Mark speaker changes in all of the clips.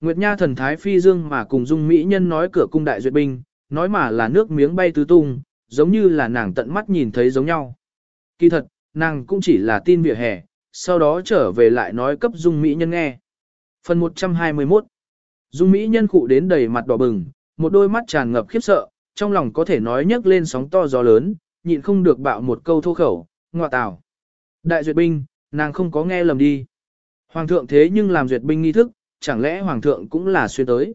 Speaker 1: Nguyệt Nha thần thái phi dương mà cùng dung mỹ nhân nói cửa cung đại duyệt binh, nói mà là nước miếng bay tứ tung, giống như là nàng tận mắt nhìn thấy giống nhau. Kỳ thật, nàng cũng chỉ là tin vỉa hè, sau đó trở về lại nói cấp dung mỹ nhân nghe. Phần 121 Dung mỹ nhân cụ đến đầy mặt đỏ bừng, một đôi mắt tràn ngập khiếp sợ, trong lòng có thể nói nhấc lên sóng to gió lớn, nhịn không được bạo một câu thô khẩu, ngọa tào. Đại duyệt binh, nàng không có nghe lầm đi. Hoàng thượng thế nhưng làm duyệt binh nghi thức, chẳng lẽ hoàng thượng cũng là xuyên tới.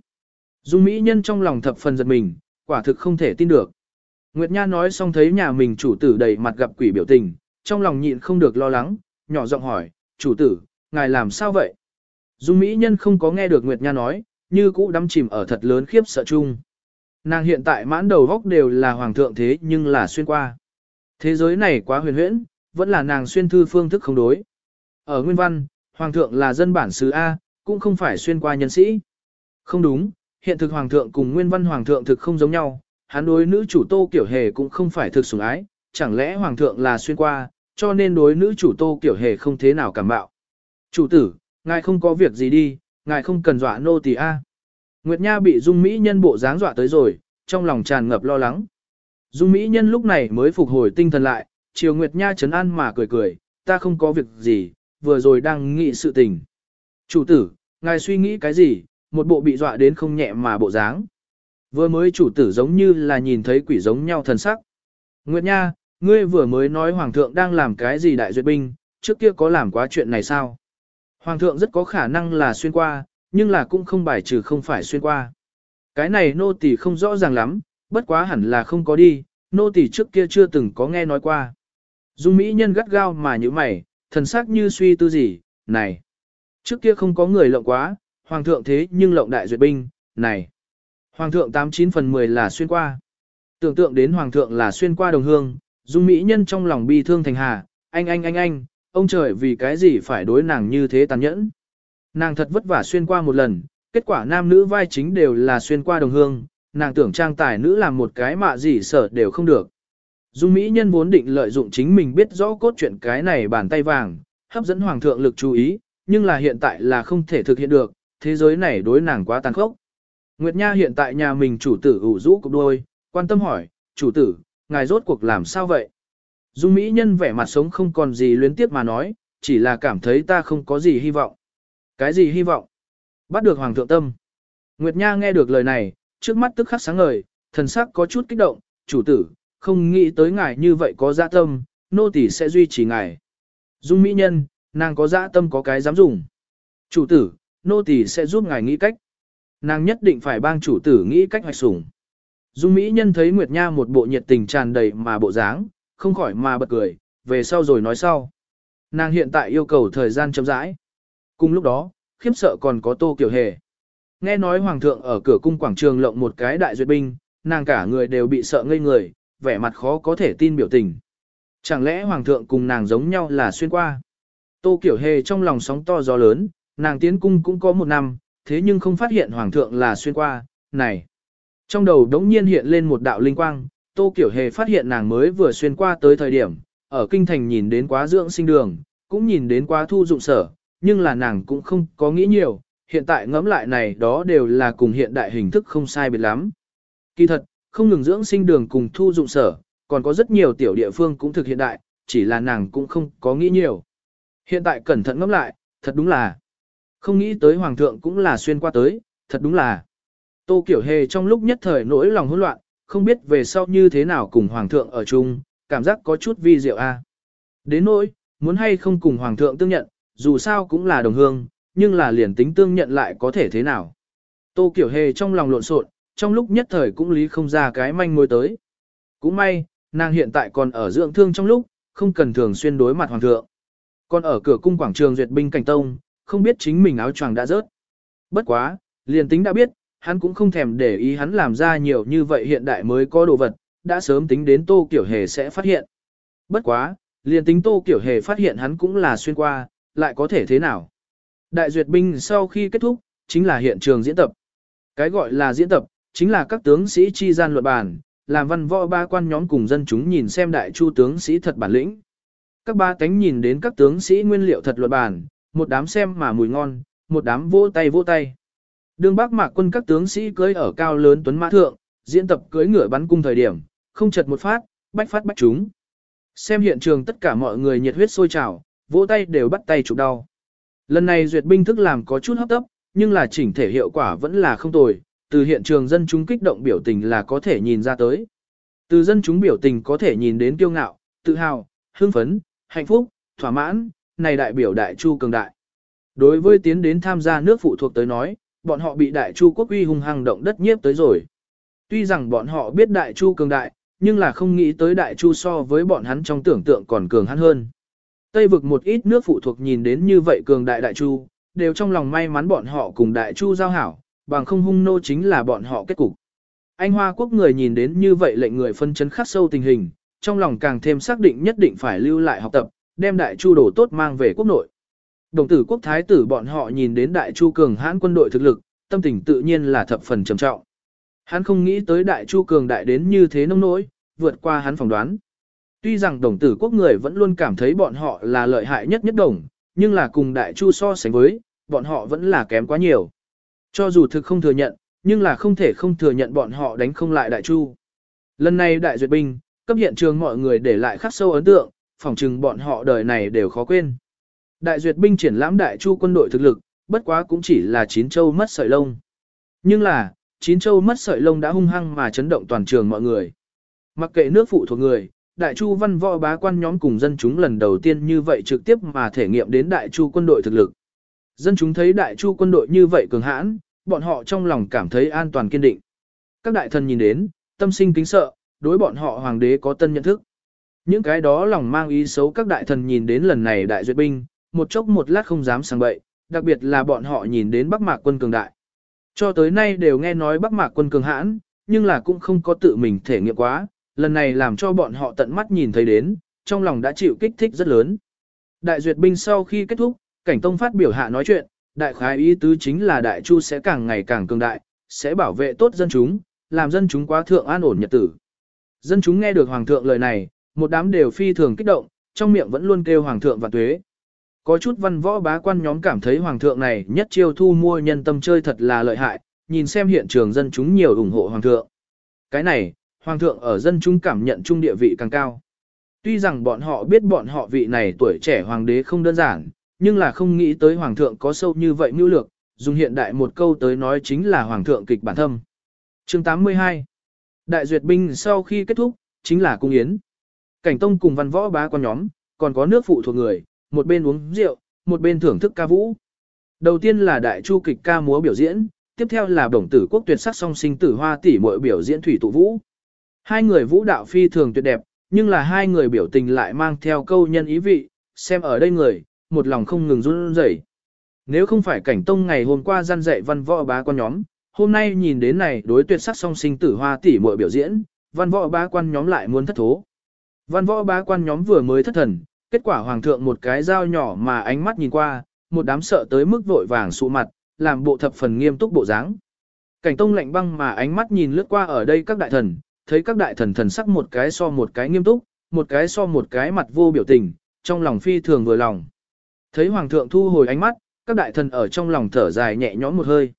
Speaker 1: Dung Mỹ nhân trong lòng thập phần giật mình, quả thực không thể tin được. Nguyệt Nha nói xong thấy nhà mình chủ tử đầy mặt gặp quỷ biểu tình, trong lòng nhịn không được lo lắng, nhỏ giọng hỏi, chủ tử, ngài làm sao vậy? Dung Mỹ nhân không có nghe được Nguyệt Nha nói, như cũ đắm chìm ở thật lớn khiếp sợ chung. Nàng hiện tại mãn đầu góc đều là hoàng thượng thế nhưng là xuyên qua. Thế giới này quá huyền huyễn, vẫn là nàng xuyên thư phương thức không đối. Ở nguyên văn, hoàng thượng là dân bản xứ A, cũng không phải xuyên qua nhân sĩ. Không đúng, hiện thực hoàng thượng cùng nguyên văn hoàng thượng thực không giống nhau, hắn đối nữ chủ tô kiểu hề cũng không phải thực sủng ái, chẳng lẽ hoàng thượng là xuyên qua, cho nên đối nữ chủ tô kiểu hề không thế nào cảm bạo. Chủ tử, ngài không có việc gì đi, ngài không cần dọa nô tỳ a. Nguyệt Nha bị Dung Mỹ Nhân bộ dáng dọa tới rồi, trong lòng tràn ngập lo lắng. Dung Mỹ Nhân lúc này mới phục hồi tinh thần lại, chiều Nguyệt Nha trấn an mà cười cười, ta không có việc gì, vừa rồi đang nghĩ sự tình. Chủ tử, ngài suy nghĩ cái gì, một bộ bị dọa đến không nhẹ mà bộ dáng. Vừa mới chủ tử giống như là nhìn thấy quỷ giống nhau thần sắc. Nguyệt Nha, ngươi vừa mới nói Hoàng thượng đang làm cái gì đại duyệt binh, trước kia có làm quá chuyện này sao? Hoàng thượng rất có khả năng là xuyên qua, nhưng là cũng không bài trừ không phải xuyên qua. Cái này nô tỳ không rõ ràng lắm, bất quá hẳn là không có đi, nô tỳ trước kia chưa từng có nghe nói qua. Dung Mỹ nhân gắt gao mà như mày, thần sắc như suy tư gì, này. Trước kia không có người lộng quá, hoàng thượng thế nhưng lộng đại duyệt binh, này. Hoàng thượng 89 phần 10 là xuyên qua. Tưởng tượng đến hoàng thượng là xuyên qua đồng hương, dung mỹ nhân trong lòng bi thương thành hà, anh anh anh anh, ông trời vì cái gì phải đối nàng như thế tàn nhẫn. Nàng thật vất vả xuyên qua một lần, kết quả nam nữ vai chính đều là xuyên qua đồng hương, nàng tưởng trang tài nữ làm một cái mạ gì sợ đều không được. Dung Mỹ nhân vốn định lợi dụng chính mình biết rõ cốt truyện cái này bàn tay vàng, hấp dẫn hoàng thượng lực chú ý, nhưng là hiện tại là không thể thực hiện được, thế giới này đối nàng quá tàn khốc. Nguyệt Nha hiện tại nhà mình chủ tử ủ rũ cục đôi, quan tâm hỏi, chủ tử, ngài rốt cuộc làm sao vậy? Dung Mỹ nhân vẻ mặt sống không còn gì luyến tiếp mà nói, chỉ là cảm thấy ta không có gì hy vọng. Cái gì hy vọng? Bắt được Hoàng thượng tâm. Nguyệt Nha nghe được lời này, trước mắt tức khắc sáng ngời, thần sắc có chút kích động, chủ tử, không nghĩ tới ngài như vậy có dạ tâm, nô tỳ sẽ duy trì ngài. Dung Mỹ nhân, nàng có dạ tâm có cái dám dùng. Chủ tử, nô tỳ sẽ giúp ngài nghĩ cách. Nàng nhất định phải bang chủ tử nghĩ cách hoạch sủng. Dung Mỹ nhân thấy Nguyệt Nha một bộ nhiệt tình tràn đầy mà bộ dáng, không khỏi mà bật cười, về sau rồi nói sau. Nàng hiện tại yêu cầu thời gian chấm rãi. Cùng lúc đó, khiếp sợ còn có tô kiểu hề. Nghe nói hoàng thượng ở cửa cung quảng trường lộng một cái đại duyệt binh, nàng cả người đều bị sợ ngây người, vẻ mặt khó có thể tin biểu tình. Chẳng lẽ hoàng thượng cùng nàng giống nhau là xuyên qua? Tô kiểu hề trong lòng sóng to gió lớn, nàng tiến cung cũng có một năm, thế nhưng không phát hiện hoàng thượng là xuyên qua, này. Trong đầu đống nhiên hiện lên một đạo linh quang, Tô Kiểu Hề phát hiện nàng mới vừa xuyên qua tới thời điểm, ở kinh thành nhìn đến quá dưỡng sinh đường, cũng nhìn đến quá thu dụng sở, nhưng là nàng cũng không có nghĩ nhiều, hiện tại ngẫm lại này đó đều là cùng hiện đại hình thức không sai biệt lắm. Kỳ thật, không ngừng dưỡng sinh đường cùng thu dụng sở, còn có rất nhiều tiểu địa phương cũng thực hiện đại, chỉ là nàng cũng không có nghĩ nhiều. Hiện tại cẩn thận ngẫm lại, thật đúng là không nghĩ tới hoàng thượng cũng là xuyên qua tới, thật đúng là. Tô Kiểu Hề trong lúc nhất thời nỗi lòng hỗn loạn, không biết về sau như thế nào cùng hoàng thượng ở chung, cảm giác có chút vi diệu a. Đến nỗi, muốn hay không cùng hoàng thượng tương nhận, dù sao cũng là đồng hương, nhưng là liền tính tương nhận lại có thể thế nào. Tô Kiểu Hề trong lòng lộn xộn, trong lúc nhất thời cũng lý không ra cái manh mối tới. Cũng may, nàng hiện tại còn ở dưỡng thương trong lúc, không cần thường xuyên đối mặt hoàng thượng. Còn ở cửa cung quảng trường duyệt binh cảnh tông, không biết chính mình áo choàng đã rớt. Bất quá, liền tính đã biết, hắn cũng không thèm để ý hắn làm ra nhiều như vậy hiện đại mới có đồ vật, đã sớm tính đến tô kiểu hề sẽ phát hiện. Bất quá, liền tính tô kiểu hề phát hiện hắn cũng là xuyên qua, lại có thể thế nào. Đại duyệt binh sau khi kết thúc, chính là hiện trường diễn tập. Cái gọi là diễn tập, chính là các tướng sĩ chi gian luận bàn, làm văn võ ba quan nhóm cùng dân chúng nhìn xem đại chu tướng sĩ thật bản lĩnh. Các ba tánh nhìn đến các tướng sĩ nguyên liệu thật luận bàn, một đám xem mà mùi ngon, một đám vỗ tay vỗ tay. Đường Bắc Mạc quân các tướng sĩ cưỡi ở cao lớn tuấn mã thượng, diễn tập cưỡi ngựa bắn cung thời điểm, không chật một phát, bách phát bách chúng. Xem hiện trường tất cả mọi người nhiệt huyết sôi trào, vỗ tay đều bắt tay chụp đau. Lần này duyệt binh thức làm có chút hấp tấp, nhưng là chỉnh thể hiệu quả vẫn là không tồi, từ hiện trường dân chúng kích động biểu tình là có thể nhìn ra tới. Từ dân chúng biểu tình có thể nhìn đến kiêu ngạo, tự hào, hưng phấn, hạnh phúc, thỏa mãn, này đại biểu đại chu cường đại. Đối với tiến đến tham gia nước phụ thuộc tới nói, bọn họ bị đại chu quốc uy hung hăng động đất nhiếp tới rồi. Tuy rằng bọn họ biết đại chu cường đại, nhưng là không nghĩ tới đại chu so với bọn hắn trong tưởng tượng còn cường hắn hơn. Tây vực một ít nước phụ thuộc nhìn đến như vậy cường đại đại chu, đều trong lòng may mắn bọn họ cùng đại chu giao hảo, bằng không hung nô chính là bọn họ kết cục. Anh Hoa quốc người nhìn đến như vậy lệnh người phân chấn khắc sâu tình hình, trong lòng càng thêm xác định nhất định phải lưu lại học tập, đem đại chu đồ tốt mang về quốc nội. Đồng tử quốc thái tử bọn họ nhìn đến đại chu cường hãn quân đội thực lực, tâm tình tự nhiên là thập phần trầm trọng. Hắn không nghĩ tới đại chu cường đại đến như thế nông nỗi, vượt qua hắn phỏng đoán. Tuy rằng đồng tử quốc người vẫn luôn cảm thấy bọn họ là lợi hại nhất nhất đồng, nhưng là cùng đại chu so sánh với, bọn họ vẫn là kém quá nhiều. Cho dù thực không thừa nhận, nhưng là không thể không thừa nhận bọn họ đánh không lại đại chu. Lần này đại duyệt binh, cấp hiện trường mọi người để lại khắc sâu ấn tượng, phỏng chừng bọn họ đời này đều khó quên. Đại duyệt binh triển lãm đại chu quân đội thực lực, bất quá cũng chỉ là chín châu mất sợi lông. Nhưng là, chín châu mất sợi lông đã hung hăng mà chấn động toàn trường mọi người. Mặc kệ nước phụ thuộc người, đại chu văn võ bá quan nhóm cùng dân chúng lần đầu tiên như vậy trực tiếp mà thể nghiệm đến đại chu quân đội thực lực. Dân chúng thấy đại chu quân đội như vậy cường hãn, bọn họ trong lòng cảm thấy an toàn kiên định. Các đại thần nhìn đến, tâm sinh kính sợ, đối bọn họ hoàng đế có tân nhận thức. Những cái đó lòng mang ý xấu các đại thần nhìn đến lần này đại duyệt binh, một chốc một lát không dám sang bậy, đặc biệt là bọn họ nhìn đến Bắc Mạc quân cường đại. Cho tới nay đều nghe nói Bắc Mạc quân cường hãn, nhưng là cũng không có tự mình thể nghiệm quá, lần này làm cho bọn họ tận mắt nhìn thấy đến, trong lòng đã chịu kích thích rất lớn. Đại duyệt binh sau khi kết thúc, cảnh tông phát biểu hạ nói chuyện, đại khái ý tứ chính là đại chu sẽ càng ngày càng cường đại, sẽ bảo vệ tốt dân chúng, làm dân chúng quá thượng an ổn nhật tử. Dân chúng nghe được hoàng thượng lời này, một đám đều phi thường kích động, trong miệng vẫn luôn kêu hoàng thượng và tuế. Có chút văn võ bá quan nhóm cảm thấy hoàng thượng này nhất chiêu thu mua nhân tâm chơi thật là lợi hại, nhìn xem hiện trường dân chúng nhiều ủng hộ hoàng thượng. Cái này, hoàng thượng ở dân chúng cảm nhận trung địa vị càng cao. Tuy rằng bọn họ biết bọn họ vị này tuổi trẻ hoàng đế không đơn giản, nhưng là không nghĩ tới hoàng thượng có sâu như vậy mưu lược, dùng hiện đại một câu tới nói chính là hoàng thượng kịch bản thâm. Chương 82 Đại duyệt binh sau khi kết thúc, chính là cung yến. Cảnh tông cùng văn võ bá quan nhóm, còn có nước phụ thuộc người, một bên uống rượu, một bên thưởng thức ca vũ. Đầu tiên là đại chu kịch ca múa biểu diễn, tiếp theo là đồng tử quốc tuyệt sắc song sinh tử hoa tỷ muội biểu diễn thủy tụ vũ. Hai người vũ đạo phi thường tuyệt đẹp, nhưng là hai người biểu tình lại mang theo câu nhân ý vị, xem ở đây người, một lòng không ngừng run rẩy. Nếu không phải cảnh tông ngày hôm qua gian dạy văn võ bá quan nhóm, hôm nay nhìn đến này đối tuyệt sắc song sinh tử hoa tỷ muội biểu diễn, văn võ bá quan nhóm lại muốn thất thố. Văn võ bá quan nhóm vừa mới thất thần, kết quả hoàng thượng một cái dao nhỏ mà ánh mắt nhìn qua, một đám sợ tới mức vội vàng sụ mặt, làm bộ thập phần nghiêm túc bộ dáng. Cảnh tông lạnh băng mà ánh mắt nhìn lướt qua ở đây các đại thần, thấy các đại thần thần sắc một cái so một cái nghiêm túc, một cái so một cái mặt vô biểu tình, trong lòng phi thường vừa lòng. Thấy hoàng thượng thu hồi ánh mắt, các đại thần ở trong lòng thở dài nhẹ nhõm một hơi.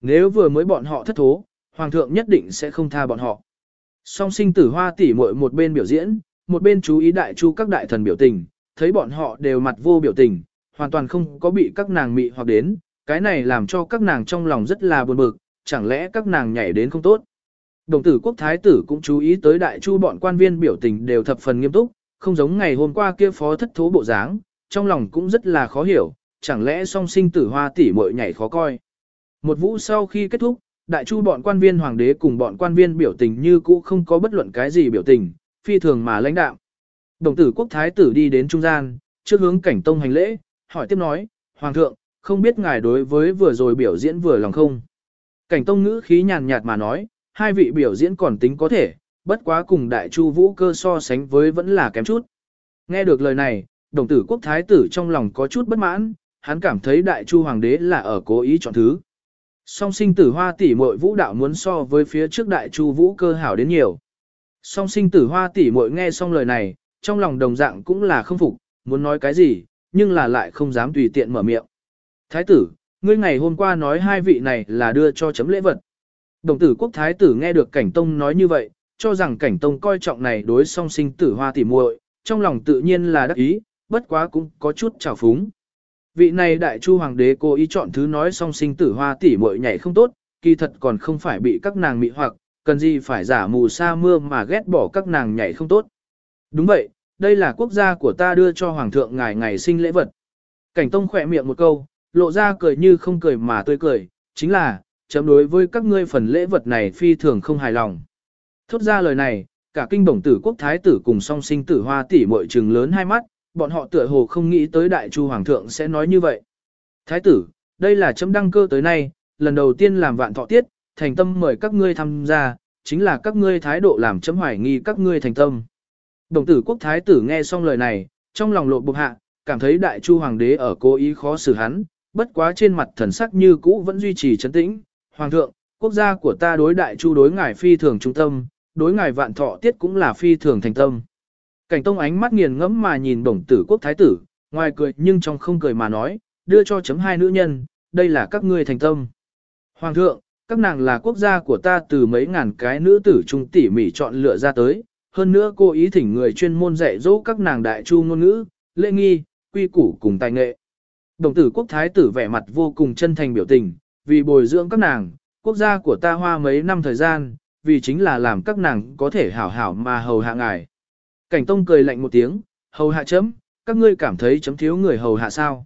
Speaker 1: Nếu vừa mới bọn họ thất thố, hoàng thượng nhất định sẽ không tha bọn họ. Song sinh tử hoa tỷ muội một bên biểu diễn, một bên chú ý đại chu các đại thần biểu tình, thấy bọn họ đều mặt vô biểu tình, hoàn toàn không có bị các nàng mị hoặc đến, cái này làm cho các nàng trong lòng rất là buồn bực, chẳng lẽ các nàng nhảy đến không tốt. Đồng tử quốc thái tử cũng chú ý tới đại chu bọn quan viên biểu tình đều thập phần nghiêm túc, không giống ngày hôm qua kia phó thất thố bộ dáng, trong lòng cũng rất là khó hiểu, chẳng lẽ song sinh tử hoa tỷ muội nhảy khó coi. Một vũ sau khi kết thúc, đại chu bọn quan viên hoàng đế cùng bọn quan viên biểu tình như cũ không có bất luận cái gì biểu tình, phi thường mà lãnh đạo. Đồng tử quốc thái tử đi đến trung gian, trước hướng cảnh tông hành lễ, hỏi tiếp nói, Hoàng thượng, không biết ngài đối với vừa rồi biểu diễn vừa lòng không? Cảnh tông ngữ khí nhàn nhạt mà nói, hai vị biểu diễn còn tính có thể, bất quá cùng đại chu vũ cơ so sánh với vẫn là kém chút. Nghe được lời này, đồng tử quốc thái tử trong lòng có chút bất mãn, hắn cảm thấy đại chu hoàng đế là ở cố ý chọn thứ. Song sinh tử hoa tỷ muội vũ đạo muốn so với phía trước đại chu vũ cơ hảo đến nhiều. Song sinh tử hoa tỷ muội nghe xong lời này, trong lòng đồng dạng cũng là không phục, muốn nói cái gì, nhưng là lại không dám tùy tiện mở miệng. Thái tử, ngươi ngày hôm qua nói hai vị này là đưa cho chấm lễ vật. Đồng tử quốc thái tử nghe được cảnh tông nói như vậy, cho rằng cảnh tông coi trọng này đối song sinh tử hoa tỉ muội, trong lòng tự nhiên là đắc ý, bất quá cũng có chút trào phúng. Vị này đại chu hoàng đế cố ý chọn thứ nói song sinh tử hoa tỷ muội nhảy không tốt, kỳ thật còn không phải bị các nàng mị hoặc, cần gì phải giả mù sa mưa mà ghét bỏ các nàng nhảy không tốt. Đúng vậy, đây là quốc gia của ta đưa cho hoàng thượng ngài ngày sinh lễ vật. Cảnh tông khỏe miệng một câu, lộ ra cười như không cười mà tươi cười, chính là, chấm đối với các ngươi phần lễ vật này phi thường không hài lòng. Thốt ra lời này, cả kinh bổng tử quốc thái tử cùng song sinh tử hoa tỷ muội trừng lớn hai mắt, bọn họ tựa hồ không nghĩ tới đại chu hoàng thượng sẽ nói như vậy. Thái tử, đây là chấm đăng cơ tới nay, lần đầu tiên làm vạn thọ tiết, thành tâm mời các ngươi tham gia, chính là các ngươi thái độ làm chấm hoài nghi các ngươi thành tâm. Đồng tử quốc thái tử nghe xong lời này, trong lòng lộ bục hạ, cảm thấy đại chu hoàng đế ở cố ý khó xử hắn, bất quá trên mặt thần sắc như cũ vẫn duy trì trấn tĩnh. Hoàng thượng, quốc gia của ta đối đại chu đối ngài phi thường trung tâm, đối ngài vạn thọ tiết cũng là phi thường thành tâm. Cảnh tông ánh mắt nghiền ngẫm mà nhìn đồng tử quốc thái tử, ngoài cười nhưng trong không cười mà nói, đưa cho chấm hai nữ nhân, đây là các ngươi thành tâm. Hoàng thượng, các nàng là quốc gia của ta từ mấy ngàn cái nữ tử trung tỉ mỉ chọn lựa ra tới, hơn nữa cô ý thỉnh người chuyên môn dạy dỗ các nàng đại chu ngôn ngữ, lễ nghi, quy củ cùng tài nghệ. Đồng tử quốc thái tử vẻ mặt vô cùng chân thành biểu tình, vì bồi dưỡng các nàng, quốc gia của ta hoa mấy năm thời gian, vì chính là làm các nàng có thể hảo hảo mà hầu hạ ngài. Cảnh tông cười lạnh một tiếng, hầu hạ chấm, các ngươi cảm thấy chấm thiếu người hầu hạ sao.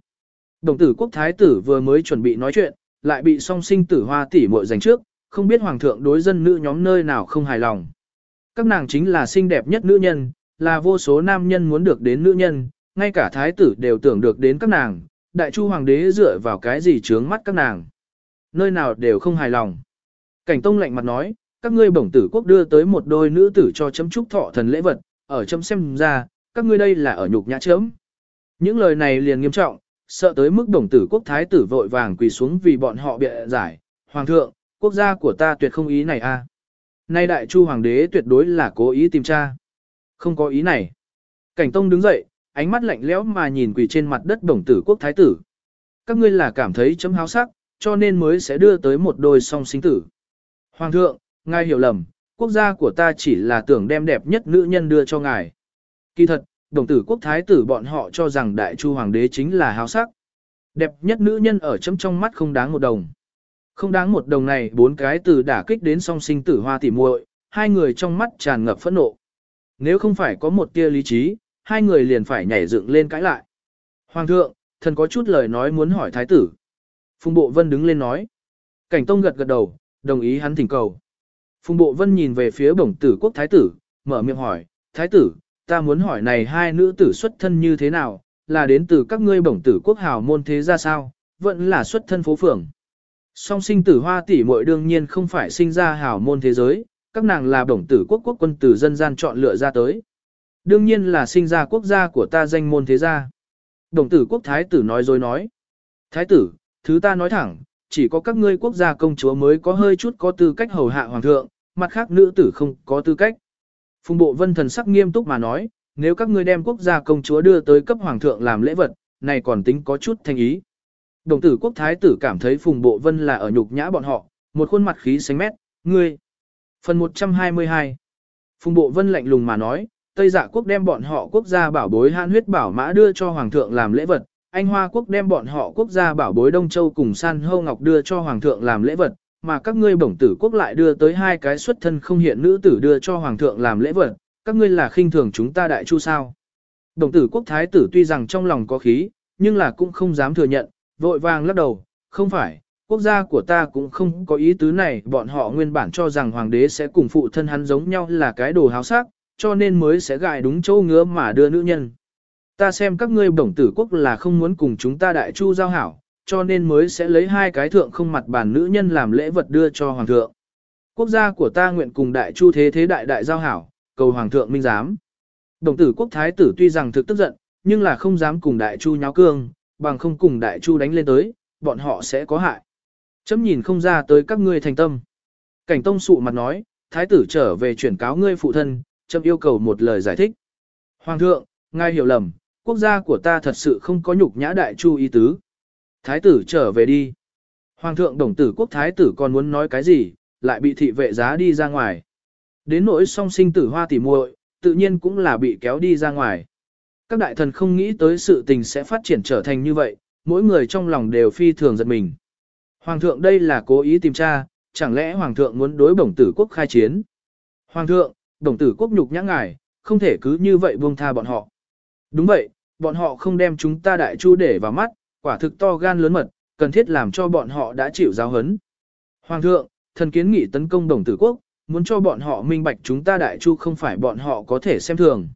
Speaker 1: Đồng tử quốc thái tử vừa mới chuẩn bị nói chuyện, lại bị song sinh tử hoa tỷ muội giành trước, không biết hoàng thượng đối dân nữ nhóm nơi nào không hài lòng. Các nàng chính là xinh đẹp nhất nữ nhân, là vô số nam nhân muốn được đến nữ nhân, ngay cả thái tử đều tưởng được đến các nàng, đại chu hoàng đế dựa vào cái gì trướng mắt các nàng. Nơi nào đều không hài lòng. Cảnh tông lạnh mặt nói, các ngươi bổng tử quốc đưa tới một đôi nữ tử cho chấm chúc thọ thần lễ vật, ở chấm xem ra, các ngươi đây là ở nhục nhã chấm. Những lời này liền nghiêm trọng, sợ tới mức đồng tử quốc thái tử vội vàng quỳ xuống vì bọn họ bịa giải. Hoàng thượng, quốc gia của ta tuyệt không ý này a. Nay đại chu hoàng đế tuyệt đối là cố ý tìm tra. Không có ý này. Cảnh tông đứng dậy, ánh mắt lạnh lẽo mà nhìn quỳ trên mặt đất đồng tử quốc thái tử. Các ngươi là cảm thấy chấm háo sắc, cho nên mới sẽ đưa tới một đôi song sinh tử. Hoàng thượng, ngài hiểu lầm, quốc gia của ta chỉ là tưởng đem đẹp nhất nữ nhân đưa cho ngài. Kỳ thật, đồng tử quốc thái tử bọn họ cho rằng đại chu hoàng đế chính là háo sắc. Đẹp nhất nữ nhân ở chấm trong mắt không đáng một đồng. Không đáng một đồng này bốn cái từ đả kích đến song sinh tử hoa tỉ muội, hai người trong mắt tràn ngập phẫn nộ. Nếu không phải có một tia lý trí, hai người liền phải nhảy dựng lên cãi lại. Hoàng thượng, thần có chút lời nói muốn hỏi thái tử. Phùng Bộ Vân đứng lên nói. Cảnh Tông gật gật đầu, đồng ý hắn thỉnh cầu. Phùng Bộ Vân nhìn về phía bổng tử quốc thái tử, mở miệng hỏi, thái tử, ta muốn hỏi này hai nữ tử xuất thân như thế nào, là đến từ các ngươi bổng tử quốc hào môn thế ra sao, vẫn là xuất thân phố phường. Song sinh tử hoa tỷ muội đương nhiên không phải sinh ra hào môn thế giới, các nàng là bổng tử quốc quốc quân tử dân gian chọn lựa ra tới. Đương nhiên là sinh ra quốc gia của ta danh môn thế gia. Đồng tử quốc thái tử nói dối nói. Thái tử, thứ ta nói thẳng, chỉ có các ngươi quốc gia công chúa mới có hơi chút có tư cách hầu hạ hoàng thượng, mặt khác nữ tử không có tư cách. Phùng bộ vân thần sắc nghiêm túc mà nói, nếu các ngươi đem quốc gia công chúa đưa tới cấp hoàng thượng làm lễ vật, này còn tính có chút thành ý. Đồng tử quốc thái tử cảm thấy phùng bộ vân là ở nhục nhã bọn họ, một khuôn mặt khí xanh mét, ngươi. Phần 122 Phùng bộ vân lạnh lùng mà nói, Tây dạ quốc đem bọn họ quốc gia bảo bối han huyết bảo mã đưa cho hoàng thượng làm lễ vật, Anh Hoa quốc đem bọn họ quốc gia bảo bối Đông Châu cùng san hâu ngọc đưa cho hoàng thượng làm lễ vật, mà các ngươi bổng tử quốc lại đưa tới hai cái xuất thân không hiện nữ tử đưa cho hoàng thượng làm lễ vật, các ngươi là khinh thường chúng ta đại chu sao. Đồng tử quốc thái tử tuy rằng trong lòng có khí, nhưng là cũng không dám thừa nhận, vội vàng lắc đầu, không phải, quốc gia của ta cũng không có ý tứ này, bọn họ nguyên bản cho rằng hoàng đế sẽ cùng phụ thân hắn giống nhau là cái đồ háo sắc, cho nên mới sẽ gại đúng chỗ ngứa mà đưa nữ nhân. Ta xem các ngươi bổng tử quốc là không muốn cùng chúng ta đại chu giao hảo, cho nên mới sẽ lấy hai cái thượng không mặt bàn nữ nhân làm lễ vật đưa cho hoàng thượng. Quốc gia của ta nguyện cùng đại chu thế thế đại đại giao hảo, cầu hoàng thượng minh giám. Đồng tử quốc thái tử tuy rằng thực tức giận, nhưng là không dám cùng đại chu nháo cương, bằng không cùng đại chu đánh lên tới, bọn họ sẽ có hại. Chấm nhìn không ra tới các ngươi thành tâm. Cảnh tông sụ mặt nói, thái tử trở về chuyển cáo ngươi phụ thân, chấm yêu cầu một lời giải thích. Hoàng thượng, ngài hiểu lầm, quốc gia của ta thật sự không có nhục nhã đại chu ý tứ. Thái tử trở về đi. Hoàng thượng đồng tử quốc thái tử còn muốn nói cái gì, lại bị thị vệ giá đi ra ngoài. Đến nỗi song sinh tử hoa tỉ muội, tự nhiên cũng là bị kéo đi ra ngoài. Các đại thần không nghĩ tới sự tình sẽ phát triển trở thành như vậy, mỗi người trong lòng đều phi thường giật mình. Hoàng thượng đây là cố ý tìm tra, chẳng lẽ Hoàng thượng muốn đối bổng tử quốc khai chiến? Hoàng thượng, bổng tử quốc nhục nhã ngài, không thể cứ như vậy buông tha bọn họ. Đúng vậy, bọn họ không đem chúng ta đại chu để vào mắt, quả thực to gan lớn mật, cần thiết làm cho bọn họ đã chịu giáo hấn. Hoàng thượng, thần kiến nghị tấn công đồng tử quốc, muốn cho bọn họ minh bạch chúng ta đại chu không phải bọn họ có thể xem thường.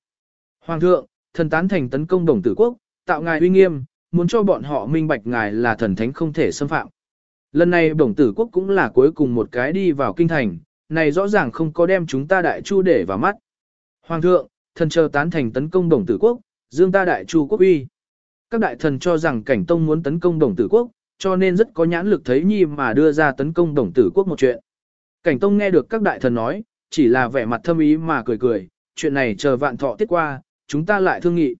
Speaker 1: Hoàng thượng, thần tán thành tấn công đồng tử quốc, tạo ngài uy nghiêm, muốn cho bọn họ minh bạch ngài là thần thánh không thể xâm phạm. Lần này đồng tử quốc cũng là cuối cùng một cái đi vào kinh thành, này rõ ràng không có đem chúng ta đại chu để vào mắt. Hoàng thượng, thần chờ tán thành tấn công đồng tử quốc, dương ta đại chu quốc uy. Các đại thần cho rằng cảnh tông muốn tấn công đồng tử quốc, cho nên rất có nhãn lực thấy nhi mà đưa ra tấn công đồng tử quốc một chuyện. Cảnh tông nghe được các đại thần nói, chỉ là vẻ mặt thâm ý mà cười cười, chuyện này chờ vạn thọ tiết qua, chúng ta lại thương nghị.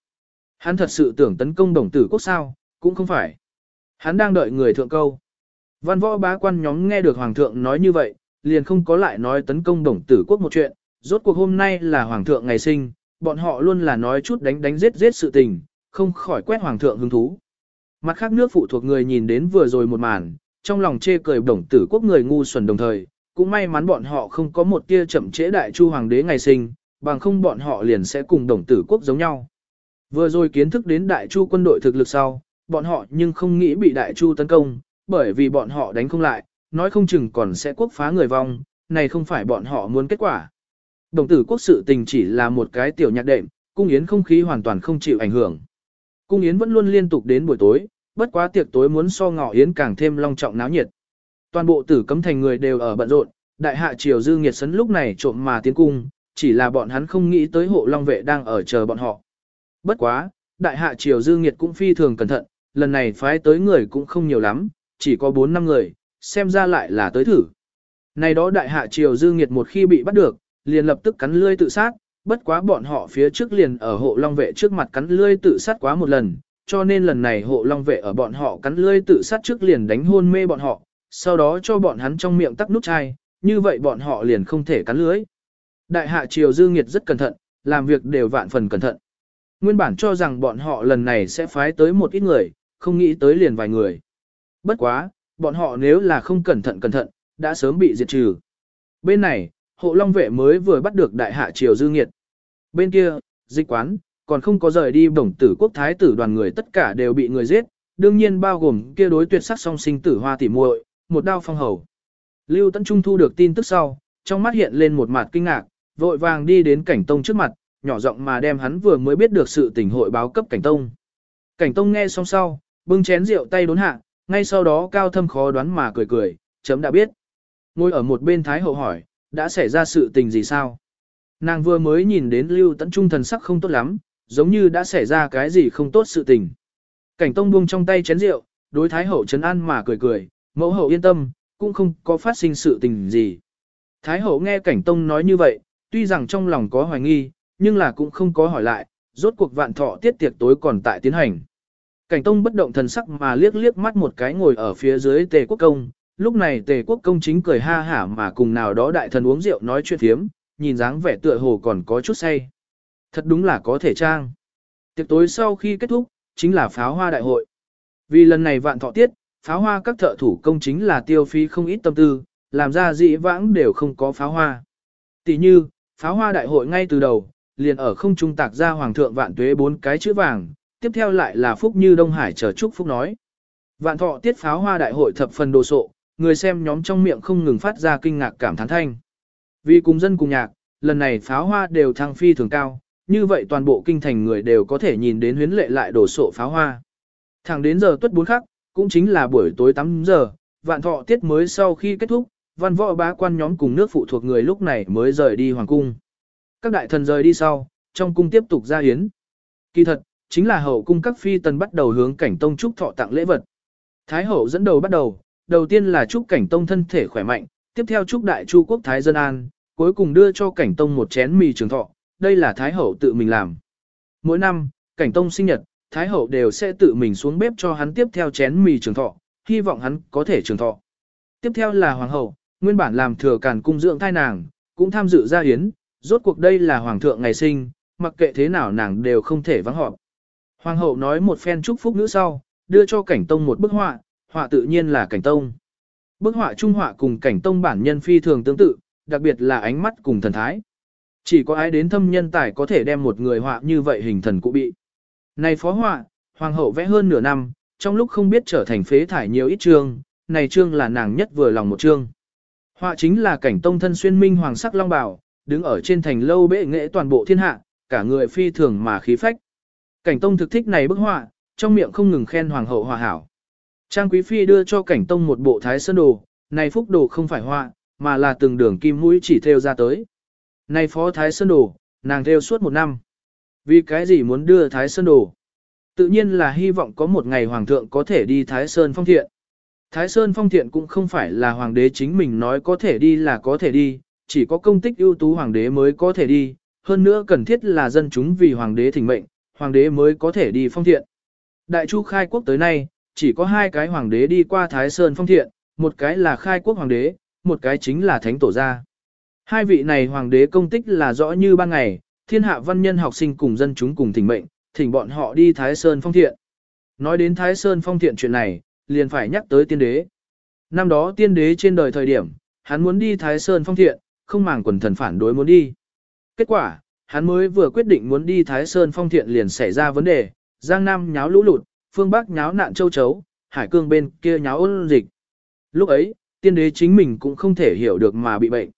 Speaker 1: Hắn thật sự tưởng tấn công đồng tử quốc sao, cũng không phải. Hắn đang đợi người thượng câu. Văn võ bá quan nhóm nghe được hoàng thượng nói như vậy, liền không có lại nói tấn công đồng tử quốc một chuyện, rốt cuộc hôm nay là hoàng thượng ngày sinh, bọn họ luôn là nói chút đánh đánh giết giết sự tình, không khỏi quét hoàng thượng hứng thú. Mặt khác nước phụ thuộc người nhìn đến vừa rồi một màn, trong lòng chê cười đồng tử quốc người ngu xuẩn đồng thời, cũng may mắn bọn họ không có một tia chậm trễ đại chu hoàng đế ngày sinh, bằng không bọn họ liền sẽ cùng đồng tử quốc giống nhau. Vừa rồi kiến thức đến đại chu quân đội thực lực sau, bọn họ nhưng không nghĩ bị đại chu tấn công, bởi vì bọn họ đánh không lại, nói không chừng còn sẽ quốc phá người vong, này không phải bọn họ muốn kết quả. Đồng tử quốc sự tình chỉ là một cái tiểu nhạc đệm, cung yến không khí hoàn toàn không chịu ảnh hưởng. Cung yến vẫn luôn liên tục đến buổi tối, bất quá tiệc tối muốn so ngọ yến càng thêm long trọng náo nhiệt. Toàn bộ tử cấm thành người đều ở bận rộn, đại hạ triều dư nghiệt sấn lúc này trộm mà tiến cung, chỉ là bọn hắn không nghĩ tới hộ long vệ đang ở chờ bọn họ. Bất quá, đại hạ triều dư nghiệt cũng phi thường cẩn thận, lần này phái tới người cũng không nhiều lắm, chỉ có 4 năm người, xem ra lại là tới thử. Này đó đại hạ triều dư nghiệt một khi bị bắt được, liền lập tức cắn lươi tự sát, bất quá bọn họ phía trước liền ở hộ long vệ trước mặt cắn lươi tự sát quá một lần, cho nên lần này hộ long vệ ở bọn họ cắn lươi tự sát trước liền đánh hôn mê bọn họ, sau đó cho bọn hắn trong miệng tắc nút chai, như vậy bọn họ liền không thể cắn lưới. Đại hạ triều dư nghiệt rất cẩn thận, làm việc đều vạn phần cẩn thận. Nguyên bản cho rằng bọn họ lần này sẽ phái tới một ít người, không nghĩ tới liền vài người. Bất quá, bọn họ nếu là không cẩn thận cẩn thận, đã sớm bị diệt trừ. Bên này, hộ long vệ mới vừa bắt được đại hạ triều dư nghiệt. Bên kia, dịch quán, còn không có rời đi bổng tử quốc thái tử đoàn người tất cả đều bị người giết, đương nhiên bao gồm kia đối tuyệt sắc song sinh tử hoa tỉ muội, một đao phong hầu. Lưu Tấn Trung thu được tin tức sau, trong mắt hiện lên một mặt kinh ngạc, vội vàng đi đến cảnh tông trước mặt, nhỏ giọng mà đem hắn vừa mới biết được sự tình hội báo cấp cảnh tông. Cảnh tông nghe xong sau, bưng chén rượu tay đốn hạ, ngay sau đó cao thâm khó đoán mà cười cười, chấm đã biết. Ngồi ở một bên thái hậu hỏi, đã xảy ra sự tình gì sao? Nàng vừa mới nhìn đến Lưu Tấn Trung thần sắc không tốt lắm, giống như đã xảy ra cái gì không tốt sự tình. Cảnh tông buông trong tay chén rượu, đối thái hậu trấn an mà cười cười, mẫu hậu yên tâm, cũng không có phát sinh sự tình gì. Thái hậu nghe cảnh tông nói như vậy, tuy rằng trong lòng có hoài nghi, nhưng là cũng không có hỏi lại, rốt cuộc vạn thọ tiết tiệc tối còn tại tiến hành. Cảnh tông bất động thần sắc mà liếc liếc mắt một cái ngồi ở phía dưới tề quốc công, lúc này tề quốc công chính cười ha hả mà cùng nào đó đại thần uống rượu nói chuyện thiếm, nhìn dáng vẻ tựa hồ còn có chút say. Thật đúng là có thể trang. Tiệc tối sau khi kết thúc, chính là pháo hoa đại hội. Vì lần này vạn thọ tiết, pháo hoa các thợ thủ công chính là tiêu phí không ít tâm tư, làm ra dị vãng đều không có pháo hoa. Tỷ như, pháo hoa đại hội ngay từ đầu, liền ở không trung tạc ra hoàng thượng vạn tuế bốn cái chữ vàng, tiếp theo lại là phúc như Đông Hải chờ chúc phúc nói. Vạn thọ tiết pháo hoa đại hội thập phần đồ sộ, người xem nhóm trong miệng không ngừng phát ra kinh ngạc cảm thán thanh. Vì cùng dân cùng nhạc, lần này pháo hoa đều thăng phi thường cao, như vậy toàn bộ kinh thành người đều có thể nhìn đến huyến lệ lại đổ sộ pháo hoa. Thẳng đến giờ tuất bốn khắc, cũng chính là buổi tối 8 giờ, vạn thọ tiết mới sau khi kết thúc, văn võ bá quan nhóm cùng nước phụ thuộc người lúc này mới rời đi hoàng cung. Các đại thần rời đi sau, trong cung tiếp tục ra hiến. Kỳ thật, chính là hậu cung các phi tần bắt đầu hướng cảnh tông trúc thọ tặng lễ vật. Thái hậu dẫn đầu bắt đầu, đầu tiên là chúc cảnh tông thân thể khỏe mạnh, tiếp theo chúc đại chu quốc thái dân an, cuối cùng đưa cho cảnh tông một chén mì trường thọ, đây là thái hậu tự mình làm. Mỗi năm, cảnh tông sinh nhật, Thái hậu đều sẽ tự mình xuống bếp cho hắn tiếp theo chén mì trường thọ, hy vọng hắn có thể trường thọ. Tiếp theo là hoàng hậu, nguyên bản làm thừa càn cung dưỡng thai nàng, cũng tham dự gia hiến, rốt cuộc đây là hoàng thượng ngày sinh, mặc kệ thế nào nàng đều không thể vắng họp. Hoàng hậu nói một phen chúc phúc nữ sau, đưa cho cảnh tông một bức họa, họa tự nhiên là cảnh tông. Bức họa trung họa cùng cảnh tông bản nhân phi thường tương tự, đặc biệt là ánh mắt cùng thần thái. Chỉ có ai đến thâm nhân tài có thể đem một người họa như vậy hình thần cụ bị. Này phó họa, hoàng hậu vẽ hơn nửa năm, trong lúc không biết trở thành phế thải nhiều ít chương, này chương là nàng nhất vừa lòng một chương. Họa chính là cảnh tông thân xuyên minh hoàng sắc long bào, đứng ở trên thành lâu bệ nghệ toàn bộ thiên hạ, cả người phi thường mà khí phách. Cảnh tông thực thích này bức họa, trong miệng không ngừng khen hoàng hậu hòa hảo. Trang quý phi đưa cho cảnh tông một bộ thái sơn đồ, này phúc đồ không phải họa, mà là từng đường kim mũi chỉ theo ra tới. Này phó thái sơn đồ, nàng theo suốt một năm. Vì cái gì muốn đưa thái sơn đồ? Tự nhiên là hy vọng có một ngày hoàng thượng có thể đi thái sơn phong thiện. Thái sơn phong thiện cũng không phải là hoàng đế chính mình nói có thể đi là có thể đi, chỉ có công tích ưu tú hoàng đế mới có thể đi, hơn nữa cần thiết là dân chúng vì hoàng đế thỉnh mệnh, hoàng đế mới có thể đi phong thiện. Đại chu khai quốc tới nay, chỉ có hai cái hoàng đế đi qua Thái Sơn phong thiện, một cái là khai quốc hoàng đế, một cái chính là thánh tổ gia. Hai vị này hoàng đế công tích là rõ như ban ngày, thiên hạ văn nhân học sinh cùng dân chúng cùng thỉnh mệnh, thỉnh bọn họ đi Thái Sơn phong thiện. Nói đến Thái Sơn phong thiện chuyện này, liền phải nhắc tới tiên đế. Năm đó tiên đế trên đời thời điểm, hắn muốn đi Thái Sơn phong thiện, không màng quần thần phản đối muốn đi. Kết quả, hắn mới vừa quyết định muốn đi Thái Sơn phong thiện liền xảy ra vấn đề, Giang Nam nháo lũ lụt, phương Bắc nháo nạn châu chấu, Hải Cương bên kia nháo ôn dịch. Lúc ấy, tiên đế chính mình cũng không thể hiểu được mà bị bệnh.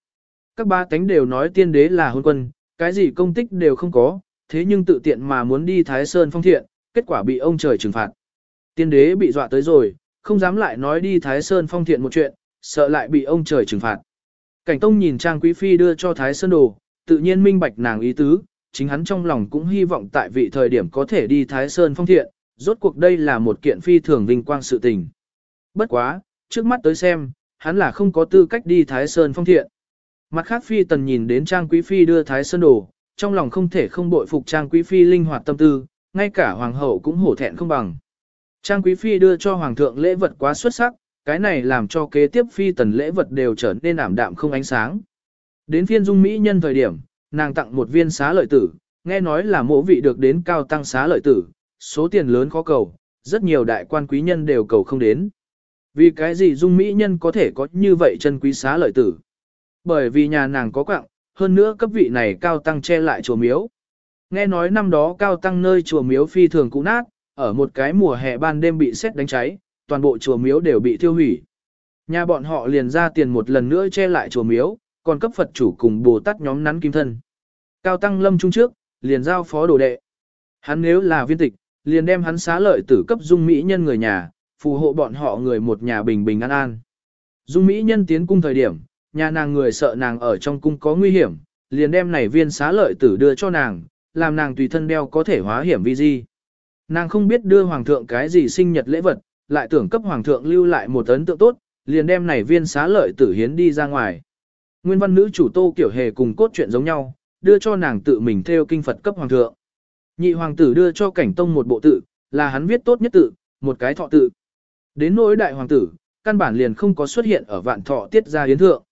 Speaker 1: Các ba tánh đều nói tiên đế là hôn quân, cái gì công tích đều không có, thế nhưng tự tiện mà muốn đi Thái Sơn phong thiện, kết quả bị ông trời trừng phạt. Tiên đế bị dọa tới rồi, không dám lại nói đi Thái Sơn phong thiện một chuyện, sợ lại bị ông trời trừng phạt. Cảnh Tông nhìn Trang Quý Phi đưa cho Thái Sơn đồ, tự nhiên minh bạch nàng ý tứ, chính hắn trong lòng cũng hy vọng tại vị thời điểm có thể đi Thái Sơn phong thiện, rốt cuộc đây là một kiện phi thường vinh quang sự tình. Bất quá, trước mắt tới xem, hắn là không có tư cách đi Thái Sơn phong thiện. Mặt khác phi tần nhìn đến Trang Quý Phi đưa Thái Sơn đồ, trong lòng không thể không bội phục Trang Quý Phi linh hoạt tâm tư, ngay cả Hoàng hậu cũng hổ thẹn không bằng. Trang Quý Phi đưa cho Hoàng thượng lễ vật quá xuất sắc, cái này làm cho kế tiếp phi tần lễ vật đều trở nên ảm đạm không ánh sáng. Đến phiên dung Mỹ nhân thời điểm, nàng tặng một viên xá lợi tử, nghe nói là mộ vị được đến cao tăng xá lợi tử, số tiền lớn khó cầu, rất nhiều đại quan quý nhân đều cầu không đến. Vì cái gì dung Mỹ nhân có thể có như vậy chân quý xá lợi tử? Bởi vì nhà nàng có quạng, hơn nữa cấp vị này cao tăng che lại chùa miếu. Nghe nói năm đó cao tăng nơi chùa miếu phi thường cũ nát, ở một cái mùa hè ban đêm bị xét đánh cháy, toàn bộ chùa miếu đều bị tiêu hủy. Nhà bọn họ liền ra tiền một lần nữa che lại chùa miếu, còn cấp Phật chủ cùng Bồ Tát nhóm nắn kim thân. Cao Tăng Lâm Trung trước, liền giao phó đồ đệ. Hắn nếu là viên tịch, liền đem hắn xá lợi tử cấp dung mỹ nhân người nhà, phù hộ bọn họ người một nhà bình bình an an. Dung mỹ nhân tiến cung thời điểm, nhà nàng người sợ nàng ở trong cung có nguy hiểm, liền đem này viên xá lợi tử đưa cho nàng, làm nàng tùy thân đeo có thể hóa hiểm vi di. Nàng không biết đưa hoàng thượng cái gì sinh nhật lễ vật, lại tưởng cấp hoàng thượng lưu lại một ấn tượng tốt, liền đem này viên xá lợi tử hiến đi ra ngoài. Nguyên văn nữ chủ tô kiểu hề cùng cốt truyện giống nhau, đưa cho nàng tự mình theo kinh Phật cấp hoàng thượng. Nhị hoàng tử đưa cho cảnh tông một bộ tự, là hắn viết tốt nhất tự, một cái thọ tự. Đến nỗi đại hoàng tử, căn bản liền không có xuất hiện ở vạn thọ tiết ra hiến thượng.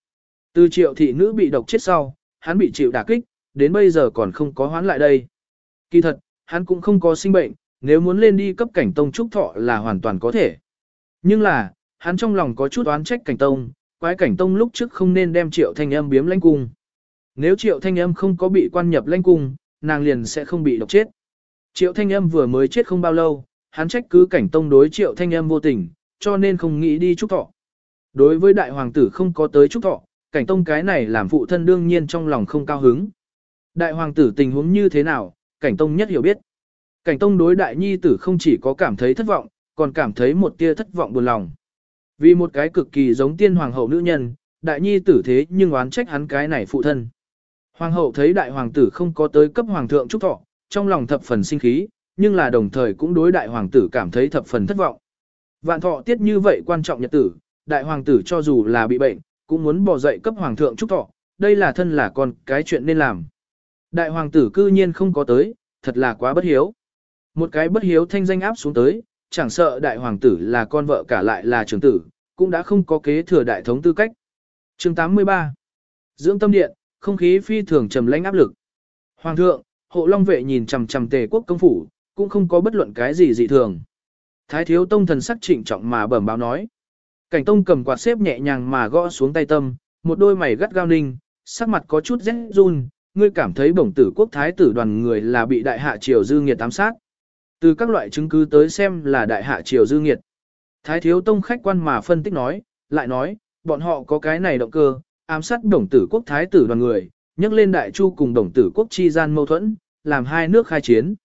Speaker 1: Từ triệu thị nữ bị độc chết sau, hắn bị chịu đả kích, đến bây giờ còn không có hoán lại đây. Kỳ thật, hắn cũng không có sinh bệnh, nếu muốn lên đi cấp cảnh tông trúc thọ là hoàn toàn có thể. Nhưng là, hắn trong lòng có chút oán trách cảnh tông, quái cảnh tông lúc trước không nên đem triệu thanh âm biếm lãnh cung. Nếu triệu thanh âm không có bị quan nhập lãnh cung, nàng liền sẽ không bị độc chết. Triệu thanh âm vừa mới chết không bao lâu, hắn trách cứ cảnh tông đối triệu thanh âm vô tình, cho nên không nghĩ đi trúc thọ. Đối với đại hoàng tử không có tới trúc thọ, cảnh tông cái này làm phụ thân đương nhiên trong lòng không cao hứng. Đại hoàng tử tình huống như thế nào, cảnh tông nhất hiểu biết. Cảnh tông đối đại nhi tử không chỉ có cảm thấy thất vọng, còn cảm thấy một tia thất vọng buồn lòng. Vì một cái cực kỳ giống tiên hoàng hậu nữ nhân, đại nhi tử thế nhưng oán trách hắn cái này phụ thân. Hoàng hậu thấy đại hoàng tử không có tới cấp hoàng thượng chúc thọ, trong lòng thập phần sinh khí, nhưng là đồng thời cũng đối đại hoàng tử cảm thấy thập phần thất vọng. Vạn thọ tiết như vậy quan trọng nhật tử, đại hoàng tử cho dù là bị bệnh, cũng muốn bỏ dậy cấp hoàng thượng chúc thọ, đây là thân là con cái chuyện nên làm. Đại hoàng tử cư nhiên không có tới, thật là quá bất hiếu. Một cái bất hiếu thanh danh áp xuống tới, chẳng sợ đại hoàng tử là con vợ cả lại là trưởng tử, cũng đã không có kế thừa đại thống tư cách. chương 83 Dưỡng tâm điện, không khí phi thường trầm lãnh áp lực. Hoàng thượng, hộ long vệ nhìn chằm chằm tề quốc công phủ, cũng không có bất luận cái gì dị thường. Thái thiếu tông thần sắc trịnh trọng mà bẩm báo nói. Cảnh tông cầm quạt xếp nhẹ nhàng mà gõ xuống tay tâm, một đôi mày gắt gao ninh, sắc mặt có chút rét run, ngươi cảm thấy bổng tử quốc thái tử đoàn người là bị đại hạ triều dư nghiệt ám sát. Từ các loại chứng cứ tới xem là đại hạ triều dư nghiệt. Thái thiếu tông khách quan mà phân tích nói, lại nói, bọn họ có cái này động cơ, ám sát đồng tử quốc thái tử đoàn người, nhắc lên đại chu cùng đồng tử quốc chi gian mâu thuẫn, làm hai nước khai chiến.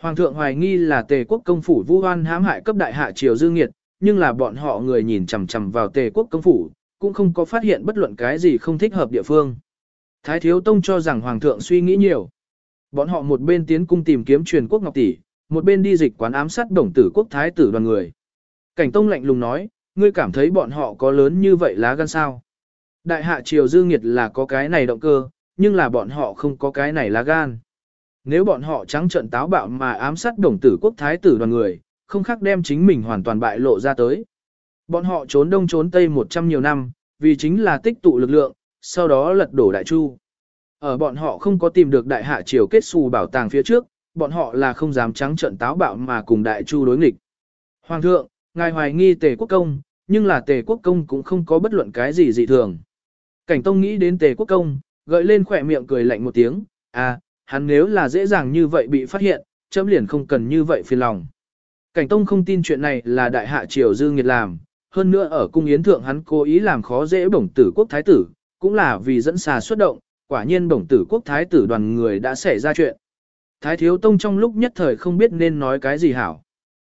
Speaker 1: Hoàng thượng hoài nghi là tề quốc công phủ vu hoan hãm hại cấp đại hạ triều dương nghiệt, nhưng là bọn họ người nhìn chằm chằm vào tề quốc công phủ, cũng không có phát hiện bất luận cái gì không thích hợp địa phương. Thái thiếu tông cho rằng hoàng thượng suy nghĩ nhiều. Bọn họ một bên tiến cung tìm kiếm truyền quốc ngọc tỷ, một bên đi dịch quán ám sát đồng tử quốc thái tử đoàn người. Cảnh tông lạnh lùng nói, ngươi cảm thấy bọn họ có lớn như vậy lá gan sao? Đại hạ triều dư nghiệt là có cái này động cơ, nhưng là bọn họ không có cái này lá gan. Nếu bọn họ trắng trận táo bạo mà ám sát đồng tử quốc thái tử đoàn người, không khác đem chính mình hoàn toàn bại lộ ra tới. Bọn họ trốn đông trốn tây một trăm nhiều năm, vì chính là tích tụ lực lượng, sau đó lật đổ đại chu. Ở bọn họ không có tìm được đại hạ triều kết xù bảo tàng phía trước, bọn họ là không dám trắng trận táo bạo mà cùng đại chu đối nghịch. Hoàng thượng, ngài hoài nghi tề quốc công, nhưng là tề quốc công cũng không có bất luận cái gì dị thường. Cảnh tông nghĩ đến tề quốc công, gợi lên khỏe miệng cười lạnh một tiếng, à, hắn nếu là dễ dàng như vậy bị phát hiện, chấm liền không cần như vậy phiền lòng. Cảnh tông không tin chuyện này là đại hạ triều dư nghiệt làm, hơn nữa ở cung yến thượng hắn cố ý làm khó dễ bổng tử quốc thái tử, cũng là vì dẫn xà xuất động, quả nhiên bổng tử quốc thái tử đoàn người đã xảy ra chuyện. Thái thiếu tông trong lúc nhất thời không biết nên nói cái gì hảo.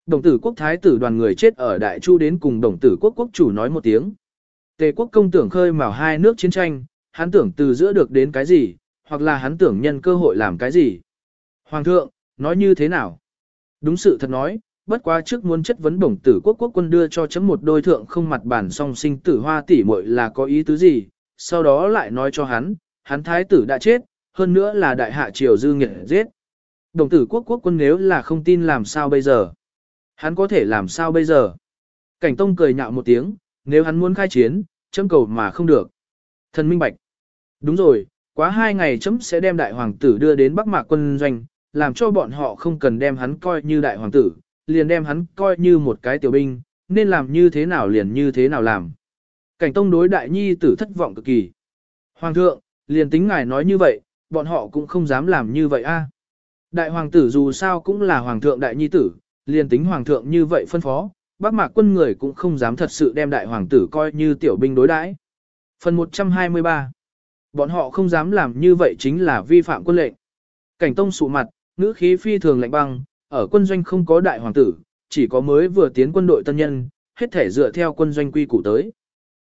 Speaker 1: Đồng tử quốc thái tử đoàn người chết ở Đại Chu đến cùng đồng tử quốc quốc chủ nói một tiếng. Tề quốc công tưởng khơi mào hai nước chiến tranh, hắn tưởng từ giữa được đến cái gì, hoặc là hắn tưởng nhân cơ hội làm cái gì. Hoàng thượng, nói như thế nào? Đúng sự thật nói, bất quá trước muốn chất vấn đồng tử quốc quốc quân đưa cho chấm một đôi thượng không mặt bản song sinh tử hoa tỷ muội là có ý tứ gì, sau đó lại nói cho hắn, hắn thái tử đã chết, hơn nữa là đại hạ triều dư nghiệt giết. Đồng tử quốc quốc quân nếu là không tin làm sao bây giờ? Hắn có thể làm sao bây giờ? Cảnh Tông cười nhạo một tiếng, nếu hắn muốn khai chiến, chấm cầu mà không được. Thần minh bạch. Đúng rồi, quá hai ngày chấm sẽ đem đại hoàng tử đưa đến Bắc Mạc quân doanh, làm cho bọn họ không cần đem hắn coi như đại hoàng tử, liền đem hắn coi như một cái tiểu binh, nên làm như thế nào liền như thế nào làm. Cảnh Tông đối đại nhi tử thất vọng cực kỳ. Hoàng thượng, liền tính ngài nói như vậy, bọn họ cũng không dám làm như vậy a. Đại hoàng tử dù sao cũng là hoàng thượng đại nhi tử, liền tính hoàng thượng như vậy phân phó, bác mạc quân người cũng không dám thật sự đem đại hoàng tử coi như tiểu binh đối đãi. Phần 123 Bọn họ không dám làm như vậy chính là vi phạm quân lệnh. Cảnh tông sụ mặt, ngữ khí phi thường lạnh băng, ở quân doanh không có đại hoàng tử, chỉ có mới vừa tiến quân đội tân nhân, hết thể dựa theo quân doanh quy củ tới.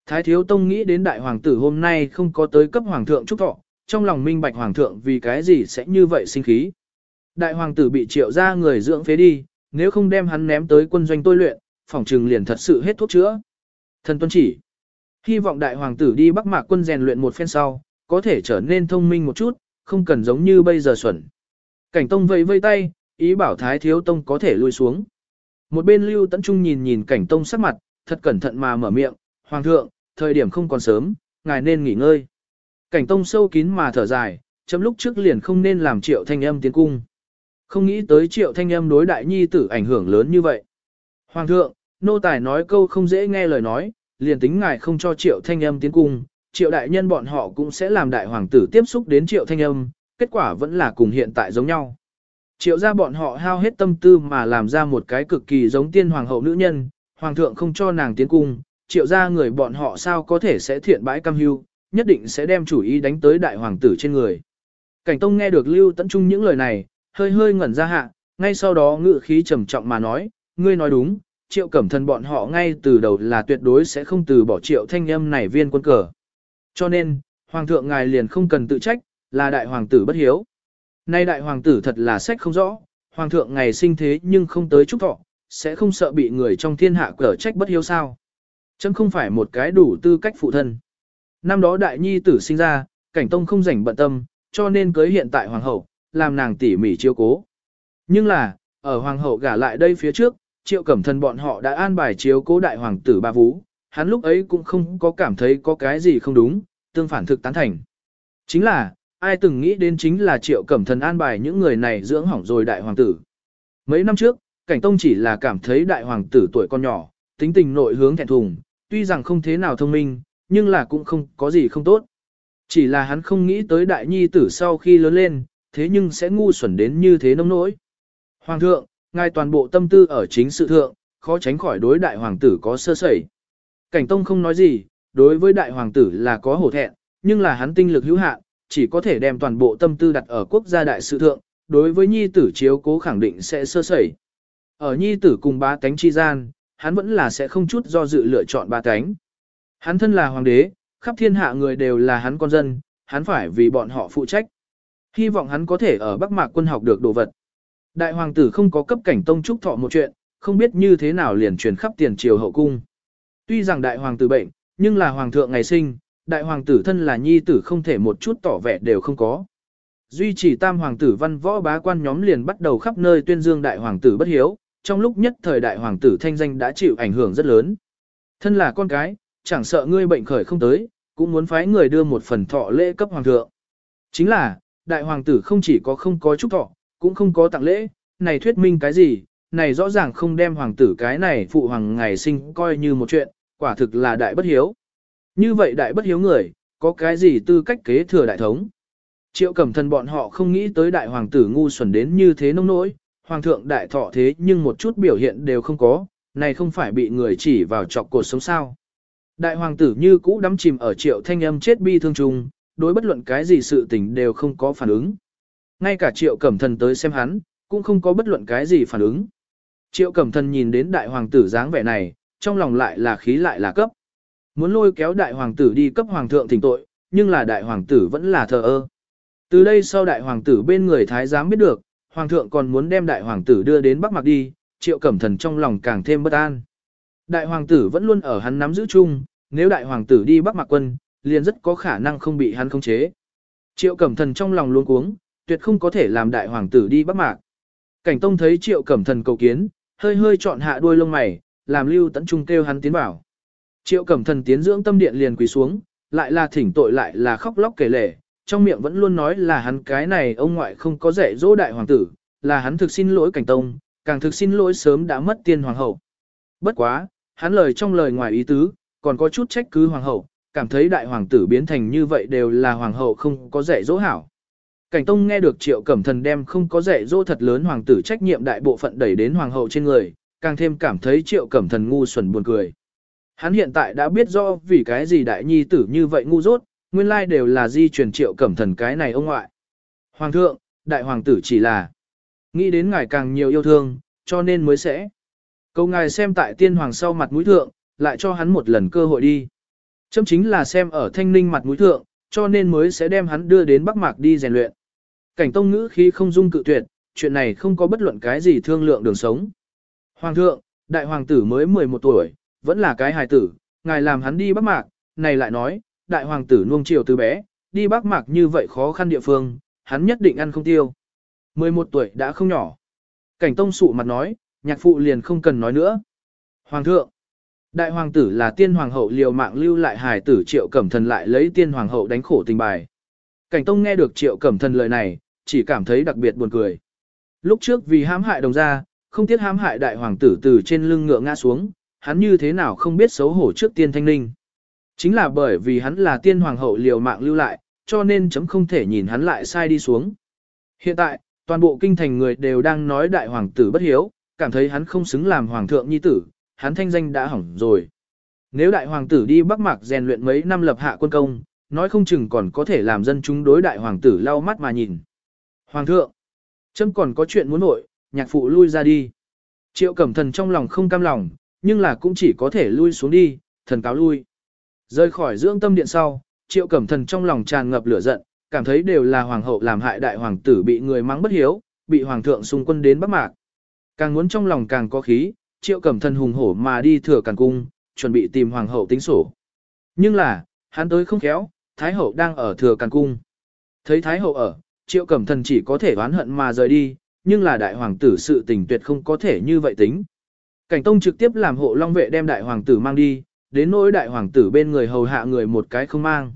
Speaker 1: Thái thiếu tông nghĩ đến đại hoàng tử hôm nay không có tới cấp hoàng thượng chúc thọ, trong lòng minh bạch hoàng thượng vì cái gì sẽ như vậy sinh khí. Đại hoàng tử bị triệu ra người dưỡng phế đi, nếu không đem hắn ném tới quân doanh tôi luyện, phòng trừng liền thật sự hết thuốc chữa. Thần tuân chỉ. Hy vọng đại hoàng tử đi bắc mạc quân rèn luyện một phen sau, có thể trở nên thông minh một chút, không cần giống như bây giờ xuẩn. Cảnh tông vẫy vây tay, ý bảo thái thiếu tông có thể lui xuống. Một bên lưu tấn trung nhìn nhìn cảnh tông sắc mặt, thật cẩn thận mà mở miệng, hoàng thượng, thời điểm không còn sớm, ngài nên nghỉ ngơi. Cảnh tông sâu kín mà thở dài, chấm lúc trước liền không nên làm triệu thanh âm tiến cung. Không nghĩ tới triệu thanh âm đối đại nhi tử ảnh hưởng lớn như vậy. Hoàng thượng, nô tài nói câu không dễ nghe lời nói, liền tính ngài không cho triệu thanh âm tiến cung, triệu đại nhân bọn họ cũng sẽ làm đại hoàng tử tiếp xúc đến triệu thanh âm, kết quả vẫn là cùng hiện tại giống nhau. Triệu ra bọn họ hao hết tâm tư mà làm ra một cái cực kỳ giống tiên hoàng hậu nữ nhân, hoàng thượng không cho nàng tiến cung, triệu ra người bọn họ sao có thể sẽ thiện bãi cam hưu, nhất định sẽ đem chủ ý đánh tới đại hoàng tử trên người. Cảnh Tông nghe được Lưu Tấn Trung những lời này, hơi hơi ngẩn ra hạ, ngay sau đó ngự khí trầm trọng mà nói, ngươi nói đúng, triệu cẩm thần bọn họ ngay từ đầu là tuyệt đối sẽ không từ bỏ triệu thanh âm này viên quân cờ. Cho nên, hoàng thượng ngài liền không cần tự trách, là đại hoàng tử bất hiếu. Nay đại hoàng tử thật là sách không rõ, hoàng thượng ngài sinh thế nhưng không tới chúc thọ, sẽ không sợ bị người trong thiên hạ cở trách bất hiếu sao. Chẳng không phải một cái đủ tư cách phụ thân. Năm đó đại nhi tử sinh ra, cảnh tông không rảnh bận tâm, cho nên cưới hiện tại hoàng hậu, làm nàng tỉ mỉ chiêu cố. Nhưng là, ở hoàng hậu gả lại đây phía trước, triệu cẩm thần bọn họ đã an bài chiếu cố đại hoàng tử ba vũ, hắn lúc ấy cũng không có cảm thấy có cái gì không đúng, tương phản thực tán thành. Chính là, ai từng nghĩ đến chính là triệu cẩm thần an bài những người này dưỡng hỏng rồi đại hoàng tử. Mấy năm trước, cảnh tông chỉ là cảm thấy đại hoàng tử tuổi con nhỏ, tính tình nội hướng thẹn thùng, tuy rằng không thế nào thông minh, nhưng là cũng không có gì không tốt. Chỉ là hắn không nghĩ tới đại nhi tử sau khi lớn lên, thế nhưng sẽ ngu xuẩn đến như thế nông nỗi. Hoàng thượng, ngài toàn bộ tâm tư ở chính sự thượng, khó tránh khỏi đối đại hoàng tử có sơ sẩy. Cảnh tông không nói gì, đối với đại hoàng tử là có hổ thẹn, nhưng là hắn tinh lực hữu hạn, chỉ có thể đem toàn bộ tâm tư đặt ở quốc gia đại sự thượng, đối với nhi tử chiếu cố khẳng định sẽ sơ sẩy. Ở nhi tử cùng ba tánh chi gian, hắn vẫn là sẽ không chút do dự lựa chọn ba tánh. Hắn thân là hoàng đế, khắp thiên hạ người đều là hắn con dân, hắn phải vì bọn họ phụ trách. Hy vọng hắn có thể ở Bắc Mạc quân học được đồ vật. Đại hoàng tử không có cấp cảnh tông trúc thọ một chuyện, không biết như thế nào liền truyền khắp tiền triều hậu cung. Tuy rằng đại hoàng tử bệnh, nhưng là hoàng thượng ngày sinh, đại hoàng tử thân là nhi tử không thể một chút tỏ vẻ đều không có. Duy chỉ tam hoàng tử văn võ bá quan nhóm liền bắt đầu khắp nơi tuyên dương đại hoàng tử bất hiếu, trong lúc nhất thời đại hoàng tử thanh danh đã chịu ảnh hưởng rất lớn. Thân là con cái, chẳng sợ ngươi bệnh khởi không tới, cũng muốn phái người đưa một phần thọ lễ cấp hoàng thượng. Chính là, đại hoàng tử không chỉ có không có chúc thọ, cũng không có tặng lễ, này thuyết minh cái gì, này rõ ràng không đem hoàng tử cái này phụ hoàng ngày sinh coi như một chuyện, quả thực là đại bất hiếu. Như vậy đại bất hiếu người, có cái gì tư cách kế thừa đại thống? Triệu cẩm thần bọn họ không nghĩ tới đại hoàng tử ngu xuẩn đến như thế nông nỗi, hoàng thượng đại thọ thế nhưng một chút biểu hiện đều không có, này không phải bị người chỉ vào chọc cột sống sao. Đại hoàng tử như cũ đắm chìm ở triệu thanh âm chết bi thương trùng, đối bất luận cái gì sự tình đều không có phản ứng. Ngay cả triệu cẩm thần tới xem hắn, cũng không có bất luận cái gì phản ứng. Triệu cẩm thần nhìn đến đại hoàng tử dáng vẻ này, trong lòng lại là khí lại là cấp. Muốn lôi kéo đại hoàng tử đi cấp hoàng thượng thỉnh tội, nhưng là đại hoàng tử vẫn là thờ ơ. Từ đây sau đại hoàng tử bên người thái giám biết được, hoàng thượng còn muốn đem đại hoàng tử đưa đến Bắc Mạc đi, triệu cẩm thần trong lòng càng thêm bất an. Đại hoàng tử vẫn luôn ở hắn nắm giữ chung, nếu đại hoàng tử đi Bắc Mạc quân, liền rất có khả năng không bị hắn khống chế. Triệu cẩm thần trong lòng luôn cuống, tuyệt không có thể làm đại hoàng tử đi Bắc Mạc. Cảnh tông thấy triệu cẩm thần cầu kiến, hơi hơi chọn hạ đuôi lông mày, làm lưu tấn trung kêu hắn tiến bảo. Triệu cẩm thần tiến dưỡng tâm điện liền quỳ xuống, lại là thỉnh tội lại là khóc lóc kể lể, trong miệng vẫn luôn nói là hắn cái này ông ngoại không có dạy dỗ đại hoàng tử, là hắn thực xin lỗi cảnh tông, càng thực xin lỗi sớm đã mất tiên hoàng hậu. Bất quá, hắn lời trong lời ngoài ý tứ, còn có chút trách cứ hoàng hậu, cảm thấy đại hoàng tử biến thành như vậy đều là hoàng hậu không có dạy dỗ hảo. Cảnh Tông nghe được Triệu Cẩm Thần đem không có dạy dỗ thật lớn hoàng tử trách nhiệm đại bộ phận đẩy đến hoàng hậu trên người, càng thêm cảm thấy Triệu Cẩm Thần ngu xuẩn buồn cười. Hắn hiện tại đã biết rõ vì cái gì đại nhi tử như vậy ngu dốt, nguyên lai đều là di truyền Triệu Cẩm Thần cái này ông ngoại. Hoàng thượng, đại hoàng tử chỉ là nghĩ đến ngài càng nhiều yêu thương, cho nên mới sẽ cầu ngài xem tại tiên hoàng sau mặt mũi thượng, lại cho hắn một lần cơ hội đi. Châm chính là xem ở thanh ninh mặt mũi thượng, cho nên mới sẽ đem hắn đưa đến Bắc Mạc đi rèn luyện. Cảnh tông ngữ khi không dung cự tuyệt, chuyện này không có bất luận cái gì thương lượng đường sống. Hoàng thượng, đại hoàng tử mới 11 tuổi, vẫn là cái hài tử, ngài làm hắn đi Bắc Mạc, này lại nói, đại hoàng tử nuông chiều từ bé, đi Bắc Mạc như vậy khó khăn địa phương, hắn nhất định ăn không tiêu. 11 tuổi đã không nhỏ. Cảnh tông sụ mặt nói, nhạc phụ liền không cần nói nữa. Hoàng thượng, đại hoàng tử là tiên hoàng hậu liều mạng lưu lại hài tử triệu cẩm thần lại lấy tiên hoàng hậu đánh khổ tình bài. Cảnh tông nghe được triệu cẩm thần lời này, chỉ cảm thấy đặc biệt buồn cười. Lúc trước vì hãm hại đồng gia, không tiếc hãm hại đại hoàng tử từ trên lưng ngựa ngã xuống, hắn như thế nào không biết xấu hổ trước tiên thanh ninh. Chính là bởi vì hắn là tiên hoàng hậu liều mạng lưu lại, cho nên chấm không thể nhìn hắn lại sai đi xuống. Hiện tại, toàn bộ kinh thành người đều đang nói đại hoàng tử bất hiếu, cảm thấy hắn không xứng làm hoàng thượng nhi tử, hắn thanh danh đã hỏng rồi. Nếu đại hoàng tử đi Bắc Mạc rèn luyện mấy năm lập hạ quân công, nói không chừng còn có thể làm dân chúng đối đại hoàng tử lau mắt mà nhìn. Hoàng thượng, chấm còn có chuyện muốn nội, nhạc phụ lui ra đi. Triệu cẩm thần trong lòng không cam lòng, nhưng là cũng chỉ có thể lui xuống đi, thần cáo lui. rời khỏi dưỡng tâm điện sau, triệu cẩm thần trong lòng tràn ngập lửa giận, cảm thấy đều là hoàng hậu làm hại đại hoàng tử bị người mắng bất hiếu, bị hoàng thượng xung quân đến bắt mạc. Càng muốn trong lòng càng có khí, triệu cẩm thần hùng hổ mà đi thừa càng cung, chuẩn bị tìm hoàng hậu tính sổ. Nhưng là, hắn tới không khéo, thái hậu đang ở thừa càng cung. Thấy thái hậu ở, triệu cẩm thần chỉ có thể oán hận mà rời đi, nhưng là đại hoàng tử sự tình tuyệt không có thể như vậy tính. Cảnh tông trực tiếp làm hộ long vệ đem đại hoàng tử mang đi, đến nỗi đại hoàng tử bên người hầu hạ người một cái không mang.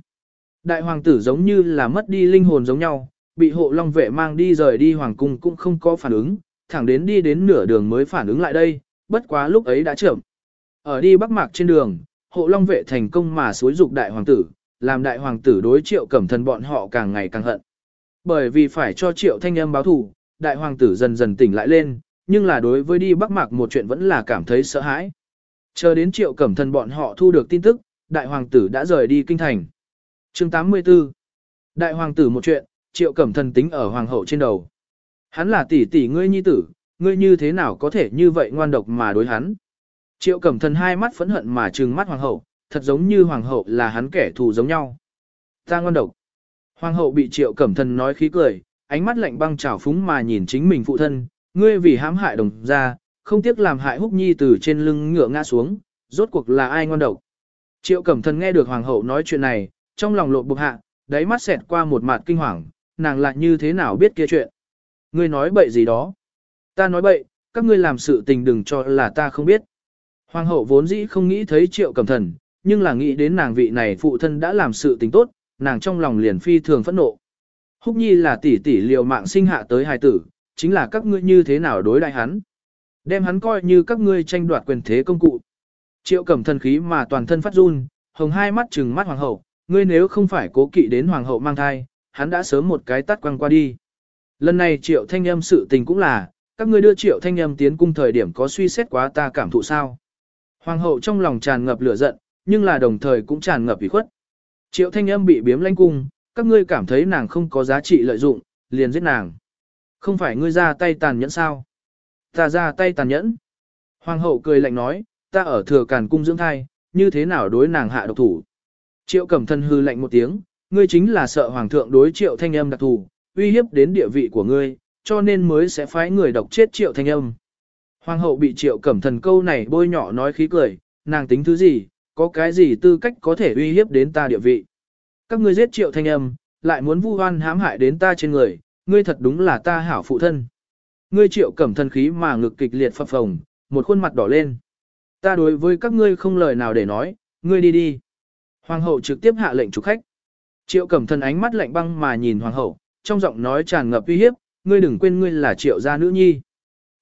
Speaker 1: Đại hoàng tử giống như là mất đi linh hồn giống nhau, bị hộ long vệ mang đi rời đi hoàng cung cũng không có phản ứng, thẳng đến đi đến nửa đường mới phản ứng lại đây, bất quá lúc ấy đã chậm. Ở đi bắc mạc trên đường, hộ long vệ thành công mà xối dục đại hoàng tử, làm đại hoàng tử đối triệu cẩm thần bọn họ càng ngày càng hận. Bởi vì phải cho triệu thanh âm báo thù, đại hoàng tử dần dần tỉnh lại lên, nhưng là đối với đi bắc mạc một chuyện vẫn là cảm thấy sợ hãi. Chờ đến triệu cẩm thần bọn họ thu được tin tức, đại hoàng tử đã rời đi kinh thành. chương 84 Đại hoàng tử một chuyện, triệu cẩm thần tính ở hoàng hậu trên đầu. Hắn là tỷ tỷ ngươi nhi tử, ngươi như thế nào có thể như vậy ngoan độc mà đối hắn. Triệu cẩm thần hai mắt phẫn hận mà trừng mắt hoàng hậu, thật giống như hoàng hậu là hắn kẻ thù giống nhau. Ta ngoan độc. Hoàng hậu bị triệu cẩm thần nói khí cười, ánh mắt lạnh băng trào phúng mà nhìn chính mình phụ thân, ngươi vì hãm hại đồng gia, không tiếc làm hại húc nhi từ trên lưng ngựa ngã xuống, rốt cuộc là ai ngoan độc. Triệu cẩm thần nghe được hoàng hậu nói chuyện này, trong lòng lộ bục hạ, đáy mắt xẹt qua một mặt kinh hoàng, nàng lại như thế nào biết kia chuyện. Ngươi nói bậy gì đó. Ta nói bậy, các ngươi làm sự tình đừng cho là ta không biết. Hoàng hậu vốn dĩ không nghĩ thấy triệu cẩm thần, nhưng là nghĩ đến nàng vị này phụ thân đã làm sự tình tốt, nàng trong lòng liền phi thường phẫn nộ. Húc nhi là tỷ tỷ liều mạng sinh hạ tới hài tử, chính là các ngươi như thế nào đối đại hắn. Đem hắn coi như các ngươi tranh đoạt quyền thế công cụ. Triệu cẩm thần khí mà toàn thân phát run, hồng hai mắt trừng mắt hoàng hậu, ngươi nếu không phải cố kỵ đến hoàng hậu mang thai, hắn đã sớm một cái tắt quăng qua đi. Lần này triệu thanh âm sự tình cũng là, các ngươi đưa triệu thanh âm tiến cung thời điểm có suy xét quá ta cảm thụ sao. Hoàng hậu trong lòng tràn ngập lửa giận, nhưng là đồng thời cũng tràn ngập ủy khuất. Triệu thanh âm bị biếm lãnh cung, các ngươi cảm thấy nàng không có giá trị lợi dụng, liền giết nàng. Không phải ngươi ra tay tàn nhẫn sao? Ta ra tay tàn nhẫn. Hoàng hậu cười lạnh nói, ta ở thừa càn cung dưỡng thai, như thế nào đối nàng hạ độc thủ. Triệu cẩm thân hư lạnh một tiếng, ngươi chính là sợ hoàng thượng đối triệu thanh âm đặc thù, uy hiếp đến địa vị của ngươi, cho nên mới sẽ phái người độc chết triệu thanh âm. Hoàng hậu bị triệu cẩm thần câu này bôi nhỏ nói khí cười, nàng tính thứ gì, có cái gì tư cách có thể uy hiếp đến ta địa vị. Các ngươi giết triệu thanh âm, lại muốn vu oan hãm hại đến ta trên người, ngươi thật đúng là ta hảo phụ thân. Ngươi triệu cẩm thần khí mà ngực kịch liệt phập phồng, một khuôn mặt đỏ lên. Ta đối với các ngươi không lời nào để nói, ngươi đi đi. Hoàng hậu trực tiếp hạ lệnh chủ khách. Triệu cẩm thần ánh mắt lạnh băng mà nhìn hoàng hậu, trong giọng nói tràn ngập uy hiếp, ngươi đừng quên ngươi là triệu gia nữ nhi.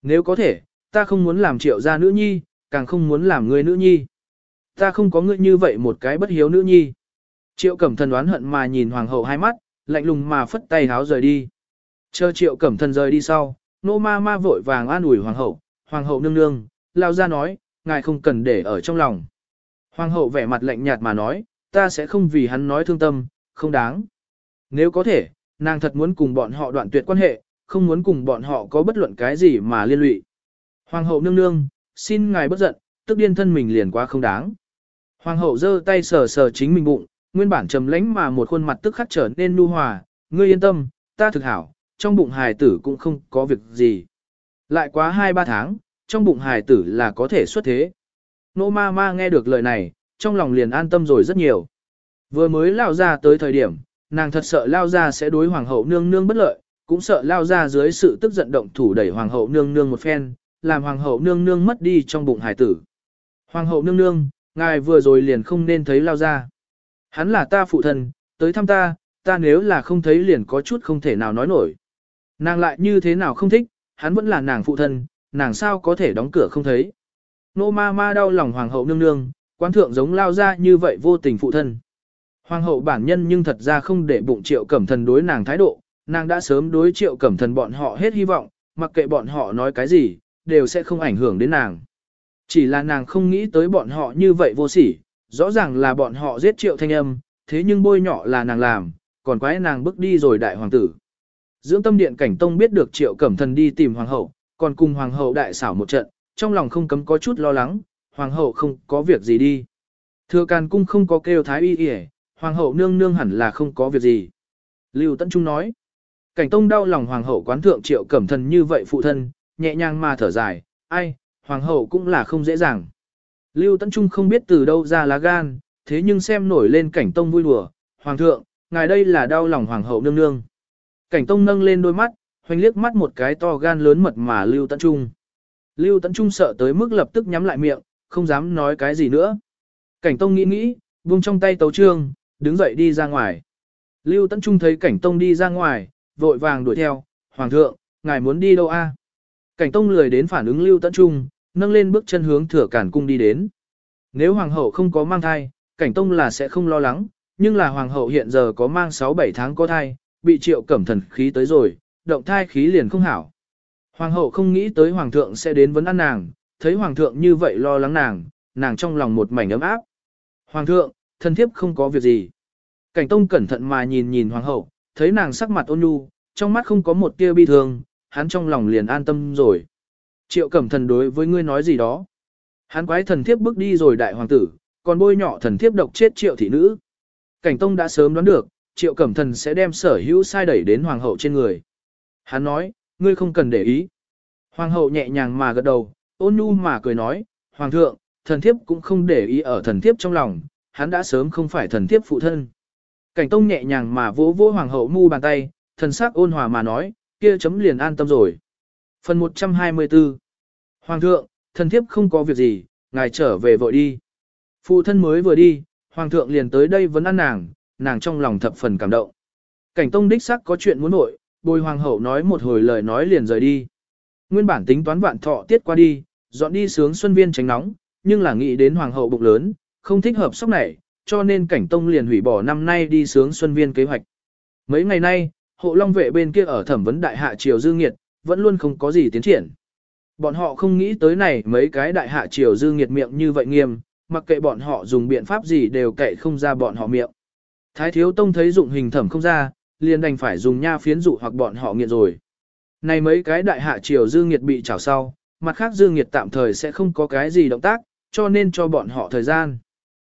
Speaker 1: Nếu có thể, ta không muốn làm triệu gia nữ nhi, càng không muốn làm ngươi nữ nhi. Ta không có ngươi như vậy một cái bất hiếu nữ nhi. Triệu cẩm thần đoán hận mà nhìn hoàng hậu hai mắt, lạnh lùng mà phất tay háo rời đi. Chờ triệu cẩm thần rời đi sau, nô ma ma vội vàng an ủi hoàng hậu, hoàng hậu nương nương, lao ra nói, ngài không cần để ở trong lòng. Hoàng hậu vẻ mặt lạnh nhạt mà nói, ta sẽ không vì hắn nói thương tâm, không đáng. Nếu có thể, nàng thật muốn cùng bọn họ đoạn tuyệt quan hệ, không muốn cùng bọn họ có bất luận cái gì mà liên lụy. Hoàng hậu nương nương, xin ngài bất giận, tức điên thân mình liền quá không đáng. Hoàng hậu giơ tay sờ sờ chính mình bụng, nguyên bản trầm lánh mà một khuôn mặt tức khắc trở nên nu hòa, ngươi yên tâm, ta thực hảo, trong bụng hài tử cũng không có việc gì. Lại quá 2-3 tháng, trong bụng hài tử là có thể xuất thế. Nô ma ma nghe được lời này, trong lòng liền an tâm rồi rất nhiều. Vừa mới lao ra tới thời điểm, nàng thật sợ lao ra sẽ đối hoàng hậu nương nương bất lợi, cũng sợ lao ra dưới sự tức giận động thủ đẩy hoàng hậu nương nương một phen, làm hoàng hậu nương nương mất đi trong bụng hài tử. Hoàng hậu nương nương, ngài vừa rồi liền không nên thấy lao ra. Hắn là ta phụ thân, tới thăm ta, ta nếu là không thấy liền có chút không thể nào nói nổi. Nàng lại như thế nào không thích, hắn vẫn là nàng phụ thân, nàng sao có thể đóng cửa không thấy. Nô ma ma đau lòng hoàng hậu nương nương, quan thượng giống lao ra như vậy vô tình phụ thân. Hoàng hậu bản nhân nhưng thật ra không để bụng triệu cẩm thần đối nàng thái độ, nàng đã sớm đối triệu cẩm thần bọn họ hết hy vọng, mặc kệ bọn họ nói cái gì, đều sẽ không ảnh hưởng đến nàng. Chỉ là nàng không nghĩ tới bọn họ như vậy vô sỉ, rõ ràng là bọn họ giết triệu thanh âm, thế nhưng bôi nhọ là nàng làm, còn quái nàng bước đi rồi đại hoàng tử. Dưỡng tâm điện cảnh tông biết được triệu cẩm thần đi tìm hoàng hậu, còn cùng hoàng hậu đại xảo một trận, trong lòng không cấm có chút lo lắng, hoàng hậu không có việc gì đi. Thừa càn cung không có kêu thái y y hoàng hậu nương nương hẳn là không có việc gì. Lưu Tấn Trung nói, cảnh tông đau lòng hoàng hậu quán thượng triệu cẩm thần như vậy phụ thân, nhẹ nhàng mà thở dài, ai, hoàng hậu cũng là không dễ dàng. Lưu Tấn Trung không biết từ đâu ra lá gan, thế nhưng xem nổi lên cảnh tông vui đùa, hoàng thượng, ngài đây là đau lòng hoàng hậu nương nương. Cảnh tông nâng lên đôi mắt, hoành liếc mắt một cái to gan lớn mật mà Lưu Tấn Trung. Lưu Tấn Trung sợ tới mức lập tức nhắm lại miệng, không dám nói cái gì nữa. Cảnh Tông nghĩ nghĩ, buông trong tay tấu trương, đứng dậy đi ra ngoài. Lưu Tấn Trung thấy Cảnh Tông đi ra ngoài, vội vàng đuổi theo, Hoàng thượng, ngài muốn đi đâu a? Cảnh Tông lười đến phản ứng Lưu Tấn Trung, nâng lên bước chân hướng thừa cản cung đi đến. Nếu Hoàng hậu không có mang thai, Cảnh Tông là sẽ không lo lắng, nhưng là Hoàng hậu hiện giờ có mang 6-7 tháng có thai, bị triệu cẩm thần khí tới rồi, động thai khí liền không hảo. Hoàng hậu không nghĩ tới Hoàng thượng sẽ đến vấn ăn nàng, thấy Hoàng thượng như vậy lo lắng nàng, nàng trong lòng một mảnh ấm áp. Hoàng thượng, thân thiếp không có việc gì. Cảnh Tông cẩn thận mà nhìn nhìn Hoàng hậu, thấy nàng sắc mặt ôn nhu, trong mắt không có một tia bi thương, hắn trong lòng liền an tâm rồi. Triệu cẩm thần đối với ngươi nói gì đó. Hắn quái thần thiếp bước đi rồi đại hoàng tử, còn bôi nhỏ thần thiếp độc chết triệu thị nữ. Cảnh Tông đã sớm đoán được, triệu cẩm thần sẽ đem sở hữu sai đẩy đến hoàng hậu trên người. Hắn nói, ngươi không cần để ý. Hoàng hậu nhẹ nhàng mà gật đầu, ôn nhu mà cười nói, hoàng thượng, thần thiếp cũng không để ý ở thần thiếp trong lòng, hắn đã sớm không phải thần thiếp phụ thân. Cảnh Tông nhẹ nhàng mà vỗ vỗ hoàng hậu mu bàn tay, thần sắc ôn hòa mà nói, kia chấm liền an tâm rồi. Phần 124 Hoàng thượng, thần thiếp không có việc gì, ngài trở về vội đi. Phụ thân mới vừa đi, hoàng thượng liền tới đây vấn ăn nàng, nàng trong lòng thập phần cảm động. Cảnh tông đích sắc có chuyện muốn nội, bồi hoàng hậu nói một hồi lời nói liền rời đi. Nguyên bản tính toán vạn thọ tiết qua đi, dọn đi sướng xuân viên tránh nóng, nhưng là nghĩ đến hoàng hậu bụng lớn, không thích hợp sốc này, cho nên cảnh tông liền hủy bỏ năm nay đi sướng xuân viên kế hoạch. Mấy ngày nay, hộ long vệ bên kia ở thẩm vấn đại hạ triều dương nghiệt, vẫn luôn không có gì tiến triển. Bọn họ không nghĩ tới này mấy cái đại hạ triều dư nghiệt miệng như vậy nghiêm, mặc kệ bọn họ dùng biện pháp gì đều kệ không ra bọn họ miệng. Thái thiếu tông thấy dụng hình thẩm không ra, liền đành phải dùng nha phiến dụ hoặc bọn họ nghiệt rồi. Này mấy cái đại hạ triều dư nghiệt bị trảo sau, mặt khác dư nghiệt tạm thời sẽ không có cái gì động tác, cho nên cho bọn họ thời gian.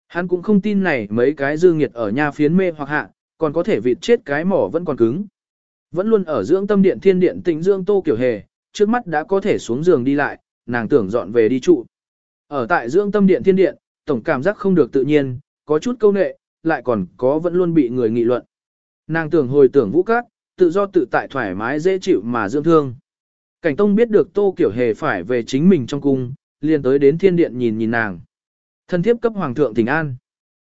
Speaker 1: Hắn cũng không tin này mấy cái dư nghiệt ở nha phiến mê hoặc hạ, còn có thể vịt chết cái mỏ vẫn còn cứng. Vẫn luôn ở dưỡng tâm điện thiên điện tĩnh dưỡng tô kiểu hề, trước mắt đã có thể xuống giường đi lại, nàng tưởng dọn về đi trụ. Ở tại dưỡng tâm điện thiên điện, tổng cảm giác không được tự nhiên, có chút câu nệ, lại còn có vẫn luôn bị người nghị luận. Nàng tưởng hồi tưởng vũ cát, tự do tự tại thoải mái dễ chịu mà dưỡng thương. Cảnh Tông biết được Tô Kiểu Hề phải về chính mình trong cung, liền tới đến thiên điện nhìn nhìn nàng. Thân thiếp cấp hoàng thượng thỉnh an.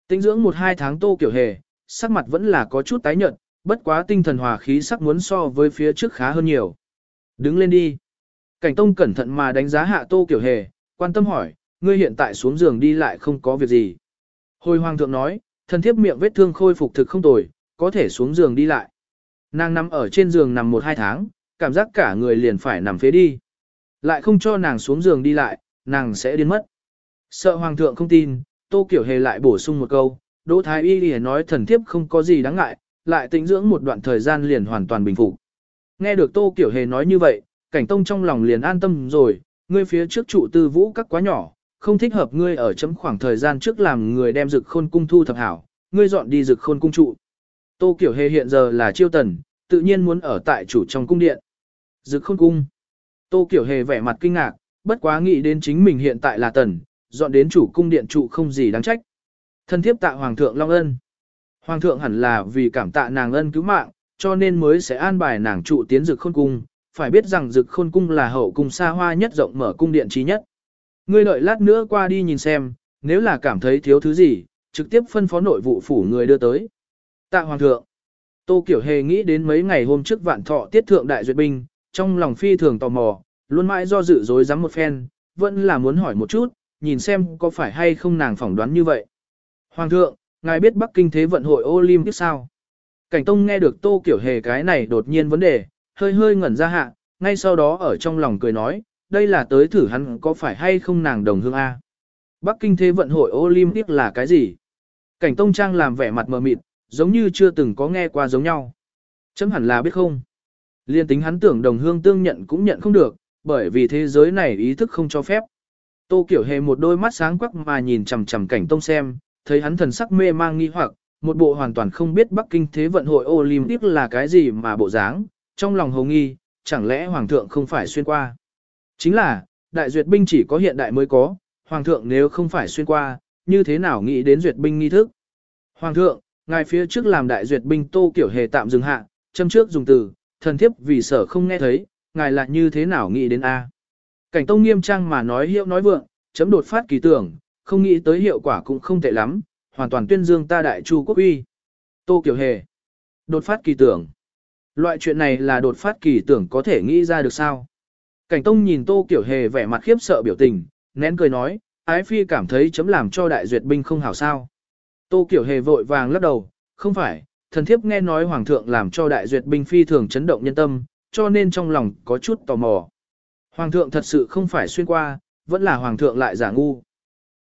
Speaker 1: Tinh dưỡng một hai tháng Tô Kiểu Hề, sắc mặt vẫn là có chút tái nhợt, bất quá tinh thần hòa khí sắc muốn so với phía trước khá hơn nhiều. Đứng lên đi. Cảnh Tông cẩn thận mà đánh giá hạ Tô Kiểu Hề, quan tâm hỏi, ngươi hiện tại xuống giường đi lại không có việc gì. Hồi hoàng thượng nói, thân thiếp miệng vết thương khôi phục thực không tồi, có thể xuống giường đi lại. Nàng nằm ở trên giường nằm một hai tháng, cảm giác cả người liền phải nằm phế đi. Lại không cho nàng xuống giường đi lại, nàng sẽ điên mất. Sợ hoàng thượng không tin, Tô Kiểu Hề lại bổ sung một câu, Đỗ Thái Y lìa nói thần thiếp không có gì đáng ngại, lại tĩnh dưỡng một đoạn thời gian liền hoàn toàn bình phục. Nghe được Tô Kiểu Hề nói như vậy, cảnh tông trong lòng liền an tâm rồi, ngươi phía trước trụ tư vũ các quá nhỏ, không thích hợp ngươi ở chấm khoảng thời gian trước làm người đem dực khôn cung thu thập hảo, ngươi dọn đi dực khôn cung trụ. Tô Kiểu Hề hiện giờ là chiêu tần, tự nhiên muốn ở tại chủ trong cung điện. Dực khôn cung. Tô Kiểu Hề vẻ mặt kinh ngạc, bất quá nghĩ đến chính mình hiện tại là tần, dọn đến chủ cung điện trụ không gì đáng trách. Thân thiếp tạ Hoàng thượng Long Ân. Hoàng thượng hẳn là vì cảm tạ nàng ân cứu mạng, cho nên mới sẽ an bài nàng trụ tiến dực khôn cung, phải biết rằng dực khôn cung là hậu cung xa hoa nhất rộng mở cung điện trí nhất. Ngươi đợi lát nữa qua đi nhìn xem, nếu là cảm thấy thiếu thứ gì, trực tiếp phân phó nội vụ phủ người đưa tới. Tạ Hoàng thượng. Tô Kiểu Hề nghĩ đến mấy ngày hôm trước vạn thọ tiết thượng đại duyệt binh, trong lòng phi thường tò mò, luôn mãi do dự dối dám một phen, vẫn là muốn hỏi một chút, nhìn xem có phải hay không nàng phỏng đoán như vậy. Hoàng thượng, ngài biết Bắc Kinh Thế vận hội Olympic sao? Cảnh Tông nghe được Tô Kiểu Hề cái này đột nhiên vấn đề, hơi hơi ngẩn ra hạ, ngay sau đó ở trong lòng cười nói, đây là tới thử hắn có phải hay không nàng đồng hương A. Bắc Kinh Thế vận hội Olympic là cái gì? Cảnh Tông Trang làm vẻ mặt mờ mịt, giống như chưa từng có nghe qua giống nhau. Chấm hẳn là biết không? Liên tính hắn tưởng đồng hương tương nhận cũng nhận không được, bởi vì thế giới này ý thức không cho phép. Tô Kiểu Hề một đôi mắt sáng quắc mà nhìn chằm chằm cảnh Tông xem, thấy hắn thần sắc mê mang nghi hoặc, một bộ hoàn toàn không biết Bắc Kinh Thế vận hội Olympic là cái gì mà bộ dáng, trong lòng hồ nghi, chẳng lẽ Hoàng thượng không phải xuyên qua. Chính là, đại duyệt binh chỉ có hiện đại mới có, Hoàng thượng nếu không phải xuyên qua, như thế nào nghĩ đến duyệt binh nghi thức. Hoàng thượng, ngài phía trước làm đại duyệt binh tô kiểu hề tạm dừng hạ, châm trước dùng từ, thần thiếp vì sở không nghe thấy, ngài lại như thế nào nghĩ đến A. Cảnh tông nghiêm trang mà nói hiệu nói vượng, chấm đột phát kỳ tưởng, không nghĩ tới hiệu quả cũng không tệ lắm, hoàn toàn tuyên dương ta đại chu quốc uy. Tô Kiều Hề. Đột phát kỳ tưởng. Loại chuyện này là đột phát kỳ tưởng có thể nghĩ ra được sao? Cảnh Tông nhìn Tô Kiều Hề vẻ mặt khiếp sợ biểu tình, nén cười nói, ái phi cảm thấy chấm làm cho đại duyệt binh không hảo sao. Tô Kiều Hề vội vàng lắc đầu, không phải, thần thiếp nghe nói hoàng thượng làm cho đại duyệt binh phi thường chấn động nhân tâm, cho nên trong lòng có chút tò mò. Hoàng thượng thật sự không phải xuyên qua, vẫn là hoàng thượng lại giả ngu.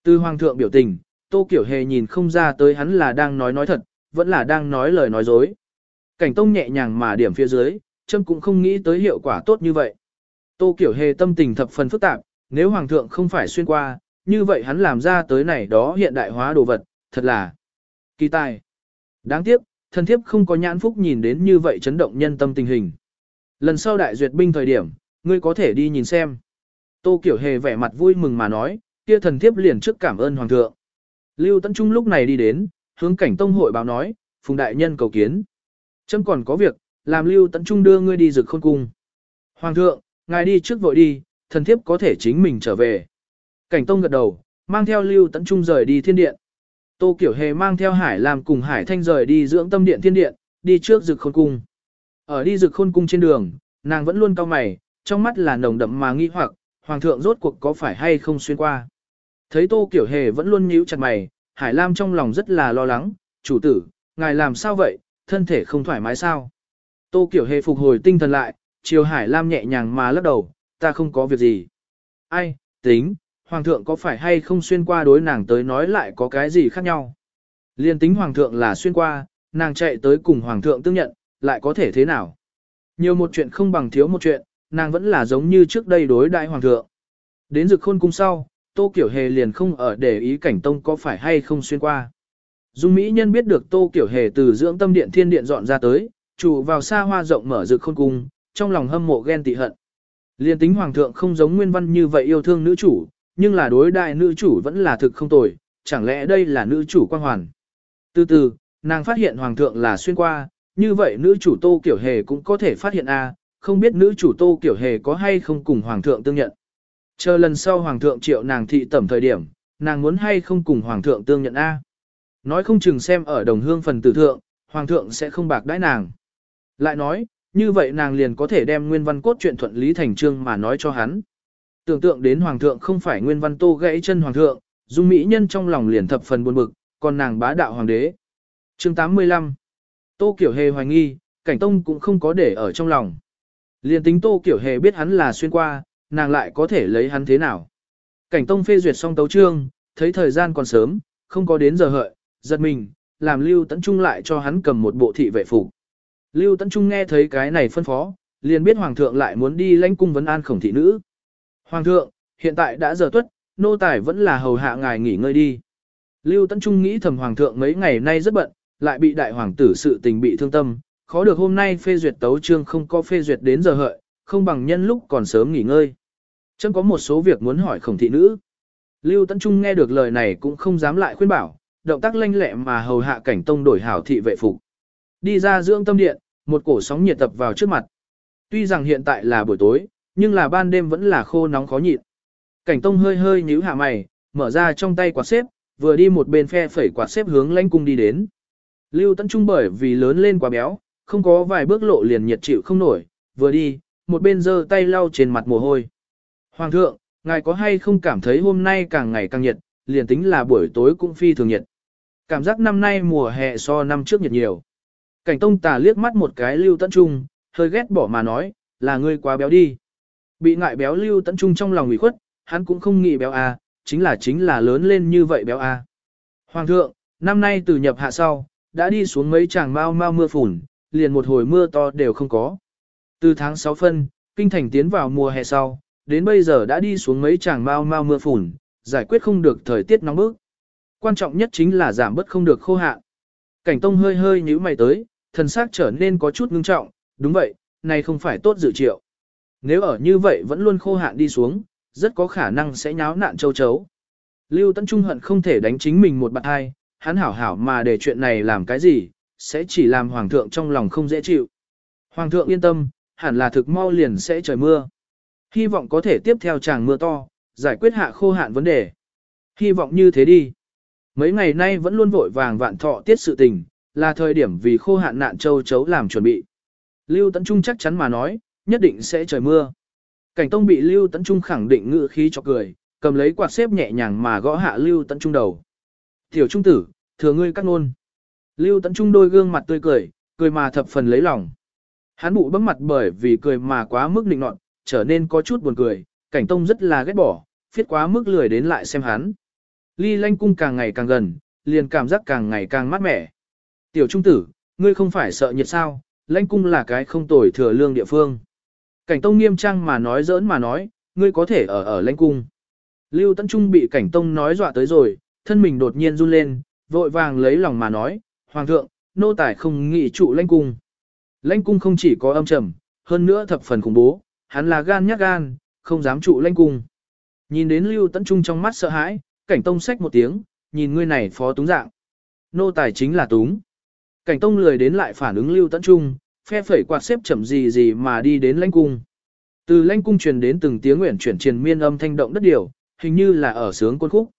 Speaker 1: Từ hoàng thượng biểu tình, Tô Kiểu Hề nhìn không ra tới hắn là đang nói nói thật, vẫn là đang nói lời nói dối. Cảnh Tông nhẹ nhàng mà điểm phía dưới, châm cũng không nghĩ tới hiệu quả tốt như vậy. Tô Kiểu Hề tâm tình thập phần phức tạp, nếu hoàng thượng không phải xuyên qua, như vậy hắn làm ra tới này đó hiện đại hóa đồ vật, thật là kỳ tài. Đáng tiếc, thân thiếp không có nhãn phúc nhìn đến như vậy chấn động nhân tâm tình hình. Lần sau đại duyệt binh thời điểm, ngươi có thể đi nhìn xem. Tô Kiểu Hề vẻ mặt vui mừng mà nói, kia thần thiếp liền trước cảm ơn hoàng thượng. Lưu Tấn Trung lúc này đi đến, hướng cảnh tông hội báo nói, phùng đại nhân cầu kiến. Chấm còn có việc, làm Lưu Tấn Trung đưa ngươi đi rực khôn cung. Hoàng thượng, ngài đi trước vội đi, thần thiếp có thể chính mình trở về. Cảnh tông gật đầu, mang theo Lưu Tấn Trung rời đi thiên điện. Tô Kiểu Hề mang theo Hải làm cùng Hải Thanh rời đi dưỡng tâm điện thiên điện, đi trước rực khôn cung. Ở đi rực khôn cung trên đường, nàng vẫn luôn cau mày, trong mắt là nồng đậm mà nghi hoặc, hoàng thượng rốt cuộc có phải hay không xuyên qua. Thấy Tô Kiểu Hề vẫn luôn nhíu chặt mày, Hải Lam trong lòng rất là lo lắng, chủ tử, ngài làm sao vậy, thân thể không thoải mái sao. Tô Kiểu Hề phục hồi tinh thần lại, chiều Hải Lam nhẹ nhàng mà lắc đầu, ta không có việc gì. Ai, tính, Hoàng thượng có phải hay không xuyên qua đối nàng tới nói lại có cái gì khác nhau. Liên tính Hoàng thượng là xuyên qua, nàng chạy tới cùng Hoàng thượng tương nhận, lại có thể thế nào. Nhiều một chuyện không bằng thiếu một chuyện, nàng vẫn là giống như trước đây đối đại Hoàng thượng. Đến rực khôn cung sau, Tô Kiểu Hề liền không ở để ý cảnh tông có phải hay không xuyên qua. Dung Mỹ Nhân biết được Tô Kiểu Hề từ dưỡng tâm điện thiên điện dọn ra tới, chủ vào xa hoa rộng mở rực khôn cung, trong lòng hâm mộ ghen tị hận. Liên tính hoàng thượng không giống nguyên văn như vậy yêu thương nữ chủ, nhưng là đối đại nữ chủ vẫn là thực không tồi, chẳng lẽ đây là nữ chủ quan hoàn. Từ từ, nàng phát hiện hoàng thượng là xuyên qua, như vậy nữ chủ Tô Kiểu Hề cũng có thể phát hiện a, không biết nữ chủ Tô Kiểu Hề có hay không cùng hoàng thượng tương nhận. Chờ lần sau hoàng thượng triệu nàng thị tẩm thời điểm, nàng muốn hay không cùng hoàng thượng tương nhận A. Nói không chừng xem ở đồng hương phần tử thượng, hoàng thượng sẽ không bạc đãi nàng. Lại nói, như vậy nàng liền có thể đem nguyên văn cốt truyện thuận lý thành trương mà nói cho hắn. Tưởng tượng đến hoàng thượng không phải nguyên văn tô gãy chân hoàng thượng, dung mỹ nhân trong lòng liền thập phần buồn bực, còn nàng bá đạo hoàng đế. Chương 85 Tô Kiểu Hề hoài nghi, cảnh tông cũng không có để ở trong lòng. Liền tính Tô Kiểu Hề biết hắn là xuyên qua, nàng lại có thể lấy hắn thế nào. Cảnh tông phê duyệt xong tấu trương, thấy thời gian còn sớm, không có đến giờ hợi, giật mình, làm Lưu Tấn Trung lại cho hắn cầm một bộ thị vệ phục. Lưu Tấn Trung nghe thấy cái này phân phó, liền biết Hoàng thượng lại muốn đi lãnh cung vấn an khổng thị nữ. Hoàng thượng, hiện tại đã giờ tuất, nô tài vẫn là hầu hạ ngài nghỉ ngơi đi. Lưu Tấn Trung nghĩ thầm Hoàng thượng mấy ngày nay rất bận, lại bị đại hoàng tử sự tình bị thương tâm, khó được hôm nay phê duyệt tấu trương không có phê duyệt đến giờ hợi, không bằng nhân lúc còn sớm nghỉ ngơi. Chấm có một số việc muốn hỏi khổng thị nữ. Lưu Tấn Trung nghe được lời này cũng không dám lại khuyên bảo, động tác lanh lẹ mà hầu hạ cảnh tông đổi hảo thị vệ phục. Đi ra dưỡng tâm điện, một cổ sóng nhiệt tập vào trước mặt. Tuy rằng hiện tại là buổi tối, nhưng là ban đêm vẫn là khô nóng khó nhịn. Cảnh tông hơi hơi nhíu hạ mày, mở ra trong tay quạt xếp, vừa đi một bên phe phẩy quạt xếp hướng lãnh cung đi đến. Lưu Tấn Trung bởi vì lớn lên quá béo, không có vài bước lộ liền nhiệt chịu không nổi, vừa đi, một bên giơ tay lau trên mặt mồ hôi. Hoàng thượng, ngài có hay không cảm thấy hôm nay càng ngày càng nhiệt, liền tính là buổi tối cũng phi thường nhiệt. Cảm giác năm nay mùa hè so năm trước nhiệt nhiều. Cảnh tông tà liếc mắt một cái lưu tận trung, hơi ghét bỏ mà nói, là ngươi quá béo đi. Bị ngại béo lưu tận trung trong lòng ủy khuất, hắn cũng không nghĩ béo à, chính là chính là lớn lên như vậy béo à. Hoàng thượng, năm nay từ nhập hạ sau, đã đi xuống mấy tràng mau mau mưa phùn, liền một hồi mưa to đều không có. Từ tháng 6 phân, kinh thành tiến vào mùa hè sau, đến bây giờ đã đi xuống mấy tràng mau mau mưa phùn, giải quyết không được thời tiết nóng bức. Quan trọng nhất chính là giảm bớt không được khô hạn. Cảnh Tông hơi hơi nhíu mày tới, thần sắc trở nên có chút ngưng trọng, đúng vậy, này không phải tốt dự triệu. Nếu ở như vậy vẫn luôn khô hạn đi xuống, rất có khả năng sẽ nháo nạn châu chấu. Lưu Tấn Trung hận không thể đánh chính mình một bạn hai, hắn hảo hảo mà để chuyện này làm cái gì, sẽ chỉ làm Hoàng thượng trong lòng không dễ chịu. Hoàng thượng yên tâm, hẳn là thực mau liền sẽ trời mưa. Hy vọng có thể tiếp theo chàng mưa to, giải quyết hạ khô hạn vấn đề. Hy vọng như thế đi. Mấy ngày nay vẫn luôn vội vàng vạn thọ tiết sự tình, là thời điểm vì khô hạn nạn châu chấu làm chuẩn bị. Lưu Tấn Trung chắc chắn mà nói, nhất định sẽ trời mưa. Cảnh Tông bị Lưu Tấn Trung khẳng định ngự khí cho cười, cầm lấy quạt xếp nhẹ nhàng mà gõ hạ Lưu Tấn Trung đầu. Tiểu Trung tử, thừa ngươi cắt ngôn. Lưu Tấn Trung đôi gương mặt tươi cười, cười mà thập phần lấy lòng. Hắn bụ bấm mặt bởi vì cười mà quá mức định nọt, trở nên có chút buồn cười, cảnh tông rất là ghét bỏ, phiết quá mức lười đến lại xem hắn. Ly lanh cung càng ngày càng gần, liền cảm giác càng ngày càng mát mẻ. Tiểu trung tử, ngươi không phải sợ nhiệt sao, lanh cung là cái không tồi thừa lương địa phương. Cảnh tông nghiêm trang mà nói giỡn mà nói, ngươi có thể ở ở lanh cung. Lưu Tấn Trung bị cảnh tông nói dọa tới rồi, thân mình đột nhiên run lên, vội vàng lấy lòng mà nói, Hoàng thượng, nô tài không nghĩ trụ lãnh cung. Lãnh cung không chỉ có âm trầm, hơn nữa thập phần khủng bố, hắn là gan nhát gan, không dám trụ lãnh cung. Nhìn đến Lưu Tấn Trung trong mắt sợ hãi, cảnh tông xách một tiếng, nhìn ngươi này phó túng dạng. Nô tài chính là túng. Cảnh tông lười đến lại phản ứng Lưu Tấn Trung, phe phẩy quạt xếp chậm gì gì mà đi đến lãnh cung. Từ lãnh cung truyền đến từng tiếng nguyện chuyển truyền miên âm thanh động đất điều, hình như là ở sướng quân khúc.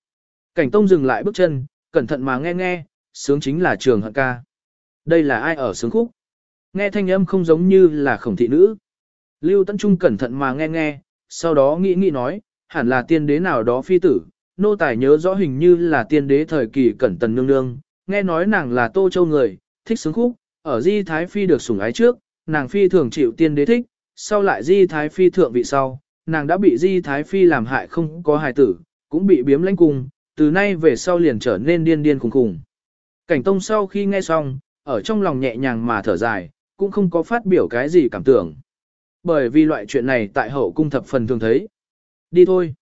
Speaker 1: Cảnh tông dừng lại bước chân, cẩn thận mà nghe nghe, sướng chính là trường hận ca. Đây là ai ở sướng khúc? Nghe thanh âm không giống như là khổng thị nữ. Lưu Tấn Trung cẩn thận mà nghe nghe, sau đó nghĩ nghĩ nói, hẳn là tiên đế nào đó phi tử, nô tài nhớ rõ hình như là tiên đế thời kỳ cẩn tần nương nương, nghe nói nàng là tô châu người, thích sướng khúc, ở di thái phi được sủng ái trước, nàng phi thường chịu tiên đế thích, sau lại di thái phi thượng vị sau, nàng đã bị di thái phi làm hại không có hài tử, cũng bị biếm lãnh cung, từ nay về sau liền trở nên điên điên khùng khùng. Cảnh tông sau khi nghe xong, ở trong lòng nhẹ nhàng mà thở dài, cũng không có phát biểu cái gì cảm tưởng. Bởi vì loại chuyện này tại hậu cung thập phần thường thấy. Đi thôi.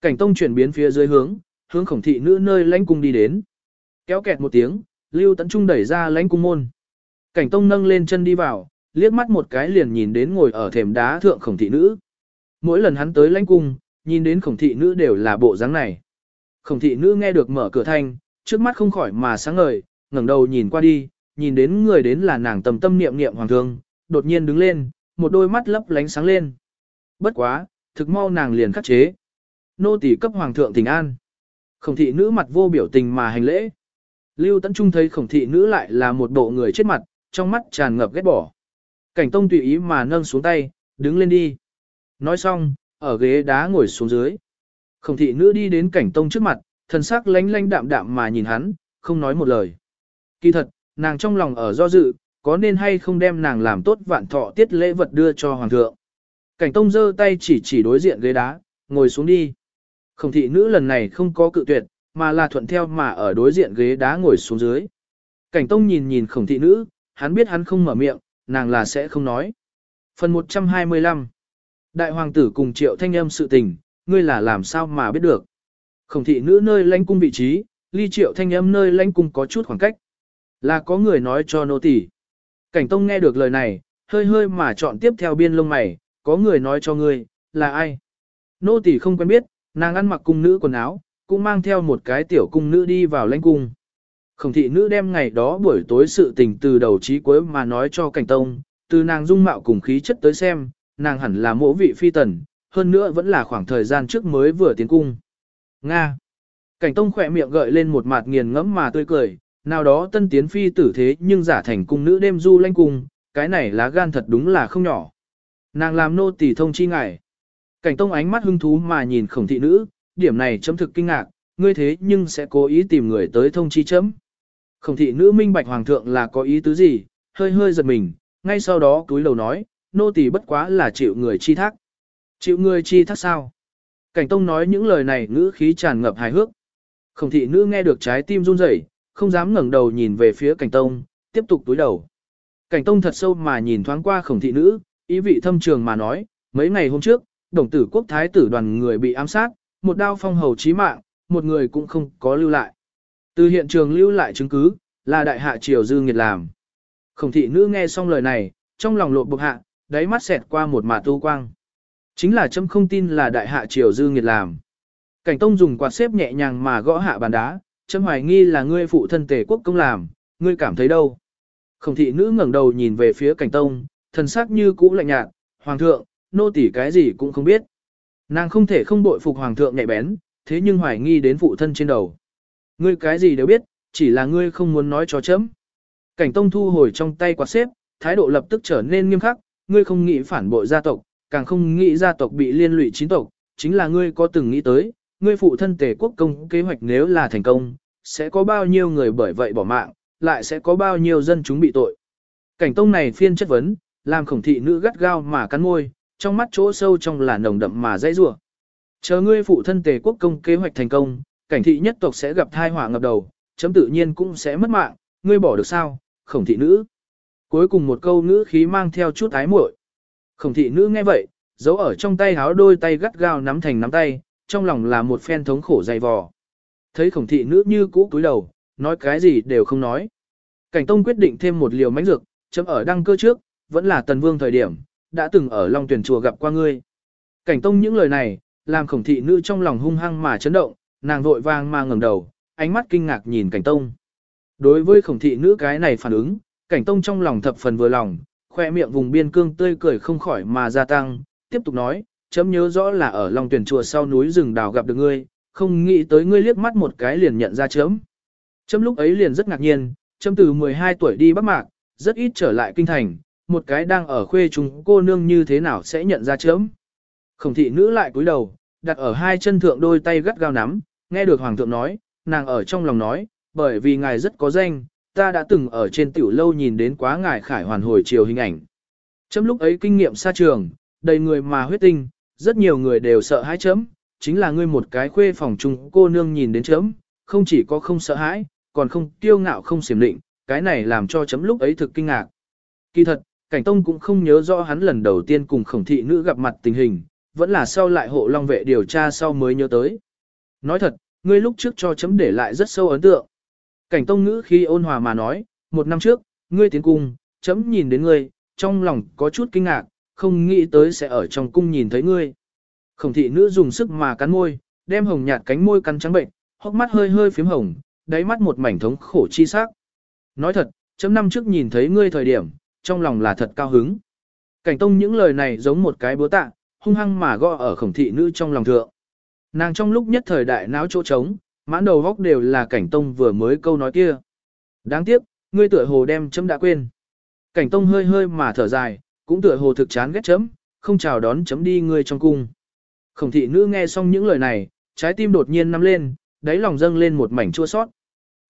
Speaker 1: Cảnh tông chuyển biến phía dưới hướng, hướng khổng thị nữ nơi lãnh cung đi đến. Kéo kẹt một tiếng, Lưu Tấn Trung đẩy ra lãnh cung môn. Cảnh tông nâng lên chân đi vào, liếc mắt một cái liền nhìn đến ngồi ở thềm đá thượng khổng thị nữ. Mỗi lần hắn tới lãnh cung, nhìn đến khổng thị nữ đều là bộ dáng này. Khổng thị nữ nghe được mở cửa thanh, trước mắt không khỏi mà sáng ngời, ngẩng đầu nhìn qua đi, nhìn đến người đến là nàng tầm tâm niệm niệm hoàng thương, đột nhiên đứng lên, một đôi mắt lấp lánh sáng lên. Bất quá, thực mau nàng liền khắc chế. Nô tỳ cấp hoàng thượng tình an. Khổng thị nữ mặt vô biểu tình mà hành lễ. Lưu Tấn Trung thấy khổng thị nữ lại là một bộ người chết mặt, trong mắt tràn ngập ghét bỏ. Cảnh tông tùy ý mà nâng xuống tay, đứng lên đi. Nói xong, ở ghế đá ngồi xuống dưới. Khổng thị nữ đi đến cảnh tông trước mặt, thần sắc lánh lánh đạm đạm mà nhìn hắn, không nói một lời. Kỳ thật, nàng trong lòng ở do dự, có nên hay không đem nàng làm tốt vạn thọ tiết lễ vật đưa cho hoàng thượng. Cảnh tông giơ tay chỉ chỉ đối diện ghế đá, ngồi xuống đi. Khổng thị nữ lần này không có cự tuyệt, mà là thuận theo mà ở đối diện ghế đá ngồi xuống dưới. Cảnh tông nhìn nhìn khổng thị nữ, hắn biết hắn không mở miệng, nàng là sẽ không nói. Phần 125 Đại hoàng tử cùng triệu thanh âm sự tình, ngươi là làm sao mà biết được. Khổng thị nữ nơi lãnh cung vị trí, ly triệu thanh âm nơi lãnh cung có chút khoảng cách. Là có người nói cho nô tỳ. Cảnh tông nghe được lời này, hơi hơi mà chọn tiếp theo biên lông mày, có người nói cho ngươi, là ai? Nô tỳ không quen biết, nàng ăn mặc cung nữ quần áo, cũng mang theo một cái tiểu cung nữ đi vào lãnh cung. Khổng thị nữ đem ngày đó buổi tối sự tình từ đầu chí cuối mà nói cho cảnh tông, từ nàng dung mạo cùng khí chất tới xem, nàng hẳn là mỗ vị phi tần, hơn nữa vẫn là khoảng thời gian trước mới vừa tiến cung. Nga. Cảnh tông khỏe miệng gợi lên một mặt nghiền ngẫm mà tươi cười, nào đó tân tiến phi tử thế nhưng giả thành cung nữ đêm du lanh cung, cái này lá gan thật đúng là không nhỏ. Nàng làm nô tỳ thông chi ngài. Cảnh tông ánh mắt hưng thú mà nhìn khổng thị nữ, điểm này chấm thực kinh ngạc, ngươi thế nhưng sẽ cố ý tìm người tới thông chi chấm. Khổng thị nữ minh bạch hoàng thượng là có ý tứ gì, hơi hơi giật mình, ngay sau đó túi lầu nói, nô tỳ bất quá là chịu người chi thác. Chịu người chi thác sao? Cảnh tông nói những lời này ngữ khí tràn ngập hài hước. Khổng thị nữ nghe được trái tim run rẩy, không dám ngẩng đầu nhìn về phía cảnh tông, tiếp tục túi đầu. Cảnh tông thật sâu mà nhìn thoáng qua khổng thị nữ, ý vị thâm trường mà nói, mấy ngày hôm trước, đồng tử quốc thái tử đoàn người bị ám sát, một đao phong hầu chí mạng, một người cũng không có lưu lại. Từ hiện trường lưu lại chứng cứ, là đại hạ triều dư nghiệt làm. Khổng thị nữ nghe xong lời này, trong lòng lộ bộc hạ, đáy mắt xẹt qua một mà tu quang. Chính là châm không tin là đại hạ triều dư nghiệt làm. Cảnh tông dùng quạt xếp nhẹ nhàng mà gõ hạ bàn đá, chấm hoài nghi là ngươi phụ thân tề quốc công làm, ngươi cảm thấy đâu? Khổng thị nữ ngẩng đầu nhìn về phía cảnh tông, thần sắc như cũ lạnh nhạt, hoàng thượng, nô tỳ cái gì cũng không biết. Nàng không thể không bội phục hoàng thượng nhạy bén, thế nhưng hoài nghi đến phụ thân trên đầu. Ngươi cái gì đều biết, chỉ là ngươi không muốn nói cho chấm. Cảnh tông thu hồi trong tay quạt xếp, thái độ lập tức trở nên nghiêm khắc, ngươi không nghĩ phản bội gia tộc, càng không nghĩ gia tộc bị liên lụy chính tộc, chính là ngươi có từng nghĩ tới, ngươi phụ thân tề quốc công kế hoạch nếu là thành công, sẽ có bao nhiêu người bởi vậy bỏ mạng, lại sẽ có bao nhiêu dân chúng bị tội. Cảnh tông này phiên chất vấn, làm khổng thị nữ gắt gao mà cắn môi, trong mắt chỗ sâu trong là nồng đậm mà dãy rủa. Chờ ngươi phụ thân tề quốc công kế hoạch thành công, cảnh thị nhất tộc sẽ gặp thai họa ngập đầu, chấm tự nhiên cũng sẽ mất mạng, ngươi bỏ được sao, khổng thị nữ. Cuối cùng một câu ngữ khí mang theo chút ái muội. Khổng thị nữ nghe vậy, giấu ở trong tay háo đôi tay gắt gao nắm thành nắm tay, trong lòng là một phen thống khổ dày vò. Thấy khổng thị nữ như cũ cúi đầu, nói cái gì đều không nói. Cảnh Tông quyết định thêm một liều mánh dược, chấm ở đăng cơ trước, vẫn là tần vương thời điểm, đã từng ở Long Tuyển Chùa gặp qua ngươi. Cảnh Tông những lời này, làm khổng thị nữ trong lòng hung hăng mà chấn động, nàng vội vàng mà ngẩng đầu, ánh mắt kinh ngạc nhìn Cảnh Tông. Đối với khổng thị nữ cái này phản ứng, Cảnh Tông trong lòng thập phần vừa lòng, khoe miệng vùng biên cương tươi cười không khỏi mà gia tăng, tiếp tục nói, chấm nhớ rõ là ở Long Tuyển Chùa sau núi rừng đào gặp được ngươi, không nghĩ tới ngươi liếc mắt một cái liền nhận ra chấm. Chấm lúc ấy liền rất ngạc nhiên, chấm từ 12 tuổi đi Bắc Mạc, rất ít trở lại kinh thành, một cái đang ở khuê chúng cô nương như thế nào sẽ nhận ra chấm. Khổng thị nữ lại cúi đầu, đặt ở hai chân thượng đôi tay gắt gao nắm, nghe được hoàng thượng nói, nàng ở trong lòng nói, bởi vì ngài rất có danh, ta đã từng ở trên tiểu lâu nhìn đến quá ngài khải hoàn hồi chiều hình ảnh. Chấm lúc ấy kinh nghiệm xa trường, đầy người mà huyết tinh, rất nhiều người đều sợ hãi chấm, chính là ngươi một cái khuê phòng trung cô nương nhìn đến chấm, không chỉ có không sợ hãi, còn không tiêu ngạo không xiểm định, cái này làm cho chấm lúc ấy thực kinh ngạc. Kỳ thật, Cảnh Tông cũng không nhớ rõ hắn lần đầu tiên cùng khổng thị nữ gặp mặt tình hình, vẫn là sau lại hộ long vệ điều tra sau mới nhớ tới. Nói thật, ngươi lúc trước cho chấm để lại rất sâu ấn tượng. Cảnh Tông ngữ khi ôn hòa mà nói, một năm trước, ngươi tiến cung, chấm nhìn đến ngươi, trong lòng có chút kinh ngạc, không nghĩ tới sẽ ở trong cung nhìn thấy ngươi. Khổng thị nữ dùng sức mà cắn môi, đem hồng nhạt cánh môi cắn trắng bệnh, hốc mắt hơi hơi phím hồng, đáy mắt một mảnh thống khổ chi sắc. Nói thật, chấm năm trước nhìn thấy ngươi thời điểm, trong lòng là thật cao hứng. Cảnh tông những lời này giống một cái búa tạ, hung hăng mà gõ ở khổng thị nữ trong lòng thượng. Nàng trong lúc nhất thời đại náo chỗ trống, mãn đầu góc đều là cảnh tông vừa mới câu nói kia. Đáng tiếc, ngươi tựa hồ đem chấm đã quên. Cảnh tông hơi hơi mà thở dài, cũng tựa hồ thực chán ghét chấm, không chào đón chấm đi ngươi trong cung. Khổng thị nữ nghe xong những lời này, trái tim đột nhiên nắm lên, đáy lòng dâng lên một mảnh chua sót.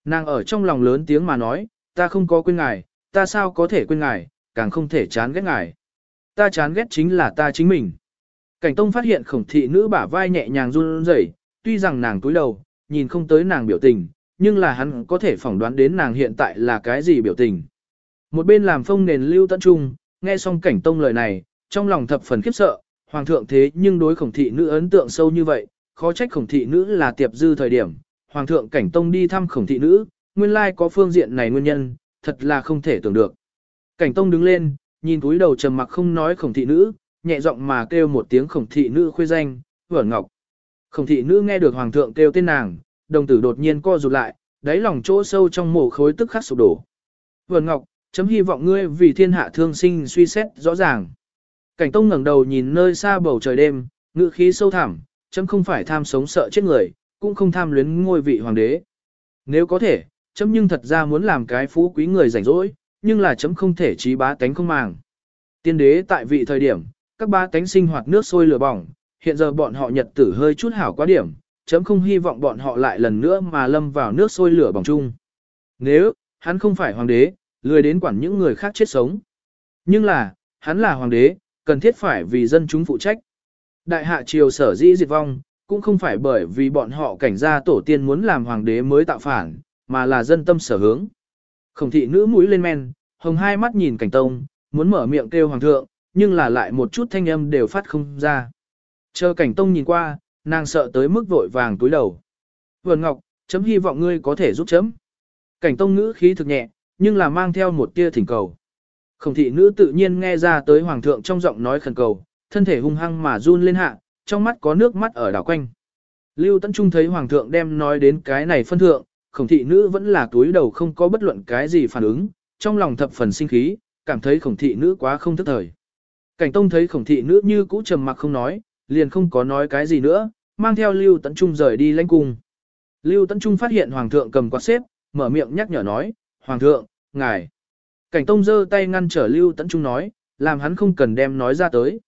Speaker 1: Nàng ở trong lòng lớn tiếng mà nói, ta không có quên ngài, ta sao có thể quên ngài, càng không thể chán ghét ngài. Ta chán ghét chính là ta chính mình. Cảnh Tông phát hiện khổng thị nữ bả vai nhẹ nhàng run rẩy, tuy rằng nàng túi đầu, nhìn không tới nàng biểu tình, nhưng là hắn có thể phỏng đoán đến nàng hiện tại là cái gì biểu tình. Một bên làm phong nền lưu tận trung, nghe xong Cảnh Tông lời này, trong lòng thập phần khiếp sợ, hoàng thượng thế nhưng đối khổng thị nữ ấn tượng sâu như vậy, khó trách khổng thị nữ là tiệp dư thời điểm, hoàng thượng cảnh tông đi thăm khổng thị nữ, nguyên lai có phương diện này nguyên nhân, thật là không thể tưởng được. Cảnh tông đứng lên, nhìn túi đầu trầm mặc không nói khổng thị nữ, nhẹ giọng mà kêu một tiếng khổng thị nữ khuê danh, vẩn ngọc. Khổng thị nữ nghe được hoàng thượng kêu tên nàng, đồng tử đột nhiên co rụt lại, đáy lòng chỗ sâu trong mồ khối tức khắc sụp đổ. Vẩn ngọc, chấm hy vọng ngươi vì thiên hạ thương sinh suy xét rõ ràng. Cảnh tông ngẩng đầu nhìn nơi xa bầu trời đêm, ngự khí sâu thẳm, chấm không phải tham sống sợ chết người, cũng không tham luyến ngôi vị hoàng đế. Nếu có thể, chấm nhưng thật ra muốn làm cái phú quý người rảnh rỗi, nhưng là chấm không thể trí bá tánh không màng. Tiên đế tại vị thời điểm, các ba tánh sinh hoạt nước sôi lửa bỏng, hiện giờ bọn họ nhật tử hơi chút hảo quá điểm, chấm không hy vọng bọn họ lại lần nữa mà lâm vào nước sôi lửa bỏng chung. Nếu, hắn không phải hoàng đế, lười đến quản những người khác chết sống. Nhưng là, hắn là hoàng đế, cần thiết phải vì dân chúng phụ trách. Đại hạ triều sở dĩ diệt vong, cũng không phải bởi vì bọn họ cảnh gia tổ tiên muốn làm hoàng đế mới tạo phản, mà là dân tâm sở hướng. Khổng thị nữ mũi lên men, hồng hai mắt nhìn cảnh tông, muốn mở miệng kêu hoàng thượng, nhưng là lại một chút thanh âm đều phát không ra. Chờ cảnh tông nhìn qua, nàng sợ tới mức vội vàng túi đầu. Vườn ngọc, chấm hy vọng ngươi có thể giúp chấm. Cảnh tông ngữ khí thực nhẹ, nhưng là mang theo một tia thỉnh cầu. Khổng thị nữ tự nhiên nghe ra tới hoàng thượng trong giọng nói khẩn cầu, thân thể hung hăng mà run lên hạ, trong mắt có nước mắt ở đảo quanh. Lưu Tấn Trung thấy hoàng thượng đem nói đến cái này phân thượng, khổng thị nữ vẫn là túi đầu không có bất luận cái gì phản ứng, trong lòng thập phần sinh khí, cảm thấy khổng thị nữ quá không thức thời. Cảnh tông thấy khổng thị nữ như cũ trầm mặc không nói, liền không có nói cái gì nữa, mang theo Lưu Tấn Trung rời đi lãnh cung. Lưu Tấn Trung phát hiện Hoàng thượng cầm quạt xếp, mở miệng nhắc nhở nói, Hoàng thượng, ngài. Cảnh tông giơ tay ngăn trở Lưu Tấn Trung nói, làm hắn không cần đem nói ra tới.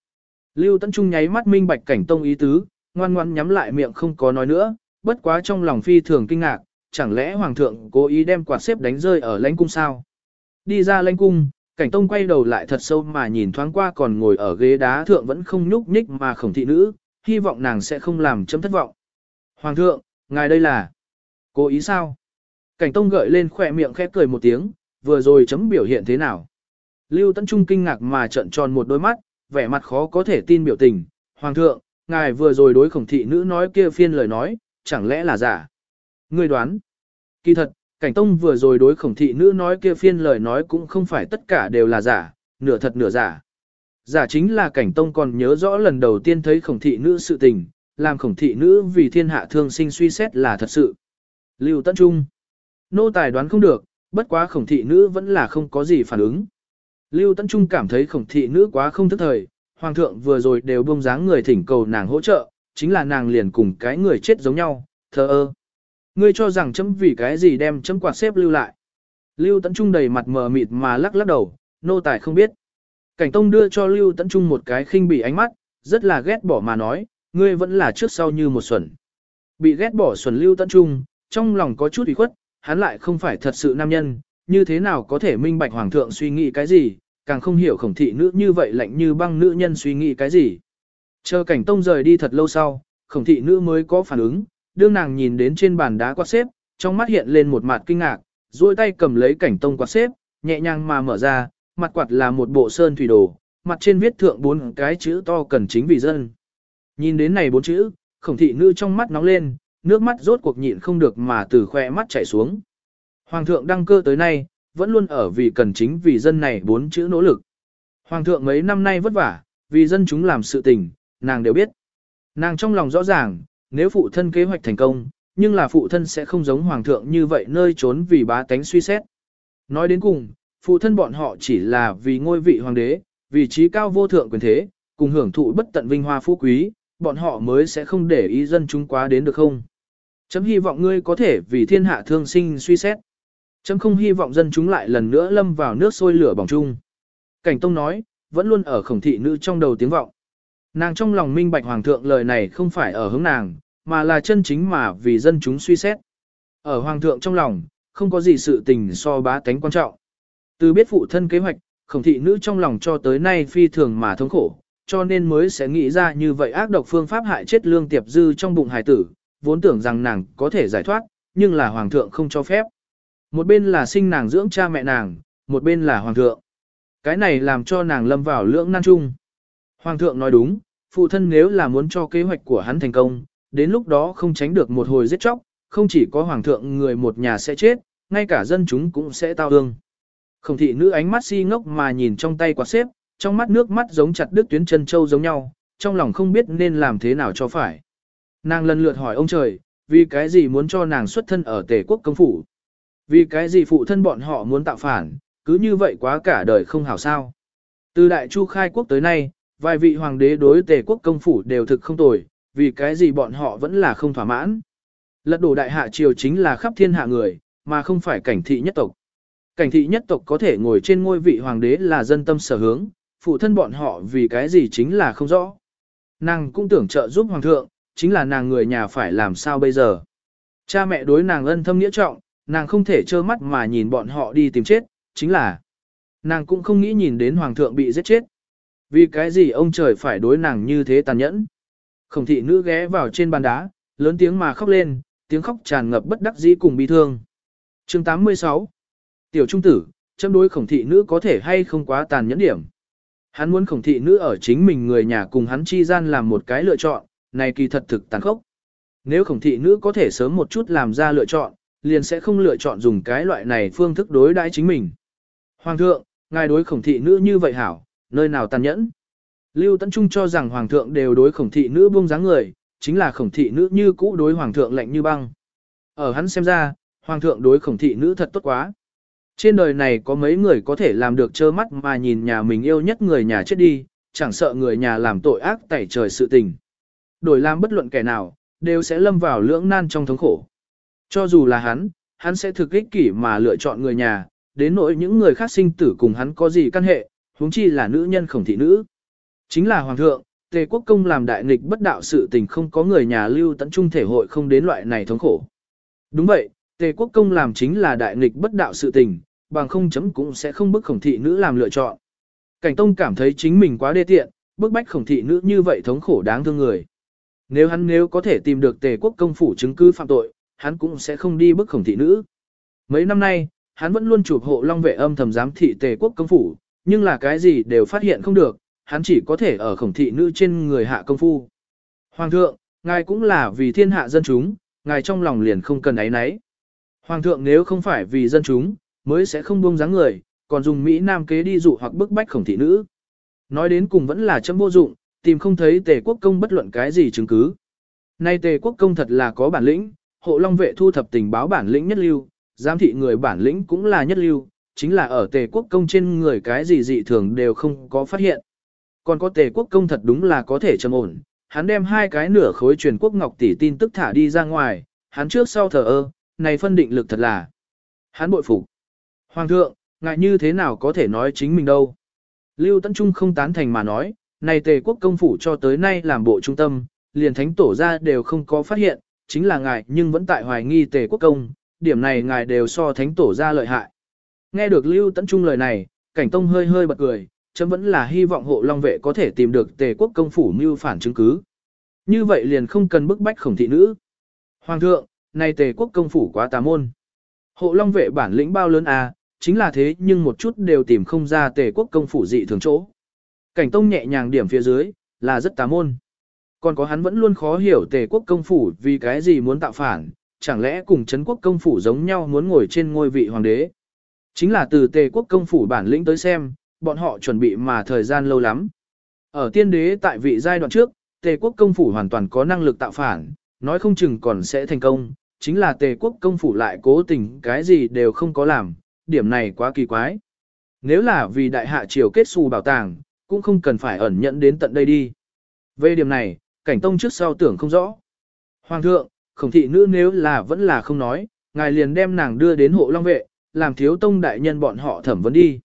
Speaker 1: Lưu Tấn Trung nháy mắt minh bạch cảnh tông ý tứ, ngoan ngoan nhắm lại miệng không có nói nữa, bất quá trong lòng phi thường kinh ngạc, chẳng lẽ Hoàng thượng cố ý đem quạt xếp đánh rơi ở lãnh cung sao? Đi ra lãnh cung, cảnh tông quay đầu lại thật sâu mà nhìn thoáng qua còn ngồi ở ghế đá thượng vẫn không nhúc nhích mà khổng thị nữ, hy vọng nàng sẽ không làm chấm thất vọng. Hoàng thượng, ngài đây là cố ý sao? Cảnh tông gợi lên khỏe miệng khẽ cười một tiếng, vừa rồi chấm biểu hiện thế nào? Lưu Tấn Trung kinh ngạc mà trợn tròn một đôi mắt, vẻ mặt khó có thể tin biểu tình. Hoàng thượng, ngài vừa rồi đối khổng thị nữ nói kia phiên lời nói, chẳng lẽ là giả? Ngươi đoán. Kỳ thật, cảnh tông vừa rồi đối khổng thị nữ nói kia phiên lời nói cũng không phải tất cả đều là giả, nửa thật nửa giả. Giả chính là cảnh tông còn nhớ rõ lần đầu tiên thấy khổng thị nữ sự tình, làm khổng thị nữ vì thiên hạ thương sinh suy xét là thật sự. Lưu Tấn Trung. Nô tài đoán không được, bất quá khổng thị nữ vẫn là không có gì phản ứng. Lưu Tấn Trung cảm thấy khổng thị nữ quá không thức thời, hoàng thượng vừa rồi đều buông dáng người thỉnh cầu nàng hỗ trợ, chính là nàng liền cùng cái người chết giống nhau, thờ ơ. Ngươi cho rằng chấm vì cái gì đem chấm quạt xếp lưu lại. Lưu Tấn Trung đầy mặt mờ mịt mà lắc lắc đầu, nô tài không biết. Cảnh Tông đưa cho Lưu Tấn Trung một cái khinh bỉ ánh mắt, rất là ghét bỏ mà nói, ngươi vẫn là trước sau như một xuẩn. Bị ghét bỏ xuẩn Lưu Tấn Trung, trong lòng có chút ủy khuất, hắn lại không phải thật sự nam nhân, như thế nào có thể minh bạch hoàng thượng suy nghĩ cái gì, càng không hiểu khổng thị nữ như vậy lạnh như băng nữ nhân suy nghĩ cái gì. Chờ cảnh tông rời đi thật lâu sau, khổng thị nữ mới có phản ứng, đương nàng nhìn đến trên bàn đá quạt xếp, trong mắt hiện lên một mặt kinh ngạc, duỗi tay cầm lấy cảnh tông quạt xếp, nhẹ nhàng mà mở ra, mặt quạt là một bộ sơn thủy đồ, mặt trên viết thượng bốn cái chữ to cần chính vì dân. Nhìn đến này bốn chữ, khổng thị nữ trong mắt nóng lên, nước mắt rốt cuộc nhịn không được mà từ khoe mắt chảy xuống. Hoàng thượng đăng cơ tới nay, vẫn luôn ở vì cần chính vì dân này bốn chữ nỗ lực. Hoàng thượng mấy năm nay vất vả, vì dân chúng làm sự tình, nàng đều biết. Nàng trong lòng rõ ràng, nếu phụ thân kế hoạch thành công, nhưng là phụ thân sẽ không giống hoàng thượng như vậy nơi trốn vì bá tánh suy xét. Nói đến cùng, phụ thân bọn họ chỉ là vì ngôi vị hoàng đế, vị trí cao vô thượng quyền thế, cùng hưởng thụ bất tận vinh hoa phú quý, bọn họ mới sẽ không để ý dân chúng quá đến được không. Chấm hy vọng ngươi có thể vì thiên hạ thương sinh suy xét. Chấm không hy vọng dân chúng lại lần nữa lâm vào nước sôi lửa bỏng chung. Cảnh Tông nói, vẫn luôn ở khổng thị nữ trong đầu tiếng vọng. Nàng trong lòng minh bạch hoàng thượng lời này không phải ở hướng nàng, mà là chân chính mà vì dân chúng suy xét. Ở hoàng thượng trong lòng, không có gì sự tình so bá tánh quan trọng. Từ biết phụ thân kế hoạch, khổng thị nữ trong lòng cho tới nay phi thường mà thống khổ, cho nên mới sẽ nghĩ ra như vậy ác độc phương pháp hại chết lương tiệp dư trong bụng hải tử, vốn tưởng rằng nàng có thể giải thoát, nhưng là hoàng thượng không cho phép. Một bên là sinh nàng dưỡng cha mẹ nàng, một bên là hoàng thượng. Cái này làm cho nàng lâm vào lưỡng nan chung. Hoàng thượng nói đúng, phụ thân nếu là muốn cho kế hoạch của hắn thành công, đến lúc đó không tránh được một hồi giết chóc, không chỉ có hoàng thượng người một nhà sẽ chết, ngay cả dân chúng cũng sẽ tao ương. Khổng thị nữ ánh mắt si ngốc mà nhìn trong tay quạt xếp, trong mắt nước mắt giống chặt đứt tuyến chân châu giống nhau, trong lòng không biết nên làm thế nào cho phải. Nàng lần lượt hỏi ông trời, vì cái gì muốn cho nàng xuất thân ở tề quốc công phủ. Vì cái gì phụ thân bọn họ muốn tạo phản, cứ như vậy quá cả đời không hảo sao. Từ đại chu khai quốc tới nay, vài vị hoàng đế đối tề quốc công phủ đều thực không tồi, vì cái gì bọn họ vẫn là không thỏa mãn. Lật đổ đại hạ triều chính là khắp thiên hạ người, mà không phải cảnh thị nhất tộc. Cảnh thị nhất tộc có thể ngồi trên ngôi vị hoàng đế là dân tâm sở hướng, phụ thân bọn họ vì cái gì chính là không rõ. Nàng cũng tưởng trợ giúp hoàng thượng, chính là nàng người nhà phải làm sao bây giờ. Cha mẹ đối nàng ân thâm nghĩa trọng, nàng không thể trơ mắt mà nhìn bọn họ đi tìm chết, chính là nàng cũng không nghĩ nhìn đến hoàng thượng bị giết chết. Vì cái gì ông trời phải đối nàng như thế tàn nhẫn. Khổng thị nữ ghé vào trên bàn đá, lớn tiếng mà khóc lên, tiếng khóc tràn ngập bất đắc dĩ cùng bi thương. chương 86 Tiểu trung tử, châm đối khổng thị nữ có thể hay không quá tàn nhẫn điểm. Hắn muốn khổng thị nữ ở chính mình người nhà cùng hắn chi gian làm một cái lựa chọn, này kỳ thật thực tàn khốc. Nếu khổng thị nữ có thể sớm một chút làm ra lựa chọn, liền sẽ không lựa chọn dùng cái loại này phương thức đối đãi chính mình. Hoàng thượng, ngài đối khổng thị nữ như vậy hảo, nơi nào tàn nhẫn. Lưu Tấn Trung cho rằng hoàng thượng đều đối khổng thị nữ buông dáng người, chính là khổng thị nữ như cũ đối hoàng thượng lạnh như băng. Ở hắn xem ra, hoàng thượng đối khổng thị nữ thật tốt quá. Trên đời này có mấy người có thể làm được trơ mắt mà nhìn nhà mình yêu nhất người nhà chết đi, chẳng sợ người nhà làm tội ác tẩy trời sự tình. Đổi làm bất luận kẻ nào, đều sẽ lâm vào lưỡng nan trong thống khổ. Cho dù là hắn, hắn sẽ thực ích kỷ mà lựa chọn người nhà, đến nỗi những người khác sinh tử cùng hắn có gì căn hệ, huống chi là nữ nhân khổng thị nữ. Chính là hoàng thượng, Tề quốc công làm đại nghịch bất đạo sự tình không có người nhà lưu tận trung thể hội không đến loại này thống khổ. Đúng vậy, Tề quốc công làm chính là đại nghịch bất đạo sự tình, bằng không chấm cũng sẽ không bức khổng thị nữ làm lựa chọn. Cảnh Tông cảm thấy chính mình quá đê tiện, bức bách khổng thị nữ như vậy thống khổ đáng thương người. Nếu hắn nếu có thể tìm được tề quốc công phủ chứng cứ phạm tội, hắn cũng sẽ không đi bức khổng thị nữ. Mấy năm nay, hắn vẫn luôn chụp hộ long vệ âm thầm giám thị tề quốc công phủ, nhưng là cái gì đều phát hiện không được, hắn chỉ có thể ở khổng thị nữ trên người hạ công phu. Hoàng thượng, ngài cũng là vì thiên hạ dân chúng, ngài trong lòng liền không cần ấy nấy. Hoàng thượng nếu không phải vì dân chúng, mới sẽ không buông dáng người, còn dùng Mỹ Nam kế đi dụ hoặc bức bách khổng thị nữ. Nói đến cùng vẫn là châm vô dụng, tìm không thấy tề quốc công bất luận cái gì chứng cứ. Nay tề quốc công thật là có bản lĩnh, hộ long vệ thu thập tình báo bản lĩnh nhất lưu, giám thị người bản lĩnh cũng là nhất lưu, chính là ở tề quốc công trên người cái gì dị thường đều không có phát hiện. Còn có tề quốc công thật đúng là có thể trầm ổn, hắn đem hai cái nửa khối truyền quốc ngọc tỷ tin tức thả đi ra ngoài, hắn trước sau thờ ơ, này phân định lực thật là. Hắn bội phục. Hoàng thượng, ngại như thế nào có thể nói chính mình đâu. Lưu Tấn Trung không tán thành mà nói, này tề quốc công phủ cho tới nay làm bộ trung tâm, liền thánh tổ ra đều không có phát hiện, chính là ngài nhưng vẫn tại hoài nghi tề quốc công, điểm này ngài đều so thánh tổ ra lợi hại. Nghe được Lưu Tấn Trung lời này, cảnh tông hơi hơi bật cười, chấm vẫn là hy vọng hộ long vệ có thể tìm được tề quốc công phủ mưu phản chứng cứ. Như vậy liền không cần bức bách khổng thị nữ. Hoàng thượng, này tề quốc công phủ quá tà môn. Hộ long vệ bản lĩnh bao lớn à, chính là thế nhưng một chút đều tìm không ra tề quốc công phủ dị thường chỗ. Cảnh tông nhẹ nhàng điểm phía dưới, là rất tà môn. Còn có hắn vẫn luôn khó hiểu tề quốc công phủ vì cái gì muốn tạo phản, chẳng lẽ cùng Trấn quốc công phủ giống nhau muốn ngồi trên ngôi vị hoàng đế. Chính là từ tề quốc công phủ bản lĩnh tới xem, bọn họ chuẩn bị mà thời gian lâu lắm. Ở tiên đế tại vị giai đoạn trước, tề quốc công phủ hoàn toàn có năng lực tạo phản, nói không chừng còn sẽ thành công, chính là tề quốc công phủ lại cố tình cái gì đều không có làm, điểm này quá kỳ quái. Nếu là vì đại hạ triều kết xù bảo tàng, cũng không cần phải ẩn nhẫn đến tận đây đi. Về điểm này, cảnh tông trước sau tưởng không rõ. Hoàng thượng, khổng thị nữ nếu là vẫn là không nói, ngài liền đem nàng đưa đến hộ long vệ, làm thiếu tông đại nhân bọn họ thẩm vấn đi.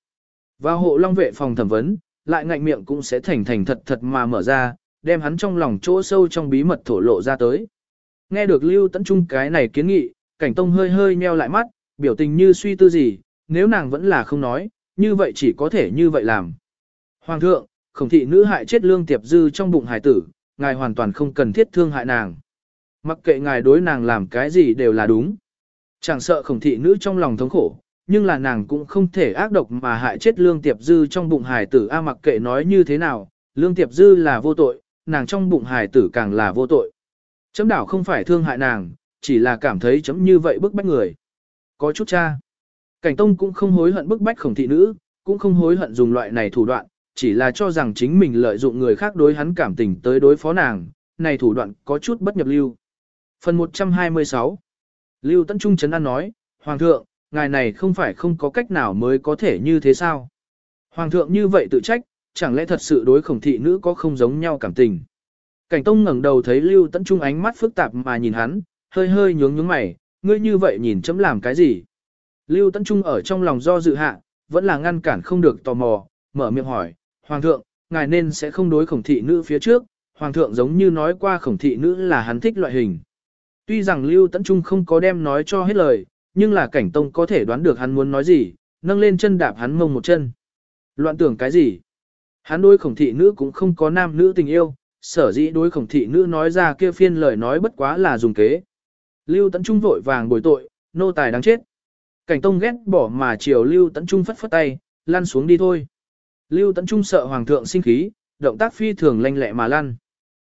Speaker 1: Vào hộ long vệ phòng thẩm vấn, lại ngạnh miệng cũng sẽ thành thành thật thật mà mở ra, đem hắn trong lòng chỗ sâu trong bí mật thổ lộ ra tới. Nghe được Lưu Tấn Trung cái này kiến nghị, cảnh tông hơi hơi nheo lại mắt, biểu tình như suy tư gì, nếu nàng vẫn là không nói, như vậy chỉ có thể như vậy làm. Hoàng thượng, khổng thị nữ hại chết lương tiệp dư trong bụng hải tử, ngài hoàn toàn không cần thiết thương hại nàng. Mặc kệ ngài đối nàng làm cái gì đều là đúng. Chẳng sợ khổng thị nữ trong lòng thống khổ, nhưng là nàng cũng không thể ác độc mà hại chết lương tiệp dư trong bụng hải tử a mặc kệ nói như thế nào, lương tiệp dư là vô tội, nàng trong bụng hải tử càng là vô tội. Chấm đảo không phải thương hại nàng, chỉ là cảm thấy chấm như vậy bức bách người. Có chút cha. Cảnh Tông cũng không hối hận bức bách khổng thị nữ, cũng không hối hận dùng loại này thủ đoạn, chỉ là cho rằng chính mình lợi dụng người khác đối hắn cảm tình tới đối phó nàng, này thủ đoạn có chút bất nhập lưu. Phần 126 Lưu Tấn Trung Trấn An nói, Hoàng thượng, ngài này không phải không có cách nào mới có thể như thế sao? Hoàng thượng như vậy tự trách, chẳng lẽ thật sự đối khổng thị nữ có không giống nhau cảm tình? Cảnh Tông ngẩng đầu thấy Lưu Tấn Trung ánh mắt phức tạp mà nhìn hắn, hơi hơi nhướng nhướng mày, ngươi như vậy nhìn chấm làm cái gì? Lưu Tấn Trung ở trong lòng do dự hạ, vẫn là ngăn cản không được tò mò, mở miệng hỏi, Hoàng thượng, ngài nên sẽ không đối khổng thị nữ phía trước, Hoàng thượng giống như nói qua khổng thị nữ là hắn thích loại hình. Tuy rằng Lưu Tấn Trung không có đem nói cho hết lời, nhưng là cảnh tông có thể đoán được hắn muốn nói gì, nâng lên chân đạp hắn mông một chân. Loạn tưởng cái gì? Hắn đối khổng thị nữ cũng không có nam nữ tình yêu, sở dĩ đối khổng thị nữ nói ra kia phiên lời nói bất quá là dùng kế. Lưu Tấn Trung vội vàng bồi tội, nô tài đáng chết. Cảnh Tông ghét bỏ mà chiều Lưu Tấn Trung phất phất tay, lăn xuống đi thôi. Lưu Tấn Trung sợ Hoàng thượng sinh khí, động tác phi thường lanh lẹ mà lăn.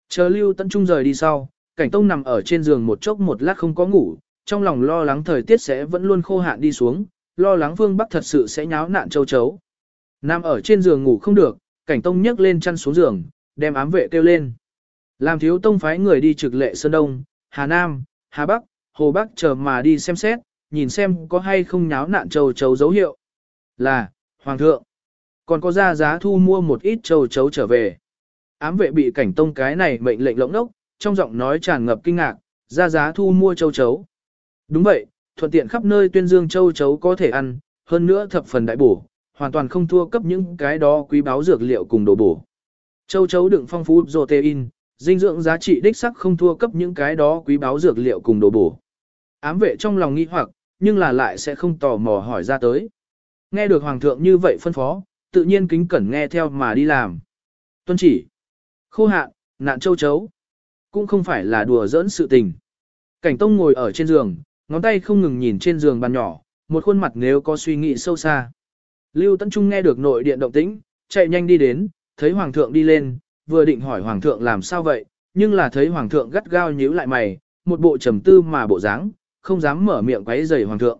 Speaker 1: Chờ Lưu Tấn Trung rời đi sau, Cảnh Tông nằm ở trên giường một chốc một lát không có ngủ, trong lòng lo lắng thời tiết sẽ vẫn luôn khô hạn đi xuống, lo lắng Vương Bắc thật sự sẽ nháo nạn châu chấu. Nam ở trên giường ngủ không được, Cảnh Tông nhấc lên chăn xuống giường, đem ám vệ kêu lên. Làm thiếu tông phái người đi trực lệ Sơn Đông, Hà Nam, Hà Bắc, Hồ Bắc chờ mà đi xem xét, nhìn xem có hay không nháo nạn châu chấu dấu hiệu. Là, Hoàng thượng. Còn có ra giá thu mua một ít châu chấu trở về. Ám vệ bị cảnh tông cái này mệnh lệnh lỗng đốc, trong giọng nói tràn ngập kinh ngạc, ra giá thu mua châu chấu. Đúng vậy, thuận tiện khắp nơi tuyên dương châu chấu có thể ăn, hơn nữa thập phần đại bổ, hoàn toàn không thua cấp những cái đó quý báo dược liệu cùng đồ bổ. Châu chấu đựng phong phú protein, dinh dưỡng giá trị đích sắc không thua cấp những cái đó quý báo dược liệu cùng đồ bổ. Ám vệ trong lòng nghi hoặc, nhưng là lại sẽ không tò mò hỏi ra tới. Nghe được hoàng thượng như vậy phân phó, tự nhiên kính cẩn nghe theo mà đi làm. Tuân chỉ, khô hạn, nạn châu chấu, cũng không phải là đùa giỡn sự tình. Cảnh tông ngồi ở trên giường, ngón tay không ngừng nhìn trên giường bàn nhỏ, một khuôn mặt nếu có suy nghĩ sâu xa. Lưu Tấn Trung nghe được nội điện động tĩnh, chạy nhanh đi đến, thấy hoàng thượng đi lên, vừa định hỏi hoàng thượng làm sao vậy, nhưng là thấy hoàng thượng gắt gao nhíu lại mày, một bộ trầm tư mà bộ dáng, không dám mở miệng quấy rầy hoàng thượng.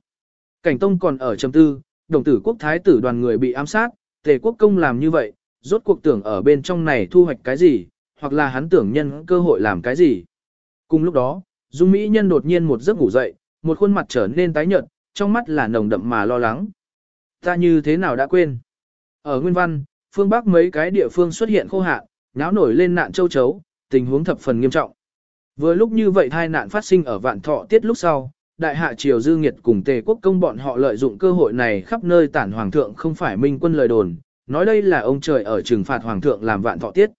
Speaker 1: Cảnh Tông còn ở trầm tư, đồng tử quốc thái tử đoàn người bị ám sát, tề quốc công làm như vậy, rốt cuộc tưởng ở bên trong này thu hoạch cái gì, hoặc là hắn tưởng nhân cơ hội làm cái gì. Cùng lúc đó, Dung Mỹ Nhân đột nhiên một giấc ngủ dậy, một khuôn mặt trở nên tái nhợt, trong mắt là nồng đậm mà lo lắng. Ta như thế nào đã quên? Ở Nguyên Văn, phương Bắc mấy cái địa phương xuất hiện khô hạn, náo nổi lên nạn châu chấu, tình huống thập phần nghiêm trọng. Vừa lúc như vậy hai nạn phát sinh ở vạn thọ tiết lúc sau, đại hạ triều dư nghiệt cùng tề quốc công bọn họ lợi dụng cơ hội này khắp nơi tản hoàng thượng không phải minh quân lời đồn, nói đây là ông trời ở trừng phạt hoàng thượng làm vạn thọ tiết.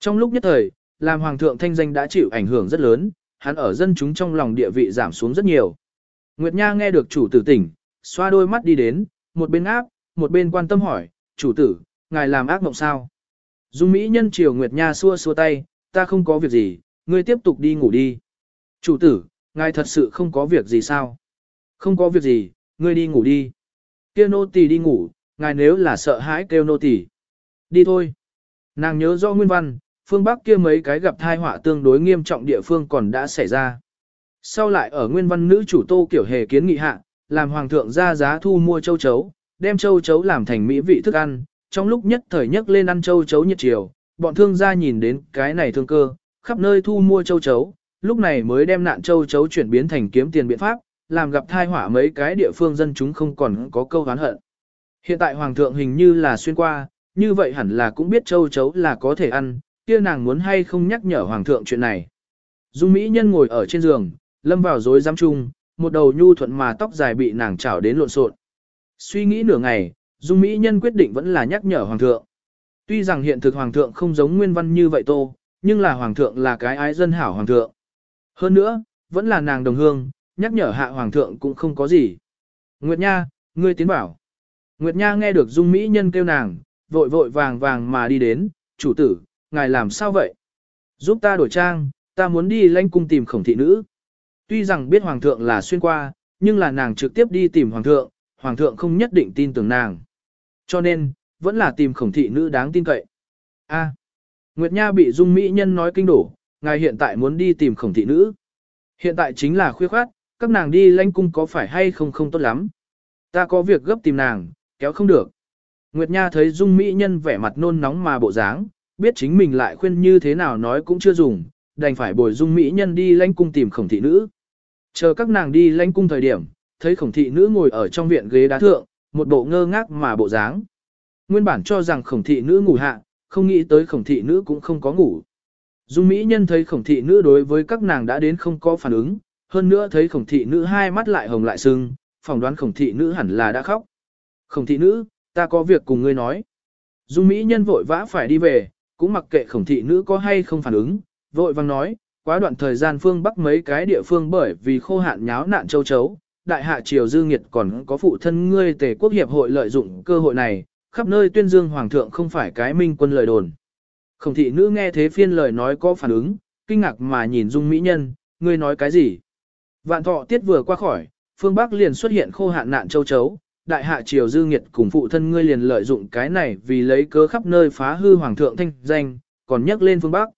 Speaker 1: Trong lúc nhất thời, làm hoàng thượng thanh danh đã chịu ảnh hưởng rất lớn, hắn ở dân chúng trong lòng địa vị giảm xuống rất nhiều. Nguyệt Nha nghe được chủ tử tỉnh, xoa đôi mắt đi đến, một bên áp, một bên quan tâm hỏi, chủ tử, ngài làm ác mộng sao? Dung Mỹ nhân triều Nguyệt Nha xua xua tay, ta không có việc gì, ngươi tiếp tục đi ngủ đi. Chủ tử, ngài thật sự không có việc gì sao? Không có việc gì, ngươi đi ngủ đi. Kia nô tỳ đi ngủ, ngài nếu là sợ hãi kêu nô tỳ. Đi thôi. Nàng nhớ rõ nguyên văn, phương Bắc kia mấy cái gặp thai họa tương đối nghiêm trọng địa phương còn đã xảy ra. Sau lại ở nguyên văn nữ chủ tô kiểu hề kiến nghị hạ, làm hoàng thượng ra giá thu mua châu chấu, đem châu chấu làm thành mỹ vị thức ăn, trong lúc nhất thời nhất lên ăn châu chấu nhiệt chiều, bọn thương gia nhìn đến cái này thương cơ, khắp nơi thu mua châu chấu, lúc này mới đem nạn châu chấu chuyển biến thành kiếm tiền biện pháp, làm gặp thai họa mấy cái địa phương dân chúng không còn có câu hán hận. Hiện tại hoàng thượng hình như là xuyên qua, như vậy hẳn là cũng biết châu chấu là có thể ăn, kia nàng muốn hay không nhắc nhở hoàng thượng chuyện này. Dung Mỹ Nhân ngồi ở trên giường, lâm vào rối rắm chung, một đầu nhu thuận mà tóc dài bị nàng chảo đến lộn xộn. Suy nghĩ nửa ngày, Dung Mỹ Nhân quyết định vẫn là nhắc nhở hoàng thượng. Tuy rằng hiện thực hoàng thượng không giống nguyên văn như vậy tô, nhưng là hoàng thượng là cái ái dân hảo hoàng thượng. Hơn nữa, vẫn là nàng đồng hương, nhắc nhở hạ hoàng thượng cũng không có gì. Nguyệt Nha, ngươi tiến bảo. Nguyệt Nha nghe được Dung Mỹ Nhân kêu nàng, vội vội vàng vàng mà đi đến, chủ tử, ngài làm sao vậy? Giúp ta đổi trang, ta muốn đi lanh cung tìm khổng thị nữ. Tuy rằng biết hoàng thượng là xuyên qua, nhưng là nàng trực tiếp đi tìm hoàng thượng, hoàng thượng không nhất định tin tưởng nàng. Cho nên, vẫn là tìm khổng thị nữ đáng tin cậy. A. Nguyệt Nha bị Dung Mỹ Nhân nói kinh đổ, ngài hiện tại muốn đi tìm khổng thị nữ. Hiện tại chính là khuya khoát, các nàng đi lãnh cung có phải hay không không tốt lắm. Ta có việc gấp tìm nàng, kéo không được. Nguyệt Nha thấy Dung Mỹ Nhân vẻ mặt nôn nóng mà bộ dáng, biết chính mình lại khuyên như thế nào nói cũng chưa dùng, đành phải bồi Dung Mỹ Nhân đi lãnh cung tìm khổng thị nữ. Chờ các nàng đi lãnh cung thời điểm, thấy khổng thị nữ ngồi ở trong viện ghế đá thượng, một bộ ngơ ngác mà bộ dáng. Nguyên bản cho rằng khổng thị nữ ngủ hạ, không nghĩ tới khổng thị nữ cũng không có ngủ. Dung Mỹ Nhân thấy khổng thị nữ đối với các nàng đã đến không có phản ứng, hơn nữa thấy khổng thị nữ hai mắt lại hồng lại sưng, phỏng đoán khổng thị nữ hẳn là đã khóc. Khổng thị nữ, ta có việc cùng ngươi nói. Dung Mỹ Nhân vội vã phải đi về, cũng mặc kệ khổng thị nữ có hay không phản ứng, vội vang nói, quá đoạn thời gian phương Bắc mấy cái địa phương bởi vì khô hạn nháo nạn châu chấu, đại hạ triều dư nghiệt còn có phụ thân ngươi tề quốc hiệp hội lợi dụng cơ hội này, khắp nơi tuyên dương hoàng thượng không phải cái minh quân lời đồn. Khổng thị nữ nghe thế phiên lời nói có phản ứng, kinh ngạc mà nhìn dung mỹ nhân, ngươi nói cái gì? Vạn thọ tiết vừa qua khỏi, phương Bắc liền xuất hiện khô hạn nạn châu chấu, đại hạ triều dư nghiệt cùng phụ thân ngươi liền lợi dụng cái này vì lấy cớ khắp nơi phá hư hoàng thượng thanh danh, còn nhắc lên phương Bắc.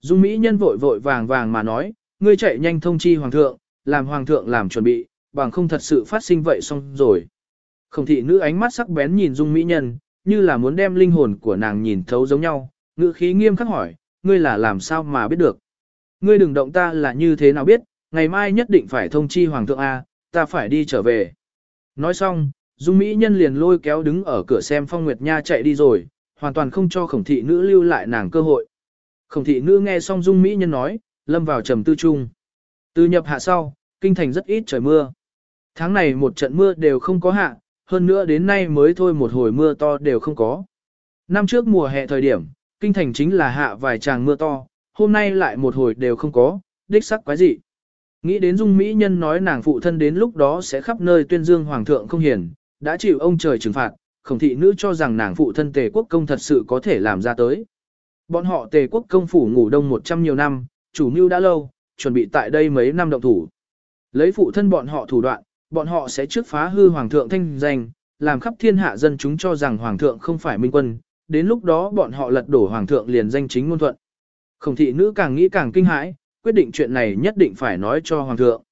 Speaker 1: Dung Mỹ nhân vội vội vàng vàng mà nói, ngươi chạy nhanh thông chi hoàng thượng, làm hoàng thượng làm chuẩn bị, bằng không thật sự phát sinh vậy xong rồi. Khổng thị nữ ánh mắt sắc bén nhìn Dung Mỹ nhân, như là muốn đem linh hồn của nàng nhìn thấu giống nhau, ngữ khí nghiêm khắc hỏi, ngươi là làm sao mà biết được. Ngươi đừng động ta là như thế nào biết, ngày mai nhất định phải thông chi hoàng thượng A, ta phải đi trở về. Nói xong, Dung Mỹ Nhân liền lôi kéo đứng ở cửa xem Phong Nguyệt Nha chạy đi rồi, hoàn toàn không cho khổng thị nữ lưu lại nàng cơ hội. Khổng thị nữ nghe xong Dung Mỹ Nhân nói, lâm vào trầm tư trung. Từ nhập hạ sau, kinh thành rất ít trời mưa. Tháng này một trận mưa đều không có hạ, hơn nữa đến nay mới thôi một hồi mưa to đều không có. Năm trước mùa hè thời điểm, kinh thành chính là hạ vài tràng mưa to, hôm nay lại một hồi đều không có, đích sắc quái dị. Nghĩ đến Dung Mỹ Nhân nói nàng phụ thân đến lúc đó sẽ khắp nơi tuyên dương hoàng thượng không hiền, đã chịu ông trời trừng phạt, khổng thị nữ cho rằng nàng phụ thân tề quốc công thật sự có thể làm ra tới. Bọn họ tề quốc công phủ ngủ đông 100 nhiều năm, chủ mưu đã lâu, chuẩn bị tại đây mấy năm động thủ. Lấy phụ thân bọn họ thủ đoạn, bọn họ sẽ trước phá hư hoàng thượng thanh danh, làm khắp thiên hạ dân chúng cho rằng hoàng thượng không phải minh quân, đến lúc đó bọn họ lật đổ hoàng thượng liền danh chính ngôn thuận. Khổng thị nữ càng nghĩ càng kinh hãi, quyết định chuyện này nhất định phải nói cho hoàng thượng.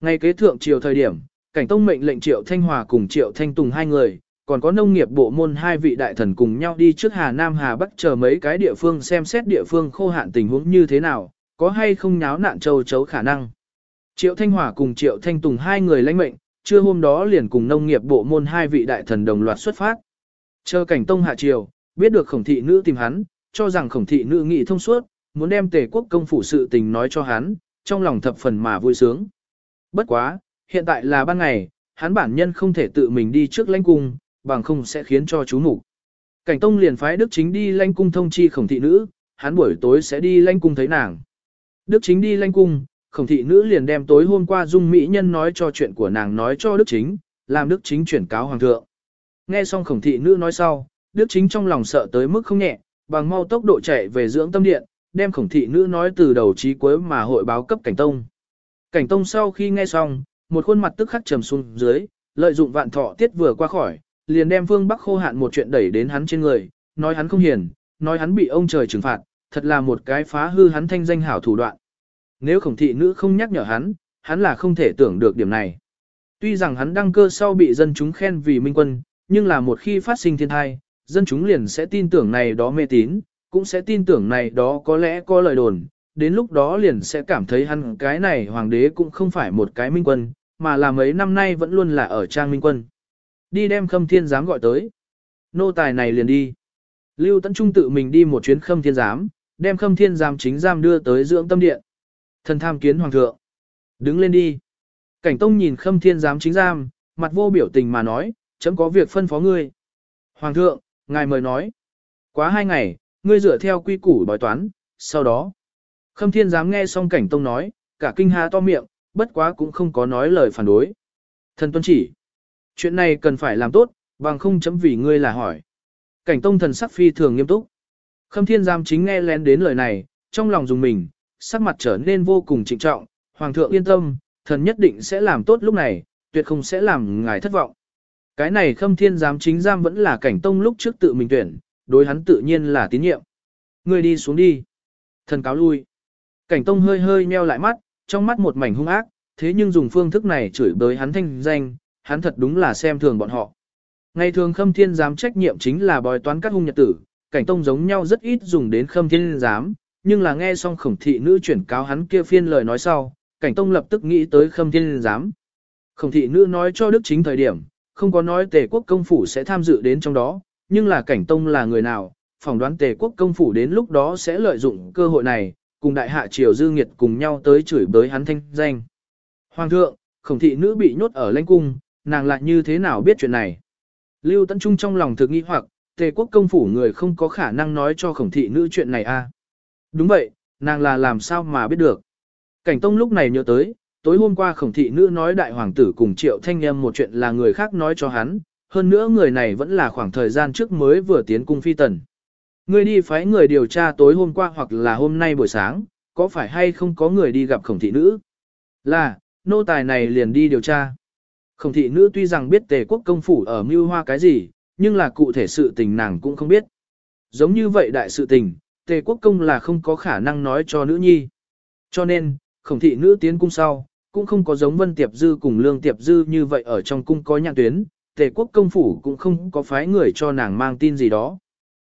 Speaker 1: Ngay kế thượng triều thời điểm, cảnh tông mệnh lệnh triệu thanh hòa cùng triệu thanh tùng hai người, còn có nông nghiệp bộ môn hai vị đại thần cùng nhau đi trước Hà Nam Hà Bắc chờ mấy cái địa phương xem xét địa phương khô hạn tình huống như thế nào, có hay không nháo nạn châu chấu khả năng. Triệu Thanh Hòa cùng Triệu Thanh Tùng hai người lãnh mệnh, trưa hôm đó liền cùng nông nghiệp bộ môn hai vị đại thần đồng loạt xuất phát. Chờ cảnh tông hạ triều, biết được khổng thị nữ tìm hắn, cho rằng khổng thị nữ nghị thông suốt, muốn đem tề quốc công phủ sự tình nói cho hắn, trong lòng thập phần mà vui sướng. Bất quá, hiện tại là ban ngày, hắn bản nhân không thể tự mình đi trước lãnh cung, bằng không sẽ khiến cho chú mục. Cảnh Tông liền phái Đức Chính đi lãnh cung thông chi khổng thị nữ, hắn buổi tối sẽ đi lãnh cung thấy nàng. Đức Chính đi lãnh cung, khổng thị nữ liền đem tối hôm qua dung mỹ nhân nói cho chuyện của nàng nói cho Đức Chính, làm Đức Chính chuyển cáo hoàng thượng. Nghe xong khổng thị nữ nói sau, Đức Chính trong lòng sợ tới mức không nhẹ, bằng mau tốc độ chạy về dưỡng tâm điện, đem khổng thị nữ nói từ đầu chí cuối mà hội báo cấp cảnh tông. Cảnh tông sau khi nghe xong, một khuôn mặt tức khắc trầm xuống dưới, lợi dụng vạn thọ tiết vừa qua khỏi, liền đem phương Bắc khô hạn một chuyện đẩy đến hắn trên người, nói hắn không hiền, nói hắn bị ông trời trừng phạt, thật là một cái phá hư hắn thanh danh hảo thủ đoạn. Nếu khổng thị nữ không nhắc nhở hắn, hắn là không thể tưởng được điểm này. Tuy rằng hắn đăng cơ sau bị dân chúng khen vì minh quân, nhưng là một khi phát sinh thiên thai, dân chúng liền sẽ tin tưởng này đó mê tín, cũng sẽ tin tưởng này đó có lẽ có lời đồn, đến lúc đó liền sẽ cảm thấy hắn cái này hoàng đế cũng không phải một cái minh quân, mà là mấy năm nay vẫn luôn là ở trang minh quân. Đi đem khâm thiên giám gọi tới. Nô tài này liền đi. Lưu Tấn Trung tự mình đi một chuyến khâm thiên giám, đem khâm thiên giám chính giam đưa tới dưỡng tâm điện. Thần tham kiến hoàng thượng. Đứng lên đi. Cảnh tông nhìn khâm thiên giám chính giam, mặt vô biểu tình mà nói, chấm có việc phân phó ngươi. Hoàng thượng, ngài mời nói. Quá hai ngày, ngươi dựa theo quy củ bói toán, sau đó. Khâm thiên giám nghe xong cảnh tông nói, cả kinh há to miệng, bất quá cũng không có nói lời phản đối. Thần tuân chỉ. Chuyện này cần phải làm tốt, bằng không chấm vì ngươi là hỏi. Cảnh tông thần sắc phi thường nghiêm túc. Khâm thiên giám chính nghe lén đến lời này, trong lòng dùng mình, sắc mặt trở nên vô cùng trịnh trọng. Hoàng thượng yên tâm, thần nhất định sẽ làm tốt lúc này, tuyệt không sẽ làm ngài thất vọng. Cái này khâm thiên giám chính giam vẫn là cảnh tông lúc trước tự mình tuyển, đối hắn tự nhiên là tín nhiệm. người đi xuống đi. Thần cáo lui. Cảnh tông hơi hơi nheo lại mắt, trong mắt một mảnh hung ác, thế nhưng dùng phương thức này chửi bới hắn thanh danh, hắn thật đúng là xem thường bọn họ. Ngày thường khâm thiên giám trách nhiệm chính là bói toán các hung nhật tử, cảnh tông giống nhau rất ít dùng đến khâm thiên giám, nhưng là nghe xong khổng thị nữ chuyển cáo hắn kia phiên lời nói sau, cảnh tông lập tức nghĩ tới khâm thiên giám. Khổng thị nữ nói cho đức chính thời điểm, không có nói tề quốc công phủ sẽ tham dự đến trong đó, nhưng là cảnh tông là người nào, phỏng đoán tề quốc công phủ đến lúc đó sẽ lợi dụng cơ hội này, cùng đại hạ triều dư nghiệt cùng nhau tới chửi bới hắn thanh danh. Hoàng thượng, khổng thị nữ bị nhốt ở lãnh cung, nàng lại như thế nào biết chuyện này? Lưu Tấn Trung trong lòng thực nghi hoặc, tề quốc công phủ người không có khả năng nói cho khổng thị nữ chuyện này a. À? Đúng vậy, nàng là làm sao mà biết được? Cảnh Tông lúc này nhớ tới, tối hôm qua khổng thị nữ nói đại hoàng tử cùng triệu thanh em một chuyện là người khác nói cho hắn, hơn nữa người này vẫn là khoảng thời gian trước mới vừa tiến cung phi tần. Người đi phái người điều tra tối hôm qua hoặc là hôm nay buổi sáng, có phải hay không có người đi gặp khổng thị nữ? Là, nô tài này liền đi điều tra. Khổng thị nữ tuy rằng biết tề quốc công phủ ở mưu hoa cái gì, nhưng là cụ thể sự tình nàng cũng không biết. Giống như vậy đại sự tình, tề quốc công là không có khả năng nói cho nữ nhi. Cho nên, khổng thị nữ tiến cung sau, cũng không có giống vân tiệp dư cùng lương tiệp dư như vậy ở trong cung có nhạc tuyến, tề quốc công phủ cũng không có phái người cho nàng mang tin gì đó.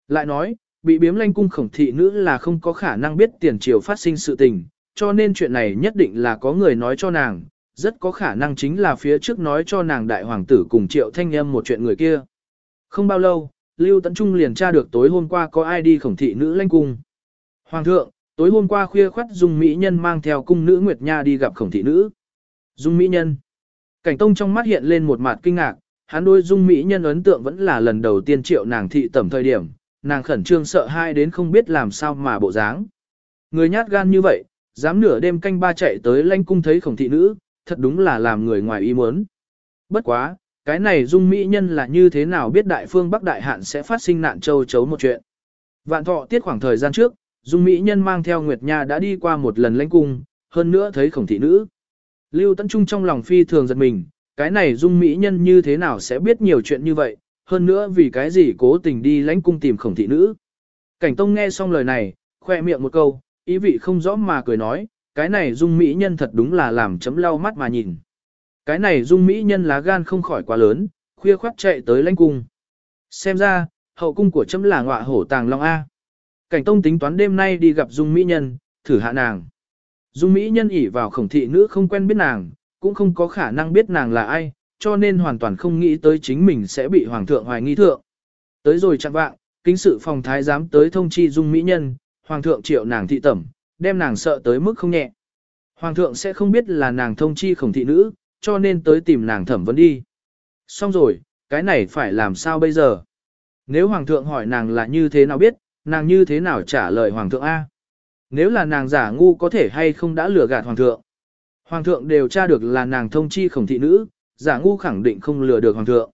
Speaker 1: Lại nói, bị biếm lanh cung khổng thị nữ là không có khả năng biết tiền triều phát sinh sự tình, cho nên chuyện này nhất định là có người nói cho nàng, rất có khả năng chính là phía trước nói cho nàng đại hoàng tử cùng triệu thanh em một chuyện người kia. Không bao lâu, Lưu Tấn Trung liền tra được tối hôm qua có ai đi khổng thị nữ lãnh cung. Hoàng thượng, tối hôm qua khuya khoắt Dung Mỹ Nhân mang theo cung nữ Nguyệt Nha đi gặp khổng thị nữ. Dung Mỹ Nhân. Cảnh Tông trong mắt hiện lên một mặt kinh ngạc, hắn đôi Dung Mỹ Nhân ấn tượng vẫn là lần đầu tiên triệu nàng thị tẩm thời điểm, nàng khẩn trương sợ hai đến không biết làm sao mà bộ dáng. Người nhát gan như vậy, dám nửa đêm canh ba chạy tới lanh cung thấy khổng thị nữ, thật đúng là làm người ngoài ý muốn. Bất quá, cái này dung mỹ nhân là như thế nào biết đại phương Bắc Đại Hạn sẽ phát sinh nạn châu chấu một chuyện. Vạn thọ tiết khoảng thời gian trước, dung mỹ nhân mang theo Nguyệt Nha đã đi qua một lần lãnh cung, hơn nữa thấy khổng thị nữ. Lưu Tấn Trung trong lòng phi thường giật mình, cái này dung mỹ nhân như thế nào sẽ biết nhiều chuyện như vậy, hơn nữa vì cái gì cố tình đi lãnh cung tìm khổng thị nữ. Cảnh Tông nghe xong lời này, khoe miệng một câu, ý vị không rõ mà cười nói, cái này dung mỹ nhân thật đúng là làm chấm lau mắt mà nhìn. Cái này dung mỹ nhân lá gan không khỏi quá lớn, khuya khoát chạy tới lãnh cung. Xem ra, hậu cung của chấm là ngọa hổ tàng long A. Cảnh tông tính toán đêm nay đi gặp dung mỹ nhân, thử hạ nàng. Dung mỹ nhân ỉ vào khổng thị nữ không quen biết nàng, cũng không có khả năng biết nàng là ai, cho nên hoàn toàn không nghĩ tới chính mình sẽ bị hoàng thượng hoài nghi thượng. Tới rồi chặn vạng, kính sự phòng thái giám tới thông chi dung mỹ nhân, hoàng thượng triệu nàng thị tẩm, đem nàng sợ tới mức không nhẹ. Hoàng thượng sẽ không biết là nàng thông chi khổng thị nữ, cho nên tới tìm nàng thẩm vấn đi. Xong rồi, cái này phải làm sao bây giờ? Nếu hoàng thượng hỏi nàng là như thế nào biết, nàng như thế nào trả lời hoàng thượng A? Nếu là nàng giả ngu có thể hay không đã lừa gạt hoàng thượng? Hoàng thượng đều tra được là nàng thông chi khổng thị nữ, giả ngu khẳng định không lừa được hoàng thượng.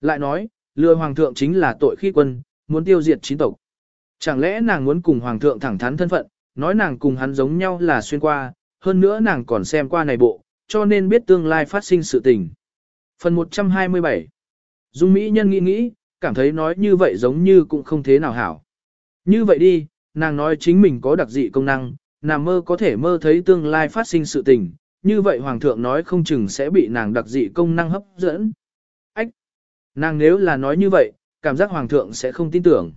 Speaker 1: Lại nói, lừa hoàng thượng chính là tội khi quân, muốn tiêu diệt chính tộc. Chẳng lẽ nàng muốn cùng hoàng thượng thẳng thắn thân phận, nói nàng cùng hắn giống nhau là xuyên qua, hơn nữa nàng còn xem qua này bộ, cho nên biết tương lai phát sinh sự tình. Phần 127 Dung Mỹ Nhân nghĩ nghĩ, cảm thấy nói như vậy giống như cũng không thế nào hảo. Như vậy đi, nàng nói chính mình có đặc dị công năng, nằm mơ có thể mơ thấy tương lai phát sinh sự tình, như vậy Hoàng thượng nói không chừng sẽ bị nàng đặc dị công năng hấp dẫn. Ách! Nàng nếu là nói như vậy, cảm giác Hoàng thượng sẽ không tin tưởng.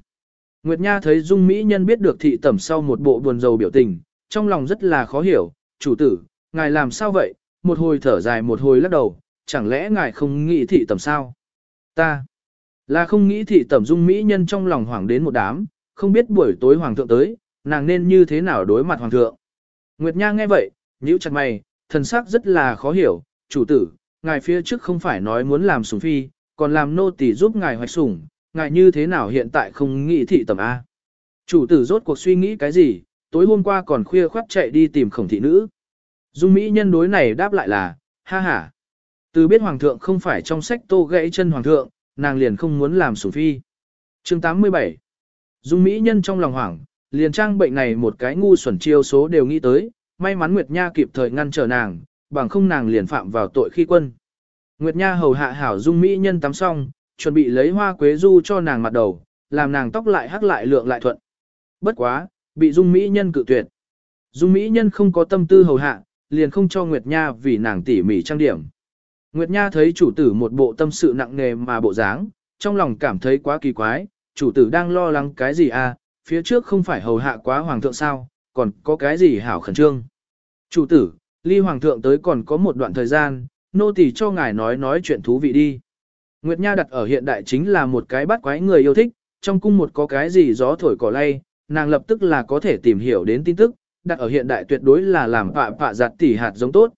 Speaker 1: Nguyệt Nha thấy Dung Mỹ Nhân biết được thị tẩm sau một bộ buồn rầu biểu tình, trong lòng rất là khó hiểu, chủ tử, ngài làm sao vậy, một hồi thở dài một hồi lắc đầu, chẳng lẽ ngài không nghĩ thị tẩm sao? Ta là không nghĩ thị tẩm Dung Mỹ Nhân trong lòng hoảng đến một đám, không biết buổi tối Hoàng thượng tới, nàng nên như thế nào đối mặt Hoàng thượng. Nguyệt Nha nghe vậy, nhíu chặt mày, thần sắc rất là khó hiểu, chủ tử, ngài phía trước không phải nói muốn làm sủng phi, còn làm nô tỳ giúp ngài hoạch sủng, ngài như thế nào hiện tại không nghĩ thị tầm A. Chủ tử rốt cuộc suy nghĩ cái gì, tối hôm qua còn khuya khoát chạy đi tìm khổng thị nữ. Dung Mỹ nhân đối này đáp lại là, ha ha. Từ biết hoàng thượng không phải trong sách tô gãy chân hoàng thượng, nàng liền không muốn làm sủng phi. chương 87 Dung Mỹ nhân trong lòng hoảng, liền trang bệnh này một cái ngu xuẩn chiêu số đều nghĩ tới, may mắn Nguyệt Nha kịp thời ngăn trở nàng, bằng không nàng liền phạm vào tội khi quân. Nguyệt Nha hầu hạ hảo Dung Mỹ nhân tắm xong, chuẩn bị lấy hoa quế du cho nàng mặt đầu, làm nàng tóc lại hắc lại lượng lại thuận. Bất quá, bị Dung Mỹ Nhân cự tuyệt. Dung Mỹ Nhân không có tâm tư hầu hạ, liền không cho Nguyệt Nha vì nàng tỉ mỉ trang điểm. Nguyệt Nha thấy chủ tử một bộ tâm sự nặng nề mà bộ dáng, trong lòng cảm thấy quá kỳ quái, chủ tử đang lo lắng cái gì à, phía trước không phải hầu hạ quá hoàng thượng sao, còn có cái gì hảo khẩn trương. Chủ tử, ly hoàng thượng tới còn có một đoạn thời gian, nô tỳ cho ngài nói nói chuyện thú vị đi. Nguyệt Nha đặt ở hiện đại chính là một cái bắt quái người yêu thích, trong cung một có cái gì gió thổi cỏ lay, nàng lập tức là có thể tìm hiểu đến tin tức, đặt ở hiện đại tuyệt đối là làm phạ phạ giặt tỉ hạt giống tốt.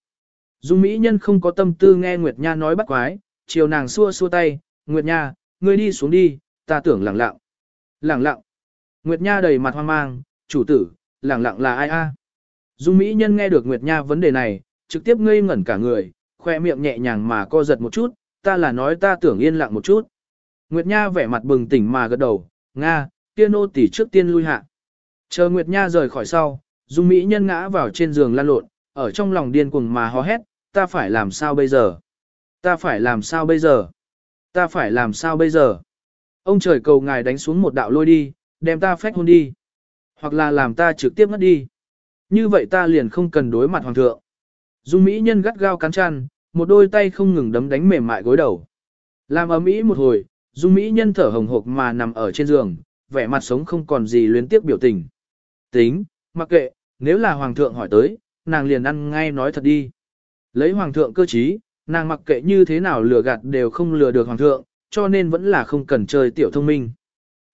Speaker 1: Dung Mỹ Nhân không có tâm tư nghe Nguyệt Nha nói bắt quái, chiều nàng xua xua tay, Nguyệt Nha, ngươi đi xuống đi, ta tưởng lẳng lặng. Lẳng lặng. Nguyệt Nha đầy mặt hoang mang, chủ tử, lẳng lặng là ai a? Dung Mỹ Nhân nghe được Nguyệt Nha vấn đề này, trực tiếp ngây ngẩn cả người, khoe miệng nhẹ nhàng mà co giật một chút, ta là nói ta tưởng yên lặng một chút. Nguyệt Nha vẻ mặt bừng tỉnh mà gật đầu, Nga, kia nô tỷ trước tiên lui hạ. Chờ Nguyệt Nha rời khỏi sau, Dung Mỹ nhân ngã vào trên giường lan lộn, ở trong lòng điên cuồng mà hò hét, ta phải làm sao bây giờ? Ta phải làm sao bây giờ? Ta phải làm sao bây giờ? Ông trời cầu ngài đánh xuống một đạo lôi đi, đem ta phách hôn đi. Hoặc là làm ta trực tiếp mất đi. Như vậy ta liền không cần đối mặt hoàng thượng. Dung Mỹ nhân gắt gao cắn chăn, một đôi tay không ngừng đấm đánh mềm mại gối đầu. Làm ấm ý một hồi, Dung Mỹ nhân thở hồng hộc mà nằm ở trên giường, vẻ mặt sống không còn gì luyến tiếc biểu tình. Tính, mặc kệ, nếu là hoàng thượng hỏi tới, nàng liền ăn ngay nói thật đi. Lấy hoàng thượng cơ trí, nàng mặc kệ như thế nào lừa gạt đều không lừa được hoàng thượng, cho nên vẫn là không cần chơi tiểu thông minh.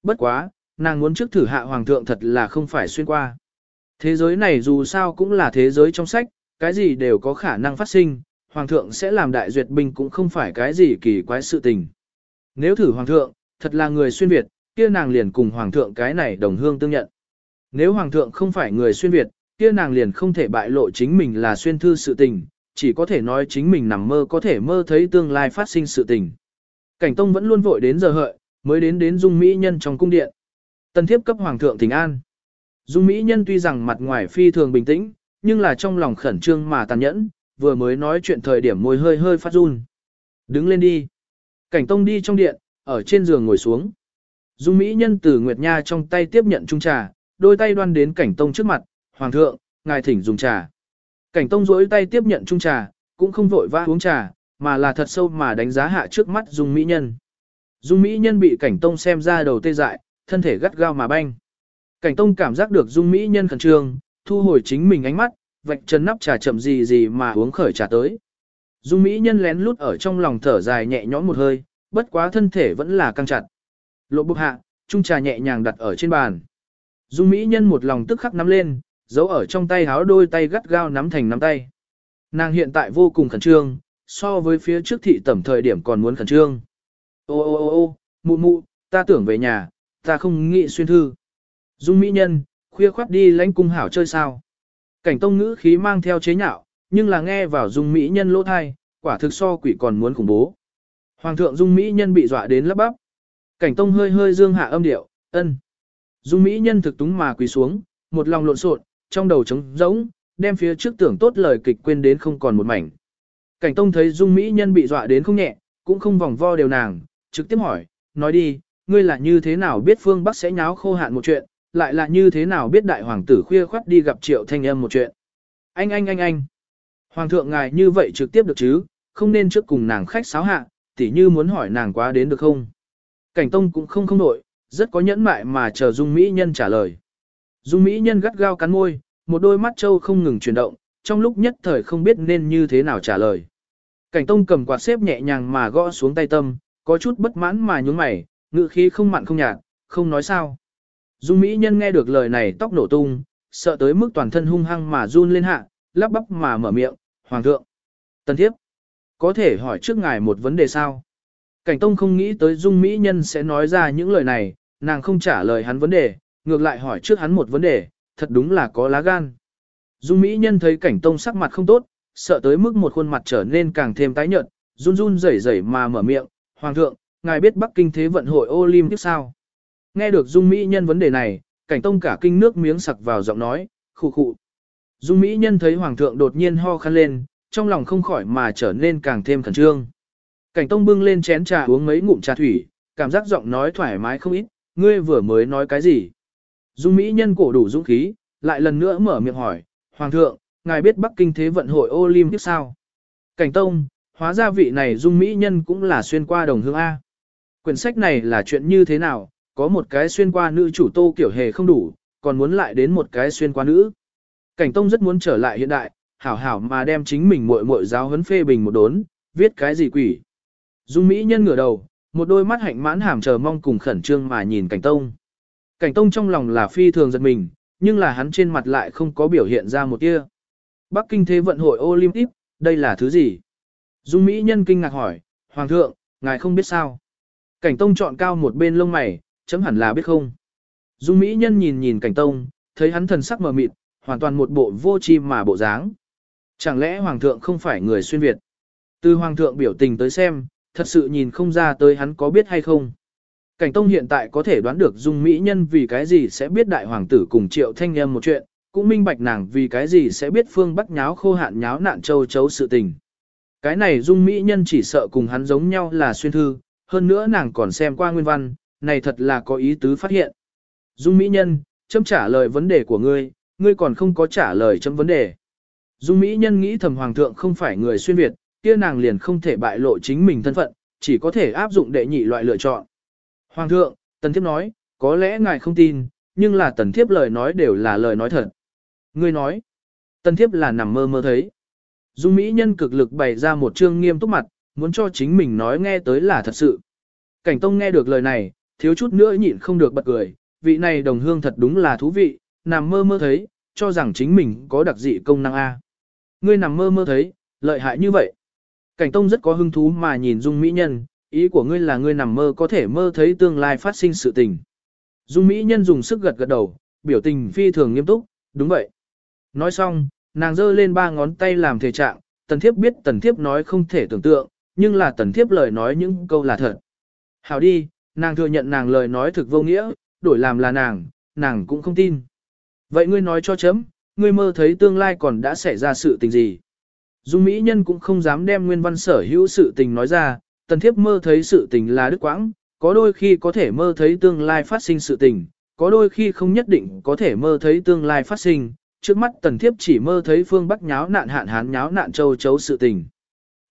Speaker 1: Bất quá, nàng muốn trước thử hạ hoàng thượng thật là không phải xuyên qua. Thế giới này dù sao cũng là thế giới trong sách, cái gì đều có khả năng phát sinh, hoàng thượng sẽ làm đại duyệt binh cũng không phải cái gì kỳ quái sự tình. Nếu thử hoàng thượng, thật là người xuyên Việt, kia nàng liền cùng hoàng thượng cái này đồng hương tương nhận. Nếu hoàng thượng không phải người xuyên Việt, kia nàng liền không thể bại lộ chính mình là xuyên thư sự tình, chỉ có thể nói chính mình nằm mơ có thể mơ thấy tương lai phát sinh sự tình. Cảnh Tông vẫn luôn vội đến giờ hợi, mới đến đến Dung Mỹ Nhân trong cung điện. Tân thiếp cấp hoàng thượng thỉnh an. Dung Mỹ Nhân tuy rằng mặt ngoài phi thường bình tĩnh, nhưng là trong lòng khẩn trương mà tàn nhẫn, vừa mới nói chuyện thời điểm môi hơi hơi phát run. Đứng lên đi. Cảnh Tông đi trong điện, ở trên giường ngồi xuống. Dung Mỹ Nhân từ Nguyệt Nha trong tay tiếp nhận chung trà, đôi tay đoan đến Cảnh Tông trước mặt, Hoàng thượng, ngài thỉnh dùng trà. Cảnh Tông duỗi tay tiếp nhận chung trà, cũng không vội vã uống trà, mà là thật sâu mà đánh giá hạ trước mắt Dung Mỹ Nhân. Dung Mỹ Nhân bị Cảnh Tông xem ra đầu tê dại, thân thể gắt gao mà banh. Cảnh Tông cảm giác được Dung Mỹ Nhân khẩn trương, thu hồi chính mình ánh mắt, vạch chân nắp trà chậm gì gì mà uống khởi trà tới. Dung Mỹ Nhân lén lút ở trong lòng thở dài nhẹ nhõm một hơi, bất quá thân thể vẫn là căng chặt. Lộ bục hạ, chung trà nhẹ nhàng đặt ở trên bàn. Dung Mỹ Nhân một lòng tức khắc nắm lên, giấu ở trong tay háo đôi tay gắt gao nắm thành nắm tay. Nàng hiện tại vô cùng khẩn trương, so với phía trước thị tẩm thời điểm còn muốn khẩn trương. Ô ô ô ô, mụ mụ, ta tưởng về nhà, ta không nghĩ xuyên thư. Dung Mỹ Nhân, khuya khoát đi lãnh cung hảo chơi sao. Cảnh tông ngữ khí mang theo chế nhạo, nhưng là nghe vào Dung Mỹ Nhân lỗ thai, quả thực so quỷ còn muốn khủng bố. Hoàng thượng Dung Mỹ Nhân bị dọa đến lấp bắp. Cảnh tông hơi hơi dương hạ âm điệu, ân. Dung Mỹ Nhân thực túng mà quỳ xuống, một lòng lộn xộn, trong đầu trống rỗng, đem phía trước tưởng tốt lời kịch quên đến không còn một mảnh. Cảnh Tông thấy Dung Mỹ Nhân bị dọa đến không nhẹ, cũng không vòng vo đều nàng, trực tiếp hỏi, nói đi, ngươi là như thế nào biết phương Bắc sẽ nháo khô hạn một chuyện, lại là như thế nào biết đại hoàng tử khuya khoắt đi gặp triệu thanh âm một chuyện. Anh anh anh anh, hoàng thượng ngài như vậy trực tiếp được chứ, không nên trước cùng nàng khách sáo hạ, tỉ như muốn hỏi nàng quá đến được không. Cảnh Tông cũng không không nổi, rất có nhẫn mại mà chờ Dung Mỹ Nhân trả lời. Dung Mỹ Nhân gắt gao cắn môi, một đôi mắt trâu không ngừng chuyển động, trong lúc nhất thời không biết nên như thế nào trả lời. Cảnh Tông cầm quạt xếp nhẹ nhàng mà gõ xuống tay tâm, có chút bất mãn mà nhún mày, ngữ khí không mặn không nhạt, không nói sao. Dung Mỹ Nhân nghe được lời này tóc nổ tung, sợ tới mức toàn thân hung hăng mà run lên hạ, lắp bắp mà mở miệng, Hoàng thượng. Tân thiếp, có thể hỏi trước ngài một vấn đề sao? Cảnh Tông không nghĩ tới Dung Mỹ Nhân sẽ nói ra những lời này, nàng không trả lời hắn vấn đề, ngược lại hỏi trước hắn một vấn đề, thật đúng là có lá gan. Dung Mỹ Nhân thấy cảnh tông sắc mặt không tốt, sợ tới mức một khuôn mặt trở nên càng thêm tái nhợt, run run rẩy rẩy mà mở miệng, Hoàng thượng, ngài biết Bắc Kinh Thế vận hội Olympic sao? Nghe được Dung Mỹ Nhân vấn đề này, cảnh tông cả kinh nước miếng sặc vào giọng nói, khụ khụ. Dung Mỹ Nhân thấy Hoàng thượng đột nhiên ho khăn lên, trong lòng không khỏi mà trở nên càng thêm khẩn trương. Cảnh tông bưng lên chén trà uống mấy ngụm trà thủy, cảm giác giọng nói thoải mái không ít, ngươi vừa mới nói cái gì? Dung Mỹ nhân cổ đủ dũng khí, lại lần nữa mở miệng hỏi, Hoàng thượng, ngài biết Bắc Kinh Thế vận hội Olympic sao? Cảnh Tông, hóa ra vị này Dung Mỹ nhân cũng là xuyên qua đồng hương A. Quyển sách này là chuyện như thế nào, có một cái xuyên qua nữ chủ tô kiểu hề không đủ, còn muốn lại đến một cái xuyên qua nữ. Cảnh Tông rất muốn trở lại hiện đại, hảo hảo mà đem chính mình muội muội giáo huấn phê bình một đốn, viết cái gì quỷ. Dung Mỹ nhân ngửa đầu, một đôi mắt hạnh mãn hàm chờ mong cùng khẩn trương mà nhìn Cảnh Tông. Cảnh Tông trong lòng là phi thường giật mình, nhưng là hắn trên mặt lại không có biểu hiện ra một tia. Bắc Kinh Thế vận hội Olympic, đây là thứ gì? Dung Mỹ nhân kinh ngạc hỏi, Hoàng thượng, ngài không biết sao? Cảnh Tông chọn cao một bên lông mày, chấm hẳn là biết không? Dung Mỹ nhân nhìn nhìn Cảnh Tông, thấy hắn thần sắc mờ mịt, hoàn toàn một bộ vô chi mà bộ dáng. Chẳng lẽ Hoàng thượng không phải người xuyên Việt? Từ Hoàng thượng biểu tình tới xem, thật sự nhìn không ra tới hắn có biết hay không. Cảnh Tông hiện tại có thể đoán được Dung Mỹ Nhân vì cái gì sẽ biết đại hoàng tử cùng Triệu Thanh Âm một chuyện, cũng minh bạch nàng vì cái gì sẽ biết phương Bắc nháo khô hạn nháo nạn châu chấu sự tình. Cái này Dung Mỹ Nhân chỉ sợ cùng hắn giống nhau là xuyên thư, hơn nữa nàng còn xem qua nguyên văn, này thật là có ý tứ phát hiện. Dung Mỹ Nhân, chấm trả lời vấn đề của ngươi, ngươi còn không có trả lời chấm vấn đề. Dung Mỹ Nhân nghĩ thầm Hoàng thượng không phải người xuyên Việt, kia nàng liền không thể bại lộ chính mình thân phận, chỉ có thể áp dụng đệ nhị loại lựa chọn. Hoàng thượng, tần thiếp nói, có lẽ ngài không tin, nhưng là tần thiếp lời nói đều là lời nói thật. Ngươi nói, tần thiếp là nằm mơ mơ thấy. Dung Mỹ nhân cực lực bày ra một trương nghiêm túc mặt, muốn cho chính mình nói nghe tới là thật sự. Cảnh Tông nghe được lời này, thiếu chút nữa nhịn không được bật cười, vị này đồng hương thật đúng là thú vị, nằm mơ mơ thấy, cho rằng chính mình có đặc dị công năng A. Ngươi nằm mơ mơ thấy, lợi hại như vậy. Cảnh Tông rất có hứng thú mà nhìn Dung Mỹ Nhân, ý của ngươi là ngươi nằm mơ có thể mơ thấy tương lai phát sinh sự tình. Dung Mỹ Nhân dùng sức gật gật đầu, biểu tình phi thường nghiêm túc, đúng vậy. Nói xong, nàng giơ lên ba ngón tay làm thể trạng, tần thiếp biết tần thiếp nói không thể tưởng tượng, nhưng là tần thiếp lời nói những câu là thật. Hảo đi, nàng thừa nhận nàng lời nói thực vô nghĩa, đổi làm là nàng, nàng cũng không tin. Vậy ngươi nói cho chấm, ngươi mơ thấy tương lai còn đã xảy ra sự tình gì? Dung Mỹ Nhân cũng không dám đem nguyên văn sở hữu sự tình nói ra, tần thiếp mơ thấy sự tình là đức quãng, có đôi khi có thể mơ thấy tương lai phát sinh sự tình, có đôi khi không nhất định có thể mơ thấy tương lai phát sinh, trước mắt tần thiếp chỉ mơ thấy phương Bắc nháo nạn hạn hán nháo nạn châu chấu sự tình.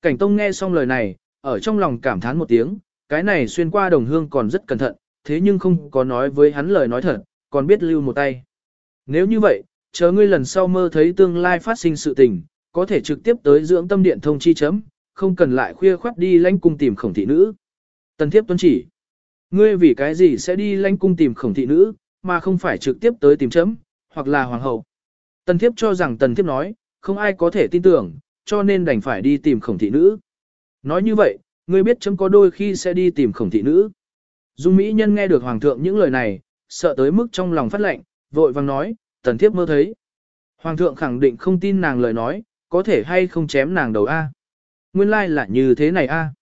Speaker 1: Cảnh Tông nghe xong lời này, ở trong lòng cảm thán một tiếng, cái này xuyên qua đồng hương còn rất cẩn thận, thế nhưng không có nói với hắn lời nói thật, còn biết lưu một tay. Nếu như vậy, chờ ngươi lần sau mơ thấy tương lai phát sinh sự tình, có thể trực tiếp tới dưỡng tâm điện thông chi chấm, không cần lại khuya khoắt đi lãnh cung tìm khổng thị nữ. Tần thiếp tuân chỉ. Ngươi vì cái gì sẽ đi lãnh cung tìm khổng thị nữ, mà không phải trực tiếp tới tìm chấm, hoặc là hoàng hậu. Tần thiếp cho rằng tần thiếp nói, không ai có thể tin tưởng, cho nên đành phải đi tìm khổng thị nữ. Nói như vậy, ngươi biết chấm có đôi khi sẽ đi tìm khổng thị nữ. Dung Mỹ Nhân nghe được Hoàng thượng những lời này, sợ tới mức trong lòng phát lệnh, vội vàng nói, tần thiếp mơ thấy. Hoàng thượng khẳng định không tin nàng lời nói, có thể hay không chém nàng đầu A. Nguyên lai là như thế này A.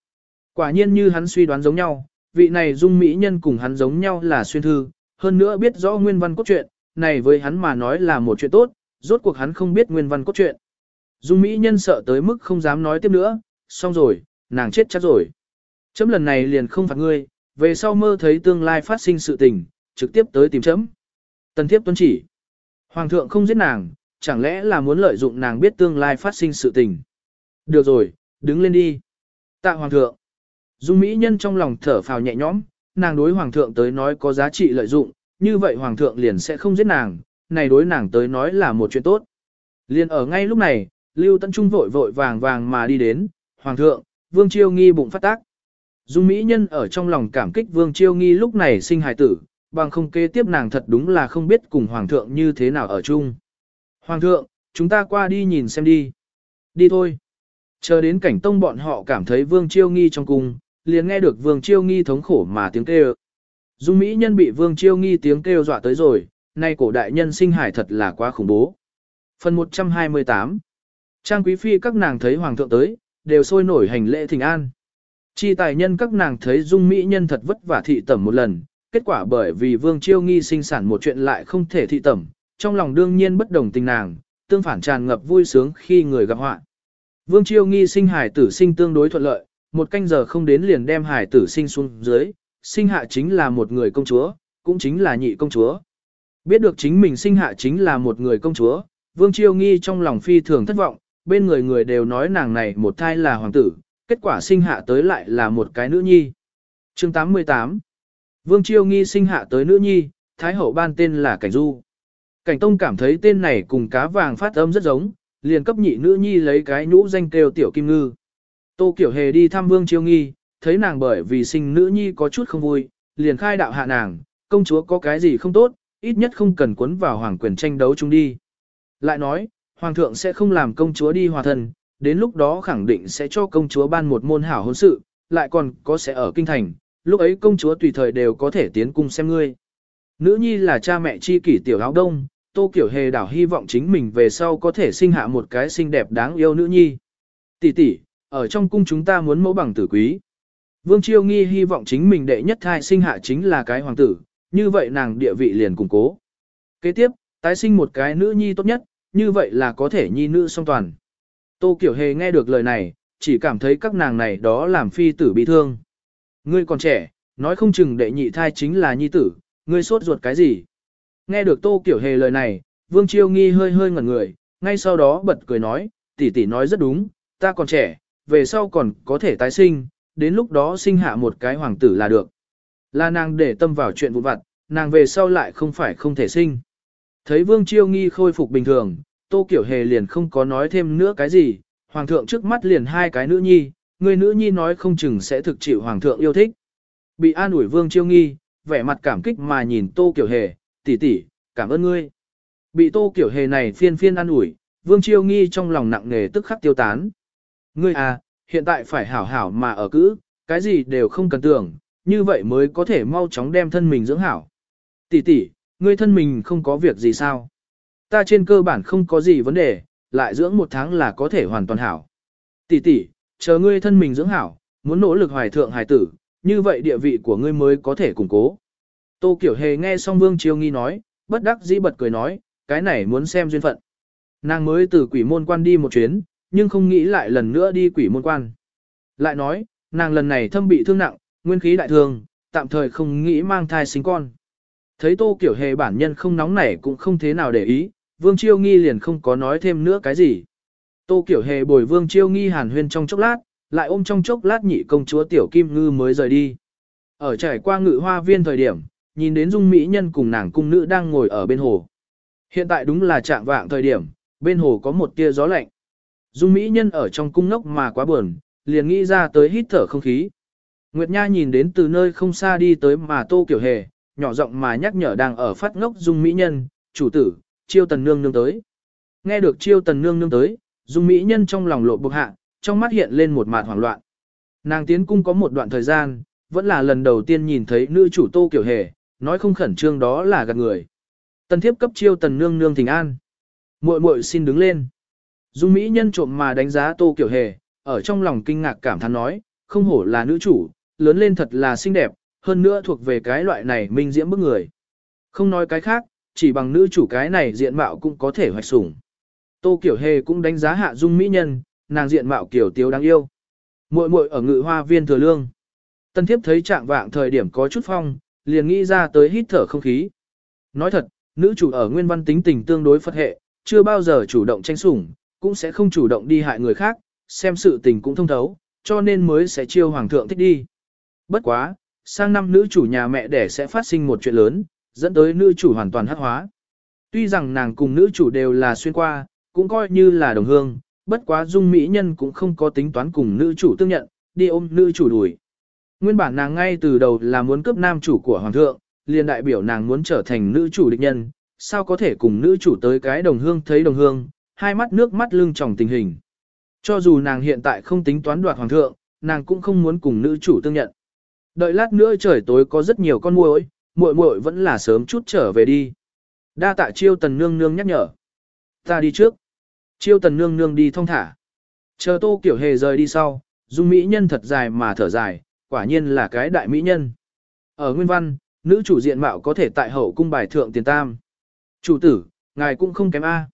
Speaker 1: Quả nhiên như hắn suy đoán giống nhau, vị này Dung Mỹ Nhân cùng hắn giống nhau là xuyên thư, hơn nữa biết rõ nguyên văn cốt truyện, này với hắn mà nói là một chuyện tốt, rốt cuộc hắn không biết nguyên văn cốt truyện. Dung Mỹ Nhân sợ tới mức không dám nói tiếp nữa, xong rồi, nàng chết chắc rồi. Chấm lần này liền không phạt ngươi, về sau mơ thấy tương lai phát sinh sự tình, trực tiếp tới tìm chấm. Tần thiếp tuân chỉ. Hoàng thượng không giết nàng, chẳng lẽ là muốn lợi dụng nàng biết tương lai phát sinh sự tình. Được rồi, đứng lên đi. Tạ hoàng thượng. Dung Mỹ Nhân trong lòng thở phào nhẹ nhõm, nàng đối hoàng thượng tới nói có giá trị lợi dụng, như vậy hoàng thượng liền sẽ không giết nàng, này đối nàng tới nói là một chuyện tốt. Liền ở ngay lúc này, Lưu Tấn Trung vội vội vàng vàng mà đi đến, hoàng thượng, Vương Chiêu Nghi bụng phát tác. Dung Mỹ Nhân ở trong lòng cảm kích Vương Chiêu Nghi lúc này sinh hài tử, bằng không kế tiếp nàng thật đúng là không biết cùng Hoàng thượng như thế nào ở chung. Hoàng thượng, chúng ta qua đi nhìn xem đi. Đi thôi. Chờ đến cảnh tông bọn họ cảm thấy Vương Chiêu Nghi trong cung, liền nghe được Vương Chiêu Nghi thống khổ mà tiếng kêu. Dung Mỹ Nhân bị Vương Chiêu Nghi tiếng kêu dọa tới rồi, nay cổ đại nhân sinh hải thật là quá khủng bố. Phần 128 Trang Quý Phi các nàng thấy Hoàng thượng tới, đều sôi nổi hành lễ thỉnh an. Chi tài nhân các nàng thấy dung mỹ nhân thật vất vả thị tẩm một lần, kết quả bởi vì vương chiêu nghi sinh sản một chuyện lại không thể thị tẩm, trong lòng đương nhiên bất đồng tình nàng, tương phản tràn ngập vui sướng khi người gặp họa. Vương chiêu nghi sinh hải tử sinh tương đối thuận lợi, một canh giờ không đến liền đem hải tử sinh xuống dưới, sinh hạ chính là một người công chúa, cũng chính là nhị công chúa. Biết được chính mình sinh hạ chính là một người công chúa, Vương Chiêu Nghi trong lòng phi thường thất vọng, bên người người đều nói nàng này một thai là hoàng tử, kết quả sinh hạ tới lại là một cái nữ nhi. chương 88 Vương Chiêu Nghi sinh hạ tới nữ nhi, Thái Hậu ban tên là Cảnh Du. Cảnh Tông cảm thấy tên này cùng cá vàng phát âm rất giống, liền cấp nhị nữ nhi lấy cái nhũ danh kêu Tiểu Kim Ngư. Tô Kiểu Hề đi thăm Vương Chiêu Nghi, thấy nàng bởi vì sinh nữ nhi có chút không vui, liền khai đạo hạ nàng, công chúa có cái gì không tốt, ít nhất không cần cuốn vào hoàng quyền tranh đấu chung đi. Lại nói, Hoàng thượng sẽ không làm công chúa đi hòa thân, đến lúc đó khẳng định sẽ cho công chúa ban một môn hảo hôn sự, lại còn có sẽ ở kinh thành, lúc ấy công chúa tùy thời đều có thể tiến cung xem ngươi. Nữ nhi là cha mẹ chi kỷ tiểu áo đông, tô kiểu hề đảo hy vọng chính mình về sau có thể sinh hạ một cái xinh đẹp đáng yêu nữ nhi. Tỷ tỷ, ở trong cung chúng ta muốn mẫu bằng tử quý. Vương Chiêu Nghi hy vọng chính mình đệ nhất thai sinh hạ chính là cái hoàng tử, như vậy nàng địa vị liền củng cố. Kế tiếp, tái sinh một cái nữ nhi tốt nhất, như vậy là có thể nhi nữ song toàn. Tô Kiểu Hề nghe được lời này, chỉ cảm thấy các nàng này đó làm phi tử bị thương. Ngươi còn trẻ, nói không chừng đệ nhị thai chính là nhi tử, ngươi sốt ruột cái gì. Nghe được Tô Kiểu Hề lời này, Vương Chiêu Nghi hơi hơi ngẩn người, ngay sau đó bật cười nói, tỷ tỷ nói rất đúng, ta còn trẻ, về sau còn có thể tái sinh, đến lúc đó sinh hạ một cái hoàng tử là được. Là nàng để tâm vào chuyện vụn vặt, nàng về sau lại không phải không thể sinh. Thấy Vương Chiêu Nghi khôi phục bình thường, Tô Kiểu Hề liền không có nói thêm nữa cái gì, hoàng thượng trước mắt liền hai cái nữ nhi, người nữ nhi nói không chừng sẽ thực chịu hoàng thượng yêu thích. Bị an ủi vương chiêu nghi, vẻ mặt cảm kích mà nhìn tô kiểu hề, tỷ tỷ, cảm ơn ngươi. Bị tô kiểu hề này phiên phiên an ủi, vương chiêu nghi trong lòng nặng nề tức khắc tiêu tán. Ngươi à, hiện tại phải hảo hảo mà ở cữ, cái gì đều không cần tưởng, như vậy mới có thể mau chóng đem thân mình dưỡng hảo. Tỷ tỷ, ngươi thân mình không có việc gì sao? Ta trên cơ bản không có gì vấn đề, lại dưỡng một tháng là có thể hoàn toàn hảo. Tỷ tỷ, chờ ngươi thân mình dưỡng hảo, muốn nỗ lực hoài thượng hài tử, như vậy địa vị của ngươi mới có thể củng cố. Tô Kiểu Hề nghe xong Vương Chiêu Nghi nói, bất đắc dĩ bật cười nói, cái này muốn xem duyên phận. Nàng mới từ quỷ môn quan đi một chuyến, nhưng không nghĩ lại lần nữa đi quỷ môn quan. Lại nói, nàng lần này thâm bị thương nặng, nguyên khí đại thương, tạm thời không nghĩ mang thai sinh con. Thấy Tô Kiểu Hề bản nhân không nóng nảy cũng không thế nào để ý, Vương Chiêu Nghi liền không có nói thêm nữa cái gì. Tô Kiểu Hề bồi Vương Chiêu Nghi hàn huyên trong chốc lát, lại ôm trong chốc lát nhị công chúa Tiểu Kim Ngư mới rời đi. Ở trải qua ngự hoa viên thời điểm, nhìn đến dung mỹ nhân cùng nàng cung nữ đang ngồi ở bên hồ. Hiện tại đúng là trạng vạng thời điểm, bên hồ có một tia gió lạnh. Dung mỹ nhân ở trong cung nốc mà quá buồn, liền nghĩ ra tới hít thở không khí. Nguyệt Nha nhìn đến từ nơi không xa đi tới mà tô kiểu hề, nhỏ giọng mà nhắc nhở đang ở phát ngốc dung mỹ nhân, chủ tử, chiêu tần nương nương tới. Nghe được chiêu tần nương nương tới, dung mỹ nhân trong lòng lộ bực hạ, trong mắt hiện lên một mạt hoảng loạn. Nàng tiến cung có một đoạn thời gian, vẫn là lần đầu tiên nhìn thấy nữ chủ tô kiểu hề, nói không khẩn trương đó là gạt người. Tần thiếp cấp chiêu tần nương nương thỉnh an. muội muội xin đứng lên. Dung Mỹ nhân trộm mà đánh giá tô kiểu hề, ở trong lòng kinh ngạc cảm thán nói, không hổ là nữ chủ, lớn lên thật là xinh đẹp, hơn nữa thuộc về cái loại này minh diễm bức người. Không nói cái khác, chỉ bằng nữ chủ cái này diện mạo cũng có thể hoạch sủng. Tô Kiểu Hề cũng đánh giá hạ dung mỹ nhân, nàng diện mạo kiểu tiếu đáng yêu. Muội muội ở ngự hoa viên thừa lương. Tân thiếp thấy trạng vạng thời điểm có chút phong, liền nghĩ ra tới hít thở không khí. Nói thật, nữ chủ ở nguyên văn tính tình tương đối phật hệ, chưa bao giờ chủ động tranh sủng, cũng sẽ không chủ động đi hại người khác, xem sự tình cũng thông thấu, cho nên mới sẽ chiêu hoàng thượng thích đi. Bất quá, sang năm nữ chủ nhà mẹ đẻ sẽ phát sinh một chuyện lớn, dẫn tới nữ chủ hoàn toàn hắc hóa. Tuy rằng nàng cùng nữ chủ đều là xuyên qua, cũng coi như là đồng hương, bất quá dung mỹ nhân cũng không có tính toán cùng nữ chủ tương nhận, đi ôm nữ chủ đuổi. Nguyên bản nàng ngay từ đầu là muốn cướp nam chủ của hoàng thượng, liền đại biểu nàng muốn trở thành nữ chủ địch nhân, sao có thể cùng nữ chủ tới cái đồng hương thấy đồng hương, hai mắt nước mắt lưng tròng tình hình. Cho dù nàng hiện tại không tính toán đoạt hoàng thượng, nàng cũng không muốn cùng nữ chủ tương nhận. Đợi lát nữa trời tối có rất nhiều con muỗi, muội muội vẫn là sớm chút trở về đi. Đa tạ chiêu tần nương nương nhắc nhở. Ta đi trước. Chiêu tần nương nương đi thong thả. Chờ tô kiểu hề rời đi sau, dung mỹ nhân thật dài mà thở dài, quả nhiên là cái đại mỹ nhân. Ở nguyên văn, nữ chủ diện mạo có thể tại hậu cung bài thượng tiền tam. Chủ tử, ngài cũng không kém A.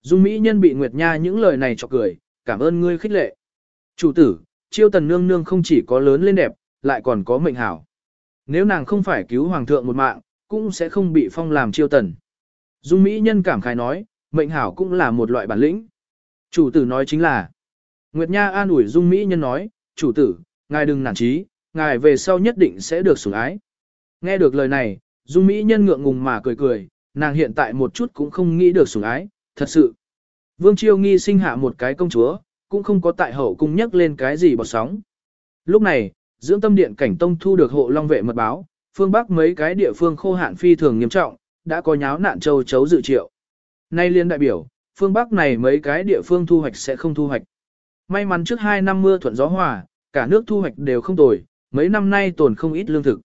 Speaker 1: Dung mỹ nhân bị Nguyệt Nha những lời này chọc cười, cảm ơn ngươi khích lệ. Chủ tử, chiêu tần nương nương không chỉ có lớn lên đẹp, lại còn có mệnh hảo. Nếu nàng không phải cứu hoàng thượng một mạng, cũng sẽ không bị phong làm chiêu tần. Dung Mỹ nhân cảm khái nói, mệnh hảo cũng là một loại bản lĩnh. Chủ tử nói chính là, Nguyệt Nha an ủi Dung Mỹ nhân nói, chủ tử, ngài đừng nản chí, ngài về sau nhất định sẽ được sủng ái. Nghe được lời này, Dung Mỹ nhân ngượng ngùng mà cười cười, nàng hiện tại một chút cũng không nghĩ được sủng ái, thật sự. Vương Chiêu nghi sinh hạ một cái công chúa, cũng không có tại hậu cung nhắc lên cái gì bọt sóng. Lúc này, dưỡng tâm điện cảnh tông thu được hộ long vệ mật báo, phương Bắc mấy cái địa phương khô hạn phi thường nghiêm trọng, đã có nháo nạn châu chấu dự triệu. Nay liên đại biểu, phương Bắc này mấy cái địa phương thu hoạch sẽ không thu hoạch. May mắn trước 2 năm mưa thuận gió hòa, cả nước thu hoạch đều không tồi, mấy năm nay tồn không ít lương thực.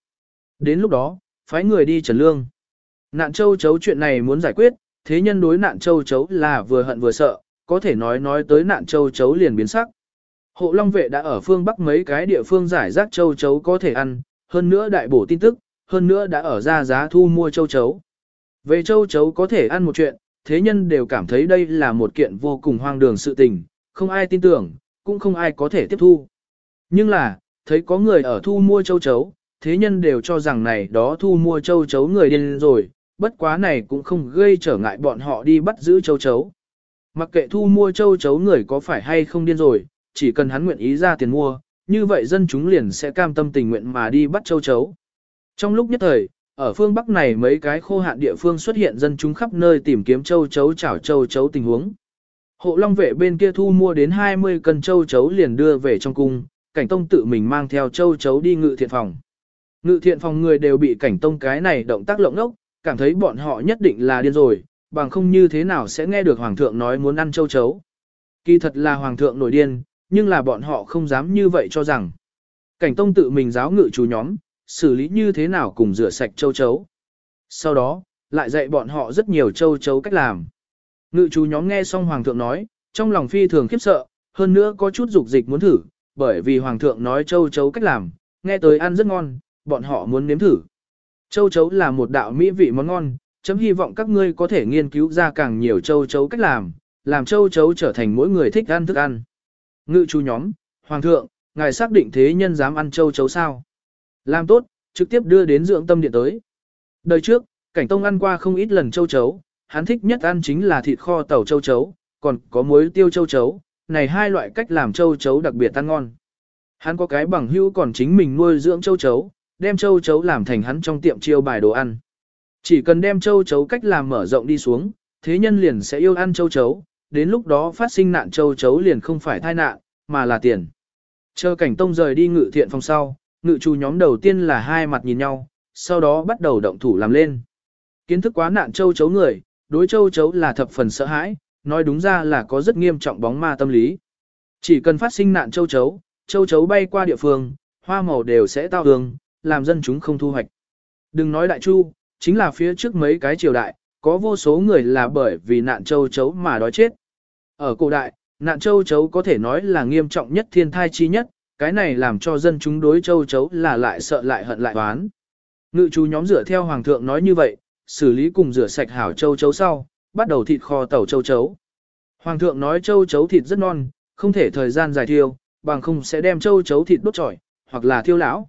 Speaker 1: Đến lúc đó, phái người đi trần lương. Nạn châu chấu chuyện này muốn giải quyết, thế nhân đối nạn châu chấu là vừa hận vừa sợ, có thể nói nói tới nạn châu chấu liền biến sắc. Hộ Long vệ đã ở phương Bắc mấy cái địa phương giải rác châu chấu có thể ăn, hơn nữa đại bổ tin tức, hơn nữa đã ở ra giá thu mua châu chấu. Về châu chấu có thể ăn một chuyện, thế nhân đều cảm thấy đây là một kiện vô cùng hoang đường sự tình, không ai tin tưởng, cũng không ai có thể tiếp thu. Nhưng là, thấy có người ở thu mua châu chấu, thế nhân đều cho rằng này đó thu mua châu chấu người điên rồi, bất quá này cũng không gây trở ngại bọn họ đi bắt giữ châu chấu. Mặc kệ thu mua châu chấu người có phải hay không điên rồi, chỉ cần hắn nguyện ý ra tiền mua, như vậy dân chúng liền sẽ cam tâm tình nguyện mà đi bắt châu chấu. Trong lúc nhất thời, ở phương Bắc này mấy cái khô hạn địa phương xuất hiện dân chúng khắp nơi tìm kiếm châu chấu chảo châu chấu tình huống. Hộ long vệ bên kia thu mua đến 20 cân châu chấu liền đưa về trong cung, cảnh tông tự mình mang theo châu chấu đi ngự thiện phòng. Ngự thiện phòng người đều bị cảnh tông cái này động tác lộng ốc, cảm thấy bọn họ nhất định là điên rồi, bằng không như thế nào sẽ nghe được hoàng thượng nói muốn ăn châu chấu. Kỳ thật là hoàng thượng nổi điên, nhưng là bọn họ không dám như vậy cho rằng. Cảnh tông tự mình giáo ngự chú nhóm, xử lý như thế nào cùng rửa sạch châu chấu. Sau đó, lại dạy bọn họ rất nhiều châu chấu cách làm. Ngự chú nhóm nghe xong hoàng thượng nói, trong lòng phi thường khiếp sợ, hơn nữa có chút dục dịch muốn thử, bởi vì hoàng thượng nói châu chấu cách làm, nghe tới ăn rất ngon, bọn họ muốn nếm thử. Châu chấu là một đạo mỹ vị món ngon, chấm hy vọng các ngươi có thể nghiên cứu ra càng nhiều châu chấu cách làm, làm châu chấu trở thành mỗi người thích ăn thức ăn. Ngự chú nhóm, hoàng thượng, ngài xác định thế nhân dám ăn châu chấu sao? Làm tốt, trực tiếp đưa đến dưỡng tâm điện tới. Đời trước, cảnh tông ăn qua không ít lần châu chấu, hắn thích nhất ăn chính là thịt kho tàu châu chấu, còn có muối tiêu châu chấu, này hai loại cách làm châu chấu đặc biệt ăn ngon. Hắn có cái bằng hữu còn chính mình nuôi dưỡng châu chấu, đem châu chấu làm thành hắn trong tiệm chiêu bài đồ ăn. Chỉ cần đem châu chấu cách làm mở rộng đi xuống, thế nhân liền sẽ yêu ăn châu chấu, đến lúc đó phát sinh nạn châu chấu liền không phải thai nạn, mà là tiền. Chờ cảnh tông rời đi ngự thiện phòng sau, ngự chủ nhóm đầu tiên là hai mặt nhìn nhau, sau đó bắt đầu động thủ làm lên. Kiến thức quá nạn châu chấu người, đối châu chấu là thập phần sợ hãi, nói đúng ra là có rất nghiêm trọng bóng ma tâm lý. Chỉ cần phát sinh nạn châu chấu, châu chấu bay qua địa phương, hoa màu đều sẽ tao hương, làm dân chúng không thu hoạch. Đừng nói đại chu, chính là phía trước mấy cái triều đại, có vô số người là bởi vì nạn châu chấu mà đói chết. Ở cổ đại, nạn châu chấu có thể nói là nghiêm trọng nhất thiên thai chi nhất, cái này làm cho dân chúng đối châu chấu là lại sợ lại hận lại oán. Ngự chú nhóm rửa theo hoàng thượng nói như vậy, xử lý cùng rửa sạch hảo châu chấu sau, bắt đầu thịt kho tàu châu chấu. Hoàng thượng nói châu chấu thịt rất non, không thể thời gian dài thiêu, bằng không sẽ đem châu chấu thịt đốt trọi, hoặc là thiêu lão.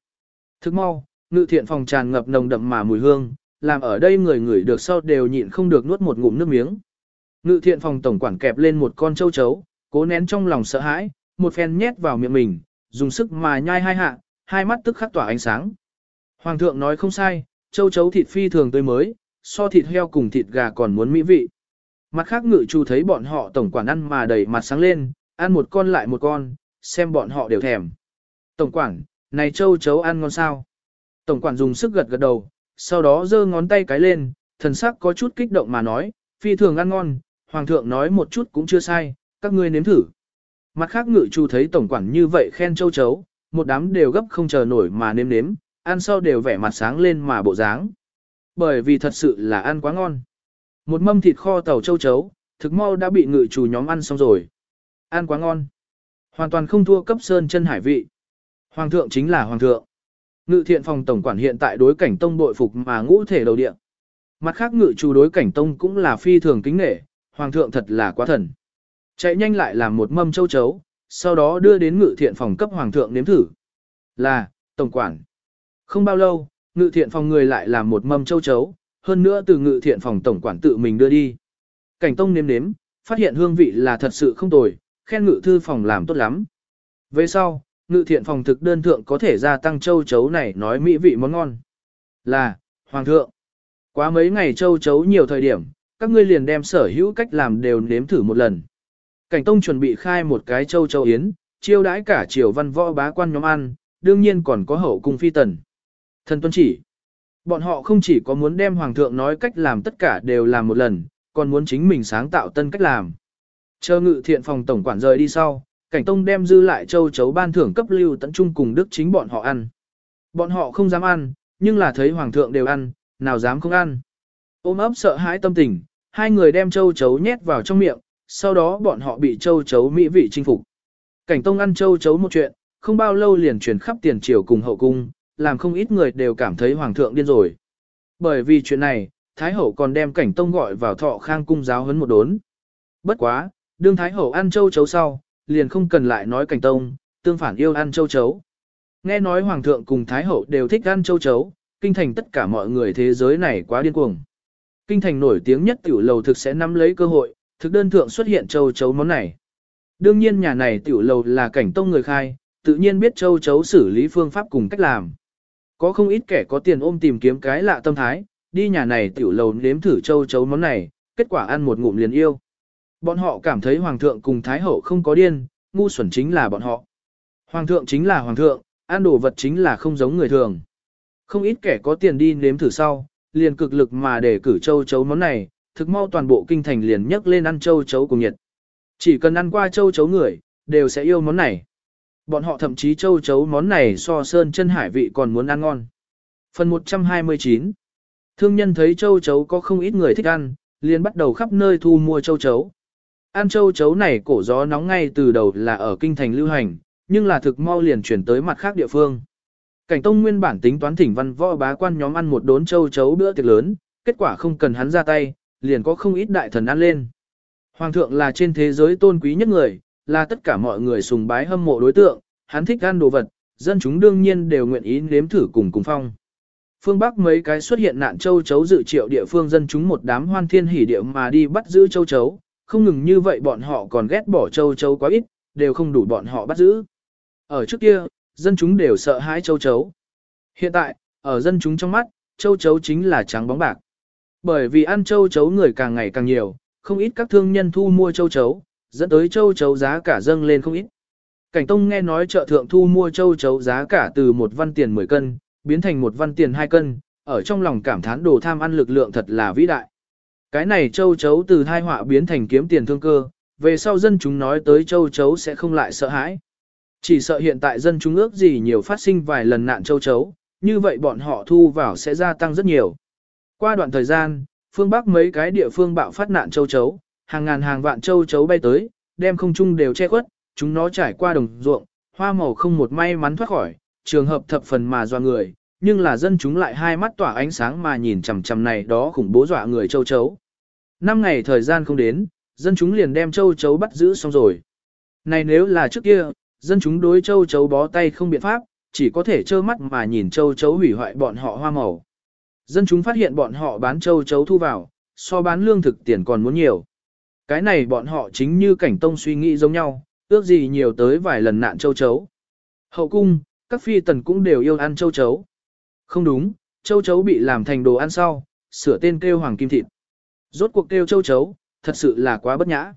Speaker 1: Thức mau, ngự thiện phòng tràn ngập nồng đậm mà mùi hương, làm ở đây người người được sau đều nhịn không được nuốt một ngụm nước miếng. Ngự thiện phòng tổng quản kẹp lên một con châu chấu, cố nén trong lòng sợ hãi, một phen nhét vào miệng mình, dùng sức mà nhai hai hạ, hai mắt tức khắc tỏa ánh sáng. Hoàng thượng nói không sai, châu chấu thịt phi thường tươi mới, so thịt heo cùng thịt gà còn muốn mỹ vị. Mặt khác ngự chủ thấy bọn họ tổng quản ăn mà đầy mặt sáng lên, ăn một con lại một con, xem bọn họ đều thèm. Tổng quản, này châu chấu ăn ngon sao? Tổng quản dùng sức gật gật đầu, sau đó giơ ngón tay cái lên, thần sắc có chút kích động mà nói, phi thường ăn ngon, hoàng thượng nói một chút cũng chưa sai, các ngươi nếm thử. Mặt khác ngự chủ thấy tổng quản như vậy khen châu chấu, một đám đều gấp không chờ nổi mà nếm nếm, ăn sau đều vẻ mặt sáng lên mà bộ dáng. Bởi vì thật sự là ăn quá ngon. Một mâm thịt kho tàu châu chấu, thực mau đã bị ngự chủ nhóm ăn xong rồi. Ăn quá ngon. Hoàn toàn không thua cấp sơn chân hải vị. Hoàng thượng chính là hoàng thượng. Ngự thiện phòng tổng quản hiện tại đối cảnh tông bội phục mà ngũ thể đầu địa. Mặt khác ngự chủ đối cảnh tông cũng là phi thường kính nể, hoàng thượng thật là quá thần. Chạy nhanh lại làm một mâm châu chấu, sau đó đưa đến ngự thiện phòng cấp hoàng thượng nếm thử. Là, tổng quản. Không bao lâu, ngự thiện phòng người lại làm một mâm châu chấu, hơn nữa từ ngự thiện phòng tổng quản tự mình đưa đi. Cảnh tông nếm nếm, phát hiện hương vị là thật sự không tồi, khen ngự thư phòng làm tốt lắm. Về sau, ngự thiện phòng thực đơn thượng có thể gia tăng châu chấu này nói mỹ vị món ngon. Là, Hoàng thượng, quá mấy ngày châu chấu nhiều thời điểm, các ngươi liền đem sở hữu cách làm đều nếm thử một lần. Cảnh tông chuẩn bị khai một cái châu châu yến, chiêu đãi cả triều văn võ bá quan nhóm ăn, đương nhiên còn có hậu cung phi tần. Thần tuân chỉ. Bọn họ không chỉ có muốn đem hoàng thượng nói cách làm tất cả đều làm một lần, còn muốn chính mình sáng tạo tân cách làm. Chờ ngự thiện phòng tổng quản rời đi sau, cảnh tông đem dư lại châu chấu ban thưởng cấp lưu tận trung cùng đức chính bọn họ ăn. Bọn họ không dám ăn, nhưng là thấy hoàng thượng đều ăn, nào dám không ăn. Ôm ấp sợ hãi tâm tình, hai người đem châu chấu nhét vào trong miệng, sau đó bọn họ bị châu chấu mỹ vị chinh phục. Cảnh tông ăn châu chấu một chuyện, không bao lâu liền truyền khắp tiền triều cùng hậu cung, làm không ít người đều cảm thấy hoàng thượng điên rồi. Bởi vì chuyện này, Thái hậu còn đem cảnh tông gọi vào thọ khang cung giáo huấn một đốn. Bất quá, đương Thái hậu ăn châu chấu sau, liền không cần lại nói cảnh tông, tương phản yêu ăn châu chấu. Nghe nói hoàng thượng cùng Thái hậu đều thích ăn châu chấu, kinh thành tất cả mọi người thế giới này quá điên cuồng. Kinh thành nổi tiếng nhất tiểu lầu thực sẽ nắm lấy cơ hội, thực đơn thượng xuất hiện châu chấu món này. Đương nhiên nhà này tiểu lầu là cảnh tông người khai, tự nhiên biết châu chấu xử lý phương pháp cùng cách làm. Có không ít kẻ có tiền ôm tìm kiếm cái lạ tâm thái, đi nhà này tiểu lầu nếm thử châu chấu món này, kết quả ăn một ngụm liền yêu. Bọn họ cảm thấy hoàng thượng cùng thái hậu không có điên, ngu xuẩn chính là bọn họ. Hoàng thượng chính là hoàng thượng, ăn đồ vật chính là không giống người thường. Không ít kẻ có tiền đi nếm thử sau, liền cực lực mà để cử châu chấu món này, thực mau toàn bộ kinh thành liền nhấc lên ăn châu chấu cùng nhiệt. Chỉ cần ăn qua châu chấu người, đều sẽ yêu món này. Bọn họ thậm chí châu chấu món này so sơn chân hải vị còn muốn ăn ngon. Phần 129 Thương nhân thấy châu chấu có không ít người thích ăn, liền bắt đầu khắp nơi thu mua châu chấu. Ăn châu chấu này cổ gió nóng ngay từ đầu là ở kinh thành lưu hành, nhưng là thực mau liền chuyển tới mặt khác địa phương. Cảnh Tông nguyên bản tính toán thỉnh văn võ bá quan nhóm ăn một đốn châu chấu bữa tiệc lớn, kết quả không cần hắn ra tay, liền có không ít đại thần ăn lên. Hoàng thượng là trên thế giới tôn quý nhất người, là tất cả mọi người sùng bái hâm mộ đối tượng, hắn thích ăn đồ vật, dân chúng đương nhiên đều nguyện ý nếm thử cùng cùng phong. Phương Bắc mấy cái xuất hiện nạn châu chấu dự triệu địa phương dân chúng một đám hoan thiên hỉ địa mà đi bắt giữ châu chấu, không ngừng như vậy bọn họ còn ghét bỏ châu chấu quá ít, đều không đủ bọn họ bắt giữ. Ở trước kia, dân chúng đều sợ hãi châu chấu. Hiện tại, ở dân chúng trong mắt, châu chấu chính là trắng bóng bạc. Bởi vì ăn châu chấu người càng ngày càng nhiều, không ít các thương nhân thu mua châu chấu, dẫn tới châu chấu giá cả dâng lên không ít. Cảnh Tông nghe nói chợ thượng thu mua châu chấu giá cả từ một văn tiền 10 cân, biến thành một văn tiền 2 cân, ở trong lòng cảm thán đồ tham ăn lực lượng thật là vĩ đại. Cái này châu chấu từ thai họa biến thành kiếm tiền thương cơ, về sau dân chúng nói tới châu chấu sẽ không lại sợ hãi. Chỉ sợ hiện tại dân chúng ước gì nhiều phát sinh vài lần nạn châu chấu, như vậy bọn họ thu vào sẽ gia tăng rất nhiều. Qua đoạn thời gian, phương Bắc mấy cái địa phương bạo phát nạn châu chấu, hàng ngàn hàng vạn châu chấu bay tới, đem không trung đều che khuất, chúng nó trải qua đồng ruộng, hoa màu không một may mắn thoát khỏi, trường hợp thập phần mà do người, nhưng là dân chúng lại hai mắt tỏa ánh sáng mà nhìn chằm chằm này đó khủng bố dọa người châu chấu. Năm ngày thời gian không đến, dân chúng liền đem châu chấu bắt giữ xong rồi. Này nếu là trước kia, dân chúng đối châu chấu bó tay không biện pháp, chỉ có thể trơ mắt mà nhìn châu chấu hủy hoại bọn họ hoa màu. Dân chúng phát hiện bọn họ bán châu chấu thu vào, so bán lương thực tiền còn muốn nhiều. Cái này bọn họ chính như cảnh tông suy nghĩ giống nhau, ước gì nhiều tới vài lần nạn châu chấu. Hậu cung, các phi tần cũng đều yêu ăn châu chấu. Không đúng, châu chấu bị làm thành đồ ăn sau, sửa tên kêu hoàng kim thịt. Rốt cuộc kêu châu chấu, thật sự là quá bất nhã.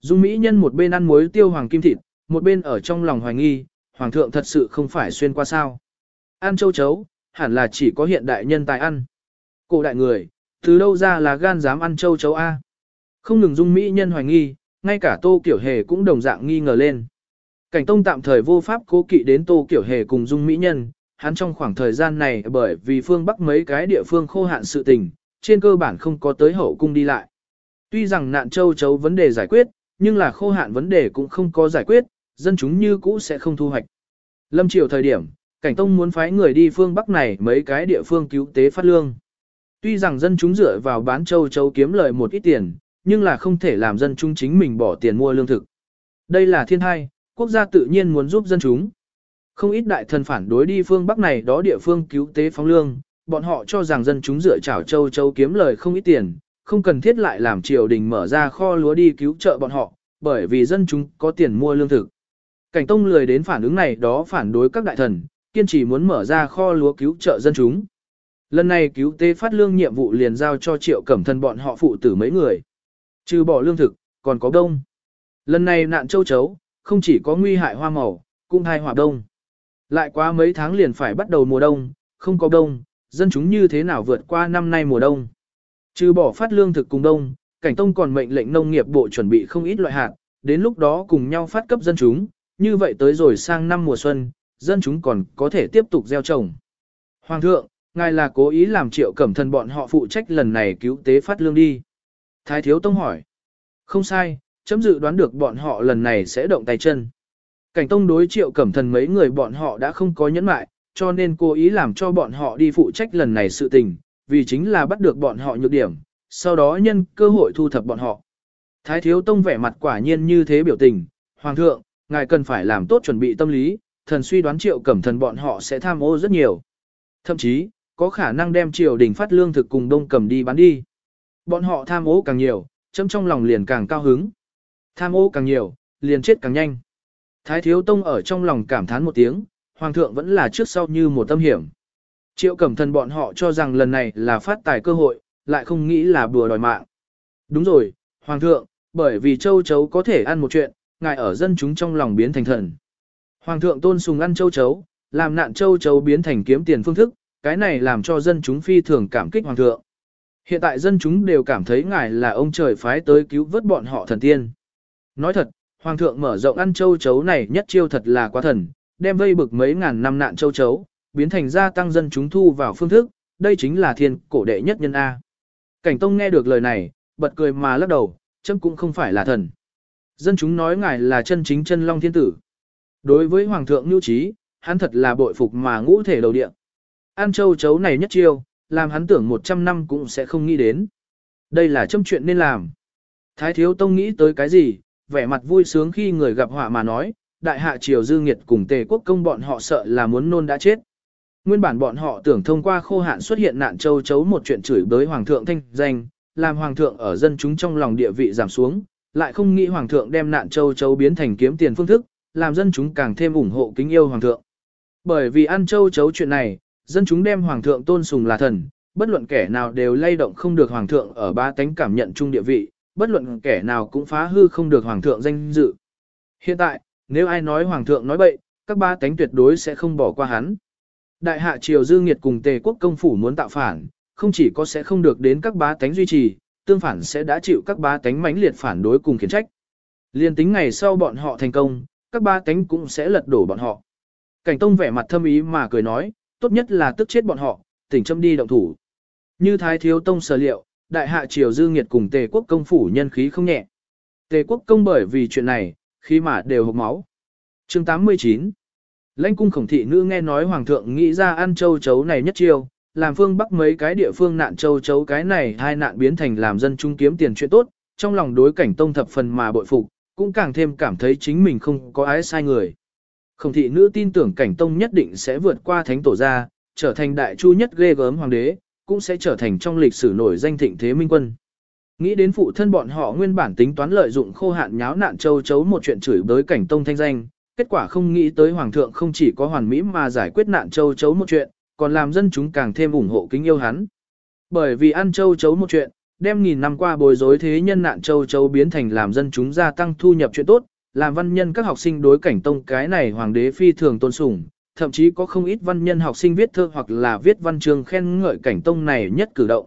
Speaker 1: Dung Mỹ nhân một bên ăn muối tiêu hoàng kim thịt, một bên ở trong lòng hoài nghi, hoàng thượng thật sự không phải xuyên qua sao. Ăn châu chấu, hẳn là chỉ có hiện đại nhân tài ăn. Cổ đại người, từ đâu ra là gan dám ăn châu chấu A. Không ngừng dung Mỹ nhân hoài nghi, ngay cả tô kiểu hề cũng đồng dạng nghi ngờ lên. Cảnh tông tạm thời vô pháp cố kỵ đến tô kiểu hề cùng dung Mỹ nhân, hắn trong khoảng thời gian này bởi vì phương Bắc mấy cái địa phương khô hạn sự tình, trên cơ bản không có tới hậu cung đi lại. Tuy rằng nạn châu chấu vấn đề giải quyết, nhưng là khô hạn vấn đề cũng không có giải quyết, dân chúng như cũ sẽ không thu hoạch. Lâm triều thời điểm, cảnh tông muốn phái người đi phương Bắc này mấy cái địa phương cứu tế phát lương. Tuy rằng dân chúng dựa vào bán châu chấu kiếm lợi một ít tiền, nhưng là không thể làm dân chúng chính mình bỏ tiền mua lương thực. Đây là thiên hai, quốc gia tự nhiên muốn giúp dân chúng. Không ít đại thần phản đối đi phương Bắc này đó địa phương cứu tế phóng lương, bọn họ cho rằng dân chúng dựa chảo châu châu kiếm lời không ít tiền, không cần thiết lại làm triều đình mở ra kho lúa đi cứu trợ bọn họ, bởi vì dân chúng có tiền mua lương thực. Cảnh Tông lười đến phản ứng này đó phản đối các đại thần, kiên trì muốn mở ra kho lúa cứu trợ dân chúng. Lần này cứu tế phát lương nhiệm vụ liền giao cho triệu cẩm thân bọn họ phụ tử mấy người. Trừ bỏ lương thực, còn có đông. Lần này nạn châu chấu, không chỉ có nguy hại hoa màu, cũng hai hỏa đông. Lại qua mấy tháng liền phải bắt đầu mùa đông, không có đông, dân chúng như thế nào vượt qua năm nay mùa đông. Trừ bỏ phát lương thực cùng đông, cảnh tông còn mệnh lệnh nông nghiệp bộ chuẩn bị không ít loại hạt, đến lúc đó cùng nhau phát cấp dân chúng, như vậy tới rồi sang năm mùa xuân, dân chúng còn có thể tiếp tục gieo trồng. Hoàng thượng, ngài là cố ý làm triệu cẩm thần bọn họ phụ trách lần này cứu tế phát lương đi. Thái thiếu tông hỏi. Không sai, chấm dự đoán được bọn họ lần này sẽ động tay chân. Cảnh tông đối triệu cẩm thần mấy người bọn họ đã không có nhẫn mại, cho nên cố ý làm cho bọn họ đi phụ trách lần này sự tình, vì chính là bắt được bọn họ nhược điểm, sau đó nhân cơ hội thu thập bọn họ. Thái thiếu tông vẻ mặt quả nhiên như thế biểu tình, Hoàng thượng, ngài cần phải làm tốt chuẩn bị tâm lý, thần suy đoán triệu cẩm thần bọn họ sẽ tham ô rất nhiều. Thậm chí, có khả năng đem triều đình phát lương thực cùng đông cầm đi bán đi. Bọn họ tham ô càng nhiều, chấm trong lòng liền càng cao hứng. Tham ô càng nhiều, liền chết càng nhanh. Thái thiếu tông ở trong lòng cảm thán một tiếng, hoàng thượng vẫn là trước sau như một tâm hiểm. Triệu cẩm thần bọn họ cho rằng lần này là phát tài cơ hội, lại không nghĩ là bùa đòi mạng. Đúng rồi, hoàng thượng, bởi vì châu chấu có thể ăn một chuyện, ngài ở dân chúng trong lòng biến thành thần. Hoàng thượng tôn sùng ăn châu chấu, làm nạn châu chấu biến thành kiếm tiền phương thức, cái này làm cho dân chúng phi thường cảm kích hoàng thượng. Hiện tại dân chúng đều cảm thấy ngài là ông trời phái tới cứu vớt bọn họ thần tiên. Nói thật, hoàng thượng mở rộng ăn châu chấu này nhất chiêu thật là quá thần, đem vây bực mấy ngàn năm nạn châu chấu, biến thành gia tăng dân chúng thu vào phương thức, đây chính là thiên cổ đệ nhất nhân A. Cảnh Tông nghe được lời này, bật cười mà lắc đầu, chấm cũng không phải là thần. Dân chúng nói ngài là chân chính chân long thiên tử. Đối với Hoàng thượng Nhu Trí, hắn thật là bội phục mà ngũ thể đầu địa. An châu chấu này nhất chiêu, làm hắn tưởng 100 năm cũng sẽ không nghĩ đến. Đây là châm chuyện nên làm. Thái Thiếu Tông nghĩ tới cái gì, vẻ mặt vui sướng khi người gặp họa mà nói, đại hạ triều dư nghiệt cùng tề quốc công bọn họ sợ là muốn nôn đã chết. Nguyên bản bọn họ tưởng thông qua khô hạn xuất hiện nạn châu chấu một chuyện chửi bới hoàng thượng thanh danh, làm hoàng thượng ở dân chúng trong lòng địa vị giảm xuống, lại không nghĩ hoàng thượng đem nạn châu chấu biến thành kiếm tiền phương thức, làm dân chúng càng thêm ủng hộ kính yêu hoàng thượng. Bởi vì ăn châu chấu chuyện này, dân chúng đem hoàng thượng tôn sùng là thần, bất luận kẻ nào đều lay động không được hoàng thượng ở ba tánh cảm nhận chung địa vị, bất luận kẻ nào cũng phá hư không được hoàng thượng danh dự. Hiện tại, nếu ai nói hoàng thượng nói bậy, các ba tánh tuyệt đối sẽ không bỏ qua hắn. Đại hạ triều dư nghiệt cùng tề quốc công phủ muốn tạo phản, không chỉ có sẽ không được đến các bá tánh duy trì, tương phản sẽ đã chịu các bá tánh mãnh liệt phản đối cùng khiển trách. Liên tính ngày sau bọn họ thành công, các bá tánh cũng sẽ lật đổ bọn họ. Cảnh Tông vẻ mặt thâm ý mà cười nói, tốt nhất là tức chết bọn họ, tỉnh châm đi động thủ. Như Thái Thiếu Tông sở liệu, đại hạ triều dư nghiệt cùng tề quốc công phủ nhân khí không nhẹ. Tề quốc công bởi vì chuyện này, khi mà đều hộp máu. chương 89 Lãnh cung khổng thị nữ nghe nói hoàng thượng nghĩ ra ăn châu chấu này nhất chiêu, làm phương bắc mấy cái địa phương nạn châu chấu cái này hai nạn biến thành làm dân trung kiếm tiền chuyện tốt, trong lòng đối cảnh tông thập phần mà bội phục, cũng càng thêm cảm thấy chính mình không có ái sai người. Khổng thị nữ tin tưởng cảnh tông nhất định sẽ vượt qua thánh tổ gia, trở thành đại chu nhất ghê gớm hoàng đế, cũng sẽ trở thành trong lịch sử nổi danh thịnh thế minh quân. Nghĩ đến phụ thân bọn họ nguyên bản tính toán lợi dụng khô hạn nháo nạn châu chấu một chuyện chửi bới cảnh tông thanh danh, kết quả không nghĩ tới hoàng thượng không chỉ có hoàn mỹ mà giải quyết nạn châu chấu một chuyện, còn làm dân chúng càng thêm ủng hộ kính yêu hắn. Bởi vì ăn châu chấu một chuyện, đem nghìn năm qua bồi dối thế nhân nạn châu chấu biến thành làm dân chúng gia tăng thu nhập chuyện tốt, làm văn nhân các học sinh đối cảnh tông cái này hoàng đế phi thường tôn sủng thậm chí có không ít văn nhân học sinh viết thơ hoặc là viết văn chương khen ngợi cảnh tông này nhất cử động.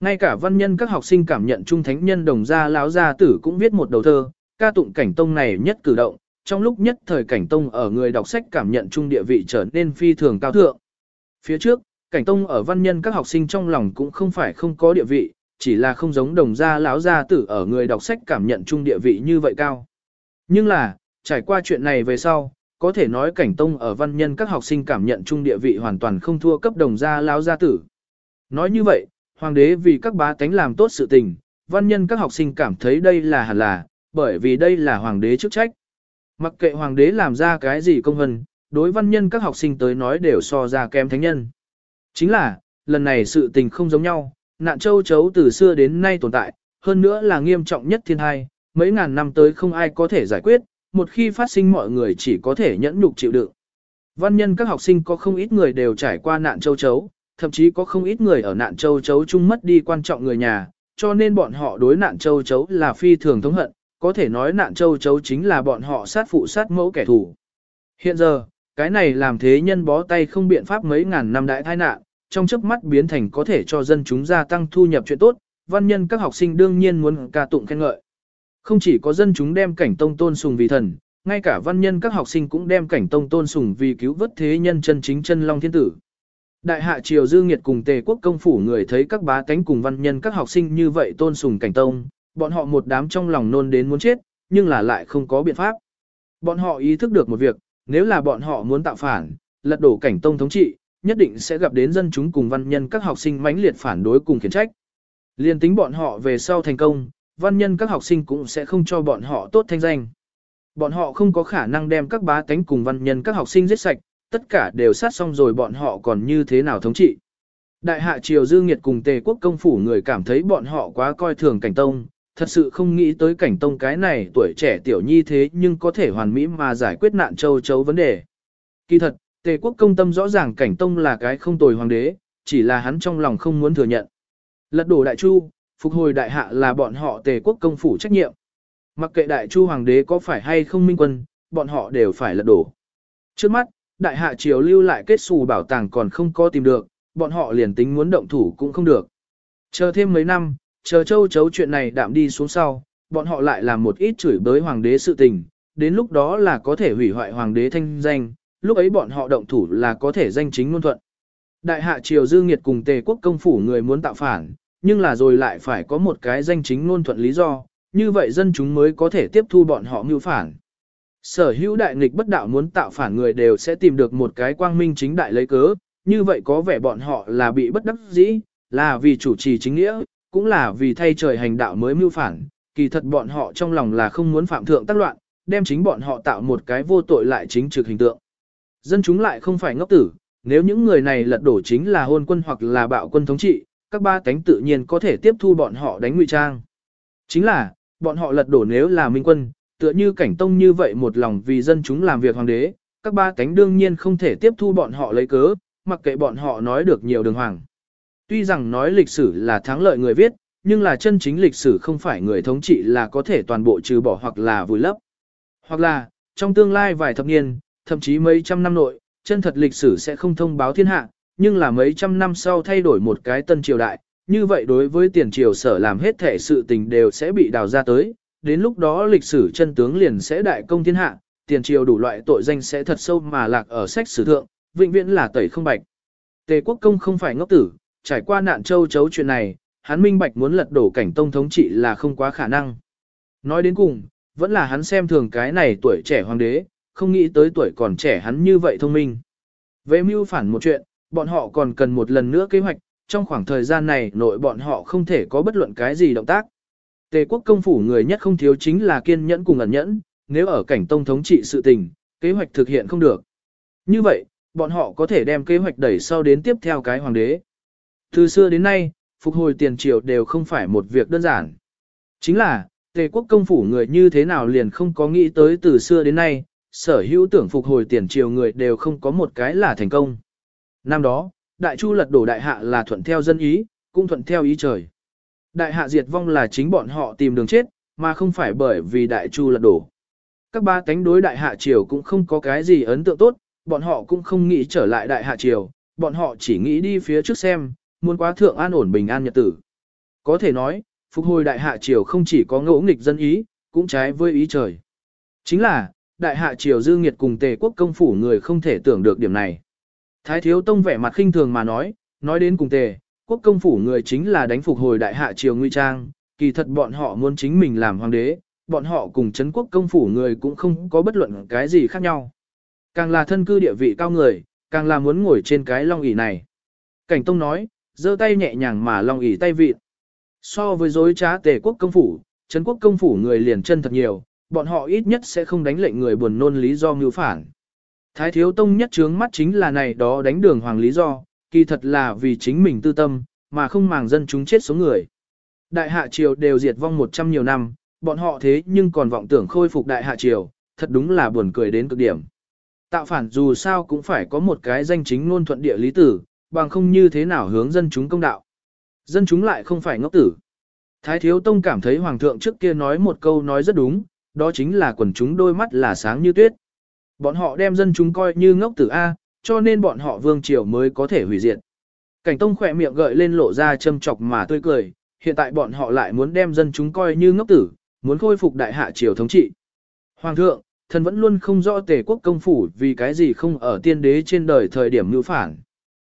Speaker 1: Ngay cả văn nhân các học sinh cảm nhận trung thánh nhân đồng gia lão gia tử cũng viết một đầu thơ, ca tụng cảnh tông này nhất cử động, trong lúc nhất thời cảnh tông ở người đọc sách cảm nhận trung địa vị trở nên phi thường cao thượng. Phía trước, cảnh tông ở văn nhân các học sinh trong lòng cũng không phải không có địa vị, chỉ là không giống đồng gia lão gia tử ở người đọc sách cảm nhận trung địa vị như vậy cao. Nhưng là, trải qua chuyện này về sau, có thể nói cảnh tông ở văn nhân các học sinh cảm nhận trung địa vị hoàn toàn không thua cấp đồng gia lão gia tử. Nói như vậy, hoàng đế vì các bá tánh làm tốt sự tình, văn nhân các học sinh cảm thấy đây là hẳn là, bởi vì đây là hoàng đế chức trách. Mặc kệ hoàng đế làm ra cái gì công hân, đối văn nhân các học sinh tới nói đều so ra kém thánh nhân. Chính là, lần này sự tình không giống nhau, nạn châu chấu từ xưa đến nay tồn tại, hơn nữa là nghiêm trọng nhất thiên hai, mấy ngàn năm tới không ai có thể giải quyết, một khi phát sinh mọi người chỉ có thể nhẫn nhục chịu đựng. Văn nhân các học sinh có không ít người đều trải qua nạn châu chấu, thậm chí có không ít người ở nạn châu chấu chung mất đi quan trọng người nhà, cho nên bọn họ đối nạn châu chấu là phi thường thống hận, có thể nói nạn châu chấu chính là bọn họ sát phụ sát mẫu kẻ thù. Hiện giờ, cái này làm thế nhân bó tay không biện pháp mấy ngàn năm đại tai nạn, trong chớp mắt biến thành có thể cho dân chúng gia tăng thu nhập chuyện tốt, văn nhân các học sinh đương nhiên muốn ca tụng khen ngợi. Không chỉ có dân chúng đem cảnh tông tôn sùng vì thần, ngay cả văn nhân các học sinh cũng đem cảnh tông tôn sùng vì cứu vớt thế nhân chân chính chân long thiên tử. Đại hạ triều dư nghiệt cùng tề quốc công phủ người thấy các bá tánh cùng văn nhân các học sinh như vậy tôn sùng cảnh tông, bọn họ một đám trong lòng nôn đến muốn chết, nhưng là lại không có biện pháp. Bọn họ ý thức được một việc, nếu là bọn họ muốn tạo phản, lật đổ cảnh tông thống trị, nhất định sẽ gặp đến dân chúng cùng văn nhân các học sinh mãnh liệt phản đối cùng khiển trách. Liên tính bọn họ về sau thành công, văn nhân các học sinh cũng sẽ không cho bọn họ tốt thanh danh. Bọn họ không có khả năng đem các bá tánh cùng văn nhân các học sinh giết sạch, tất cả đều sát xong rồi bọn họ còn như thế nào thống trị. Đại hạ triều dư nghiệt cùng tề quốc công phủ người cảm thấy bọn họ quá coi thường cảnh tông, thật sự không nghĩ tới cảnh tông cái này tuổi trẻ tiểu nhi thế nhưng có thể hoàn mỹ mà giải quyết nạn châu chấu vấn đề. Kỳ thật, tề quốc công tâm rõ ràng cảnh tông là cái không tồi hoàng đế, chỉ là hắn trong lòng không muốn thừa nhận. Lật đổ đại chu, phục hồi đại hạ là bọn họ tề quốc công phủ trách nhiệm, Mặc kệ đại chu hoàng đế có phải hay không minh quân, bọn họ đều phải lật đổ. Trước mắt, đại hạ triều lưu lại kết xù bảo tàng còn không có tìm được, bọn họ liền tính muốn động thủ cũng không được. Chờ thêm mấy năm, chờ châu chấu chuyện này đạm đi xuống sau, bọn họ lại làm một ít chửi bới hoàng đế sự tình, đến lúc đó là có thể hủy hoại hoàng đế thanh danh, lúc ấy bọn họ động thủ là có thể danh chính ngôn thuận. Đại hạ triều dư nghiệt cùng tề quốc công phủ người muốn tạo phản, nhưng là rồi lại phải có một cái danh chính ngôn thuận lý do, như vậy dân chúng mới có thể tiếp thu bọn họ mưu phản. Sở hữu đại nghịch bất đạo muốn tạo phản người đều sẽ tìm được một cái quang minh chính đại lấy cớ, như vậy có vẻ bọn họ là bị bất đắc dĩ, là vì chủ trì chính nghĩa, cũng là vì thay trời hành đạo mới mưu phản, kỳ thật bọn họ trong lòng là không muốn phạm thượng tác loạn, đem chính bọn họ tạo một cái vô tội lại chính trực hình tượng. Dân chúng lại không phải ngốc tử, nếu những người này lật đổ chính là hôn quân hoặc là bạo quân thống trị, các ba cánh tự nhiên có thể tiếp thu bọn họ đánh ngụy trang. Chính là, bọn họ lật đổ nếu là minh quân, tựa như cảnh tông như vậy một lòng vì dân chúng làm việc hoàng đế, các ba cánh đương nhiên không thể tiếp thu bọn họ lấy cớ, mặc kệ bọn họ nói được nhiều đường hoàng. Tuy rằng nói lịch sử là thắng lợi người viết, nhưng là chân chính lịch sử không phải người thống trị là có thể toàn bộ trừ bỏ hoặc là vùi lấp. Hoặc là, trong tương lai vài thập niên, thậm chí mấy trăm năm nội, chân thật lịch sử sẽ không thông báo thiên hạ, nhưng là mấy trăm năm sau thay đổi một cái tân triều đại, như vậy đối với tiền triều sở làm hết thể sự tình đều sẽ bị đào ra tới, đến lúc đó lịch sử chân tướng liền sẽ đại công thiên hạ, tiền triều đủ loại tội danh sẽ thật sâu mà lạc ở sách sử thượng, vĩnh viễn là tẩy không bạch. Tề quốc công không phải ngốc tử, trải qua nạn châu chấu chuyện này, hắn minh bạch muốn lật đổ cảnh tông thống trị là không quá khả năng. Nói đến cùng, vẫn là hắn xem thường cái này tuổi trẻ hoàng đế, không nghĩ tới tuổi còn trẻ hắn như vậy thông minh. Về mưu phản một chuyện, bọn họ còn cần một lần nữa kế hoạch, trong khoảng thời gian này nội bọn họ không thể có bất luận cái gì động tác. Tề quốc công phủ người nhất không thiếu chính là kiên nhẫn cùng ẩn nhẫn, nếu ở cảnh tông thống trị sự tình, kế hoạch thực hiện không được. Như vậy, bọn họ có thể đem kế hoạch đẩy sau đến tiếp theo cái hoàng đế. Từ xưa đến nay, phục hồi tiền triều đều không phải một việc đơn giản. Chính là, tề quốc công phủ người như thế nào liền không có nghĩ tới từ xưa đến nay, sở hữu tưởng phục hồi tiền triều người đều không có một cái là thành công. Năm đó, đại chu lật đổ đại hạ là thuận theo dân ý, cũng thuận theo ý trời. Đại hạ diệt vong là chính bọn họ tìm đường chết, mà không phải bởi vì đại chu lật đổ. Các ba cánh đối đại hạ triều cũng không có cái gì ấn tượng tốt, bọn họ cũng không nghĩ trở lại đại hạ triều, bọn họ chỉ nghĩ đi phía trước xem, muốn quá thượng an ổn bình an nhật tử. Có thể nói, phục hồi đại hạ triều không chỉ có ngỗ nghịch dân ý, cũng trái với ý trời. Chính là, đại hạ triều dư nghiệt cùng tề quốc công phủ người không thể tưởng được điểm này. Thái thiếu tông vẻ mặt khinh thường mà nói, nói đến cùng tề, quốc công phủ người chính là đánh phục hồi đại hạ triều nguy trang, kỳ thật bọn họ muốn chính mình làm hoàng đế, bọn họ cùng chấn quốc công phủ người cũng không có bất luận cái gì khác nhau. Càng là thân cư địa vị cao người, càng là muốn ngồi trên cái long ỷ này. Cảnh tông nói, giơ tay nhẹ nhàng mà long ỷ tay vịt. So với dối trá tề quốc công phủ, chấn quốc công phủ người liền chân thật nhiều, bọn họ ít nhất sẽ không đánh lệnh người buồn nôn lý do mưu phản. Thái thiếu tông nhất trướng mắt chính là này đó đánh đường hoàng lý do, kỳ thật là vì chính mình tư tâm, mà không màng dân chúng chết số người. Đại hạ triều đều diệt vong 100 nhiều năm, bọn họ thế nhưng còn vọng tưởng khôi phục đại hạ triều, thật đúng là buồn cười đến cực điểm. Tạo phản dù sao cũng phải có một cái danh chính ngôn thuận địa lý tử, bằng không như thế nào hướng dân chúng công đạo. Dân chúng lại không phải ngốc tử. Thái thiếu tông cảm thấy hoàng thượng trước kia nói một câu nói rất đúng, đó chính là quần chúng đôi mắt là sáng như tuyết. Bọn họ đem dân chúng coi như ngốc tử A, cho nên bọn họ vương triều mới có thể hủy diệt. Cảnh tông khỏe miệng gợi lên lộ ra châm chọc mà tươi cười, hiện tại bọn họ lại muốn đem dân chúng coi như ngốc tử, muốn khôi phục đại hạ triều thống trị. Hoàng thượng, thần vẫn luôn không rõ tề quốc công phủ vì cái gì không ở tiên đế trên đời thời điểm mưu phản.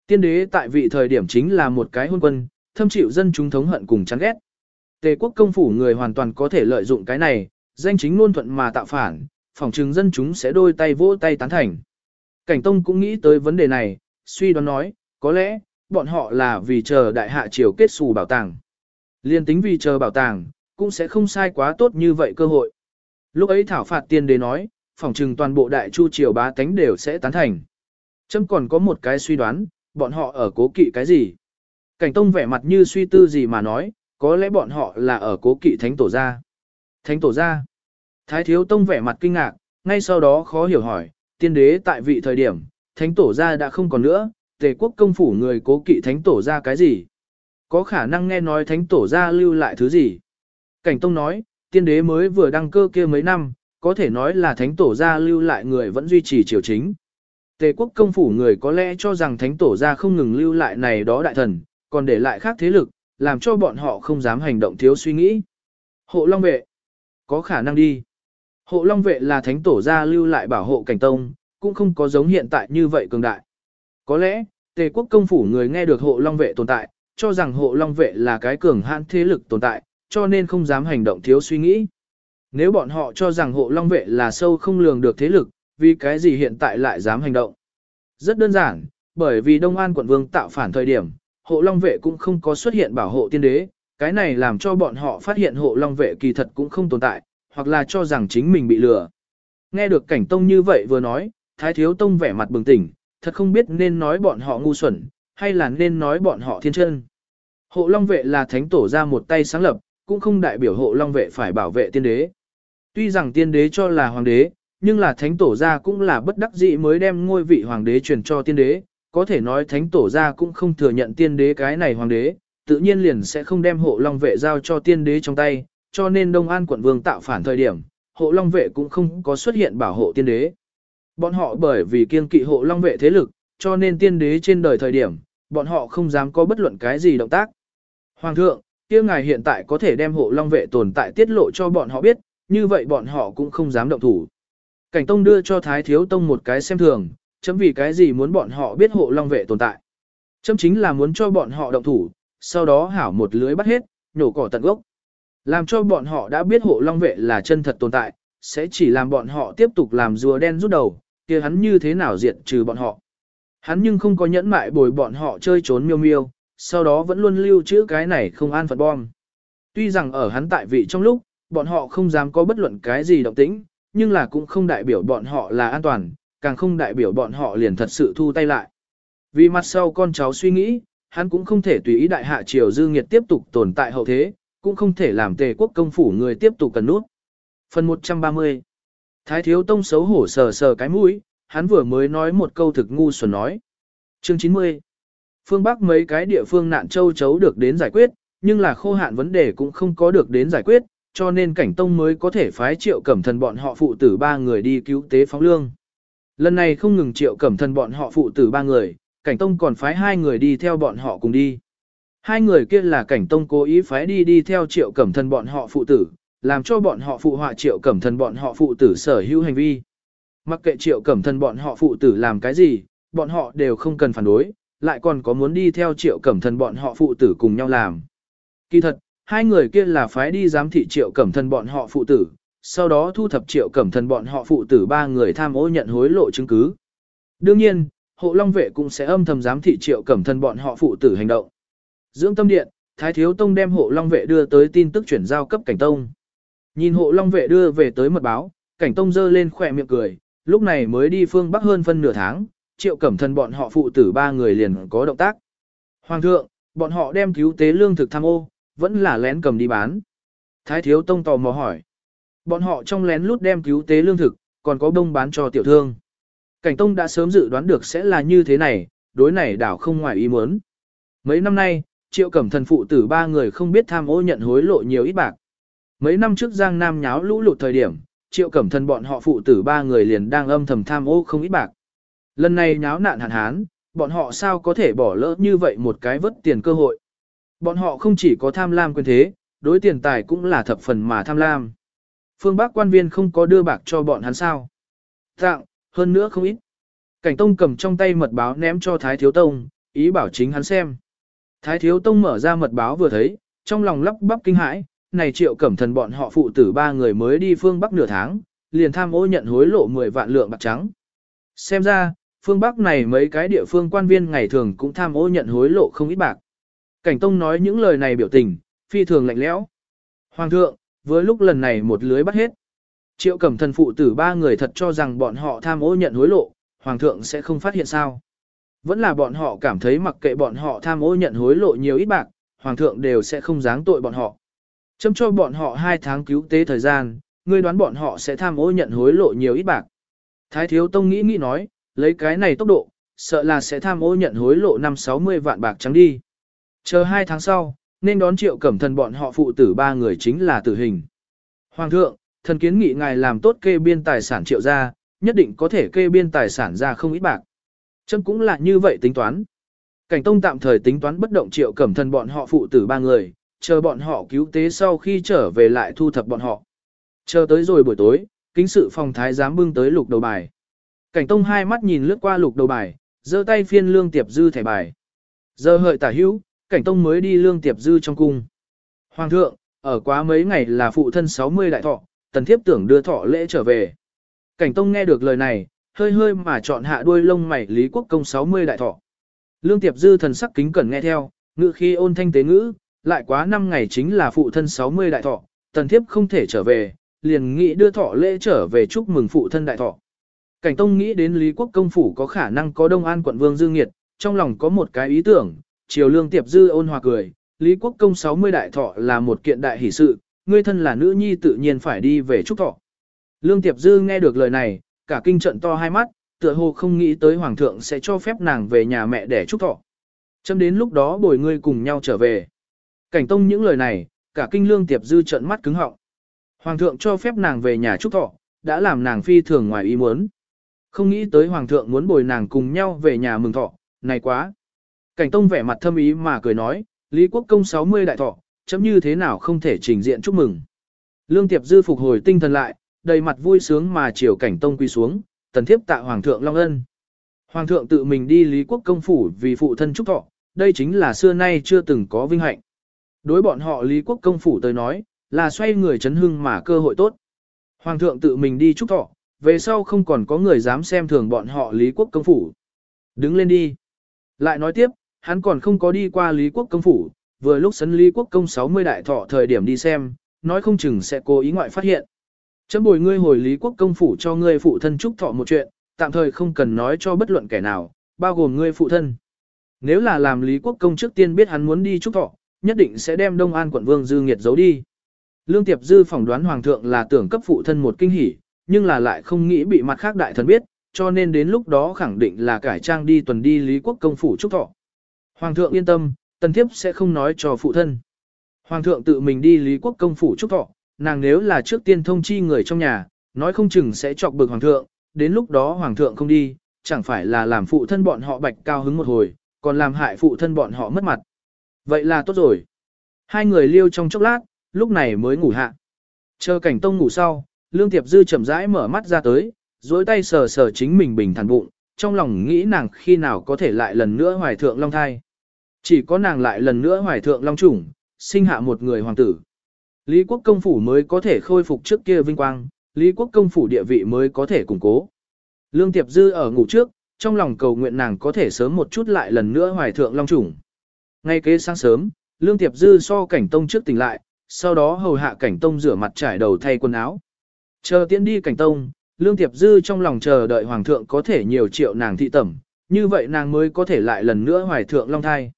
Speaker 1: Tiên đế tại vị thời điểm chính là một cái hôn quân, thâm chịu dân chúng thống hận cùng chán ghét. Tề quốc công phủ người hoàn toàn có thể lợi dụng cái này, danh chính ngôn thuận mà tạo phản, phòng trừng dân chúng sẽ đôi tay vỗ tay tán thành. Cảnh Tông cũng nghĩ tới vấn đề này, suy đoán nói, có lẽ, bọn họ là vì chờ đại hạ triều kết xù bảo tàng. Liên tính vì chờ bảo tàng, cũng sẽ không sai quá tốt như vậy cơ hội. Lúc ấy thảo phạt tiên đế nói, phòng trừng toàn bộ đại chu triều bá tánh đều sẽ tán thành. Châm còn có một cái suy đoán, bọn họ ở cố kỵ cái gì? Cảnh Tông vẻ mặt như suy tư gì mà nói, có lẽ bọn họ là ở cố kỵ thánh tổ gia. Thánh tổ gia. Thái thiếu tông vẻ mặt kinh ngạc, ngay sau đó khó hiểu hỏi, tiên đế tại vị thời điểm, thánh tổ gia đã không còn nữa, tề quốc công phủ người cố kỵ thánh tổ gia cái gì? Có khả năng nghe nói thánh tổ gia lưu lại thứ gì? Cảnh tông nói, tiên đế mới vừa đăng cơ kia mấy năm, có thể nói là thánh tổ gia lưu lại người vẫn duy trì triều chính. Tề quốc công phủ người có lẽ cho rằng thánh tổ gia không ngừng lưu lại này đó đại thần, còn để lại khác thế lực, làm cho bọn họ không dám hành động thiếu suy nghĩ. Hộ Long vệ, có khả năng đi. Hộ Long vệ là thánh tổ gia lưu lại bảo hộ cảnh tông, cũng không có giống hiện tại như vậy cường đại. Có lẽ, Tề quốc công phủ người nghe được hộ Long vệ tồn tại, cho rằng hộ Long vệ là cái cường hãn thế lực tồn tại, cho nên không dám hành động thiếu suy nghĩ. Nếu bọn họ cho rằng hộ Long vệ là sâu không lường được thế lực, vì cái gì hiện tại lại dám hành động? Rất đơn giản, bởi vì Đông An quận vương tạo phản thời điểm, hộ Long vệ cũng không có xuất hiện bảo hộ tiên đế, cái này làm cho bọn họ phát hiện hộ Long vệ kỳ thật cũng không tồn tại, hoặc là cho rằng chính mình bị lừa. Nghe được cảnh tông như vậy vừa nói, Thái Thiếu Tông vẻ mặt bừng tỉnh, thật không biết nên nói bọn họ ngu xuẩn, hay là nên nói bọn họ thiên chân. Hộ Long vệ là thánh tổ ra một tay sáng lập, cũng không đại biểu hộ Long vệ phải bảo vệ tiên đế. Tuy rằng tiên đế cho là hoàng đế, nhưng là thánh tổ gia cũng là bất đắc dĩ mới đem ngôi vị hoàng đế truyền cho tiên đế, có thể nói thánh tổ gia cũng không thừa nhận tiên đế cái này hoàng đế, tự nhiên liền sẽ không đem hộ long vệ giao cho tiên đế trong tay, cho nên Đông An quận vương tạo phản thời điểm, hộ long vệ cũng không có xuất hiện bảo hộ tiên đế. Bọn họ bởi vì kiên kỵ hộ long vệ thế lực, cho nên tiên đế trên đời thời điểm, bọn họ không dám có bất luận cái gì động tác. Hoàng thượng, kia ngài hiện tại có thể đem hộ long vệ tồn tại tiết lộ cho bọn họ biết, như vậy bọn họ cũng không dám động thủ. Cảnh Tông đưa cho Thái Thiếu Tông một cái xem thường, chấm vì cái gì muốn bọn họ biết hộ long vệ tồn tại. Chấm chính là muốn cho bọn họ động thủ, sau đó hảo một lưới bắt hết, nhổ cỏ tận gốc. Làm cho bọn họ đã biết hộ long vệ là chân thật tồn tại, sẽ chỉ làm bọn họ tiếp tục làm rùa đen rút đầu, kia hắn như thế nào diệt trừ bọn họ. Hắn nhưng không có nhẫn mại bồi bọn họ chơi trốn miêu miêu, sau đó vẫn luôn lưu trữ cái này không an phận bom. Tuy rằng ở hắn tại vị trong lúc, bọn họ không dám có bất luận cái gì động tĩnh, nhưng là cũng không đại biểu bọn họ là an toàn, càng không đại biểu bọn họ liền thật sự thu tay lại. Vì mặt sau con cháu suy nghĩ, hắn cũng không thể tùy ý đại hạ triều dư nghiệt tiếp tục tồn tại hậu thế, cũng không thể làm tề quốc công phủ người tiếp tục cần nút. Phần 130 Thái thiếu tông xấu hổ sờ sờ cái mũi, hắn vừa mới nói một câu thực ngu xuẩn nói. Chương 90 Phương Bắc mấy cái địa phương nạn châu chấu được đến giải quyết, nhưng là khô hạn vấn đề cũng không có được đến giải quyết, cho nên cảnh tông mới có thể phái triệu cẩm thần bọn họ phụ tử ba người đi cứu tế phóng lương. Lần này không ngừng triệu cẩm thần bọn họ phụ tử ba người, cảnh tông còn phái hai người đi theo bọn họ cùng đi. Hai người kia là cảnh tông cố ý phái đi đi theo triệu cẩm thần bọn họ phụ tử, làm cho bọn họ phụ họa triệu cẩm thần bọn họ phụ tử sở hữu hành vi. Mặc kệ triệu cẩm thần bọn họ phụ tử làm cái gì, bọn họ đều không cần phản đối, lại còn có muốn đi theo triệu cẩm thần bọn họ phụ tử cùng nhau làm. Kỳ thật, Hai người kia là phái đi giám thị triệu cẩm thần bọn họ phụ tử, sau đó thu thập triệu cẩm thần bọn họ phụ tử ba người tham ô nhận hối lộ chứng cứ. Đương nhiên, hộ long vệ cũng sẽ âm thầm giám thị triệu cẩm thần bọn họ phụ tử hành động. Dưỡng tâm điện, Thái Thiếu Tông đem hộ long vệ đưa tới tin tức chuyển giao cấp cảnh tông. Nhìn hộ long vệ đưa về tới mật báo, cảnh tông giơ lên khỏe miệng cười, lúc này mới đi phương Bắc hơn phân nửa tháng, triệu cẩm thần bọn họ phụ tử ba người liền có động tác. Hoàng thượng, bọn họ đem cứu tế lương thực tham ô, vẫn là lén cầm đi bán. Thái thiếu tông tò mò hỏi. Bọn họ trong lén lút đem cứu tế lương thực, còn có bông bán cho tiểu thương. Cảnh tông đã sớm dự đoán được sẽ là như thế này, đối này đảo không ngoài ý muốn. Mấy năm nay, triệu cẩm thần phụ tử ba người không biết tham ô nhận hối lộ nhiều ít bạc. Mấy năm trước Giang Nam nháo lũ lụt thời điểm, triệu cẩm thần bọn họ phụ tử ba người liền đang âm thầm tham ô không ít bạc. Lần này nháo nạn hạn hán, bọn họ sao có thể bỏ lỡ như vậy một cái vất tiền cơ hội. Bọn họ không chỉ có tham lam quyền thế, đối tiền tài cũng là thập phần mà tham lam. Phương Bắc quan viên không có đưa bạc cho bọn hắn sao. Tặng, hơn nữa không ít. Cảnh Tông cầm trong tay mật báo ném cho Thái Thiếu Tông, ý bảo chính hắn xem. Thái Thiếu Tông mở ra mật báo vừa thấy, trong lòng lắp bắp kinh hãi, này triệu cẩm thần bọn họ phụ tử ba người mới đi phương Bắc nửa tháng, liền tham ô nhận hối lộ 10 vạn lượng bạc trắng. Xem ra, phương Bắc này mấy cái địa phương quan viên ngày thường cũng tham ô nhận hối lộ không ít bạc. Cảnh Tông nói những lời này biểu tình, phi thường lạnh lẽo. Hoàng thượng, với lúc lần này một lưới bắt hết. Triệu cẩm thần phụ tử ba người thật cho rằng bọn họ tham ô nhận hối lộ, Hoàng thượng sẽ không phát hiện sao. Vẫn là bọn họ cảm thấy mặc kệ bọn họ tham ô nhận hối lộ nhiều ít bạc, Hoàng thượng đều sẽ không giáng tội bọn họ. Châm cho bọn họ hai tháng cứu tế thời gian, ngươi đoán bọn họ sẽ tham ô nhận hối lộ nhiều ít bạc. Thái Thiếu Tông nghĩ nghĩ nói, lấy cái này tốc độ, sợ là sẽ tham ô nhận hối lộ 5-60 vạn bạc trắng đi. Chờ hai tháng sau, nên đón triệu cẩm thần bọn họ phụ tử ba người chính là tử hình. Hoàng thượng, thần kiến nghị ngài làm tốt kê biên tài sản triệu ra, nhất định có thể kê biên tài sản ra không ít bạc. Chấm cũng là như vậy tính toán. Cảnh Tông tạm thời tính toán bất động triệu cẩm thần bọn họ phụ tử ba người, chờ bọn họ cứu tế sau khi trở về lại thu thập bọn họ. Chờ tới rồi buổi tối, kính sự phòng thái giám bưng tới lục đầu bài. Cảnh Tông hai mắt nhìn lướt qua lục đầu bài, giơ tay phiên lương tiệp dư thẻ bài. Giờ hợi tả hữu, Cảnh Tông mới đi lương tiệp dư trong cung. Hoàng thượng, ở quá mấy ngày là phụ thân 60 đại thọ, tần thiếp tưởng đưa thọ lễ trở về. Cảnh Tông nghe được lời này, hơi hơi mà chọn hạ đuôi lông mày Lý Quốc Công 60 đại thọ. Lương Tiệp Dư thần sắc kính cẩn nghe theo, ngữ khi ôn thanh tế ngữ, lại quá 5 ngày chính là phụ thân 60 đại thọ, tần thiếp không thể trở về, liền nghĩ đưa thọ lễ trở về chúc mừng phụ thân đại thọ. Cảnh Tông nghĩ đến Lý Quốc công phủ có khả năng có Đông An quận Vương Dương Nghiệt, trong lòng có một cái ý tưởng, chiều Lương Tiệp Dư ôn hòa cười, Lý Quốc công 60 đại thọ là một kiện đại hỷ sự, ngươi thân là nữ nhi tự nhiên phải đi về chúc thọ. Lương Tiệp Dư nghe được lời này, cả kinh trận to hai mắt, tựa hồ không nghĩ tới hoàng thượng sẽ cho phép nàng về nhà mẹ để chúc thọ. Chấm đến lúc đó bồi ngươi cùng nhau trở về. Cảnh tông những lời này, cả kinh lương tiệp dư trận mắt cứng họng. Hoàng thượng cho phép nàng về nhà chúc thọ, đã làm nàng phi thường ngoài ý muốn. Không nghĩ tới hoàng thượng muốn bồi nàng cùng nhau về nhà mừng thọ, này quá. Cảnh tông vẻ mặt thâm ý mà cười nói, Lý Quốc công 60 đại thọ, chấm như thế nào không thể trình diện chúc mừng. Lương Tiệp Dư phục hồi tinh thần lại, đầy mặt vui sướng mà chiều cảnh tông quy xuống, tần thiếp tạ Hoàng thượng Long Ân. Hoàng thượng tự mình đi Lý Quốc công phủ vì phụ thân chúc thọ, đây chính là xưa nay chưa từng có vinh hạnh. Đối bọn họ Lý Quốc công phủ tới nói, là xoay người chấn hưng mà cơ hội tốt. Hoàng thượng tự mình đi chúc thọ, về sau không còn có người dám xem thường bọn họ Lý Quốc công phủ. Đứng lên đi. Lại nói tiếp, hắn còn không có đi qua Lý Quốc công phủ, vừa lúc sấn Lý Quốc công 60 đại thọ thời điểm đi xem, nói không chừng sẽ cố ý ngoại phát hiện. Chấm bồi ngươi hồi Lý Quốc công phủ cho ngươi phụ thân chúc thọ một chuyện, tạm thời không cần nói cho bất luận kẻ nào, bao gồm ngươi phụ thân. Nếu là làm Lý Quốc công trước tiên biết hắn muốn đi chúc thọ, nhất định sẽ đem Đông An quận Vương Dư Nghiệt giấu đi. Lương Tiệp Dư phỏng đoán Hoàng thượng là tưởng cấp phụ thân một kinh hỉ, nhưng là lại không nghĩ bị mặt khác đại thần biết, cho nên đến lúc đó khẳng định là cải trang đi tuần đi Lý Quốc công phủ chúc thọ. Hoàng thượng yên tâm, tần thiếp sẽ không nói cho phụ thân. Hoàng thượng tự mình đi Lý Quốc công phủ chúc thọ, nàng nếu là trước tiên thông chi người trong nhà, nói không chừng sẽ chọc bực hoàng thượng, đến lúc đó hoàng thượng không đi, chẳng phải là làm phụ thân bọn họ bạch cao hứng một hồi, còn làm hại phụ thân bọn họ mất mặt. Vậy là tốt rồi. Hai người liêu trong chốc lát, lúc này mới ngủ hạ. Chờ cảnh tông ngủ sau, Lương Tiệp Dư chậm rãi mở mắt ra tới, duỗi tay sờ sờ chính mình bình thản bụng, trong lòng nghĩ nàng khi nào có thể lại lần nữa hoài thượng long thai. Chỉ có nàng lại lần nữa hoài thượng long chủng, sinh hạ một người hoàng tử. Lý quốc công phủ mới có thể khôi phục trước kia vinh quang, Lý quốc công phủ địa vị mới có thể củng cố. Lương Tiệp Dư ở ngủ trước, trong lòng cầu nguyện nàng có thể sớm một chút lại lần nữa hoài thượng long chủng. Ngay kế sáng sớm, Lương Tiệp Dư so cảnh tông trước tỉnh lại, sau đó hầu hạ cảnh tông rửa mặt trải đầu thay quần áo. Chờ tiễn đi cảnh tông, Lương Tiệp Dư trong lòng chờ đợi hoàng thượng có thể nhiều triệu nàng thị tẩm, như vậy nàng mới có thể lại lần nữa hoài thượng long thai.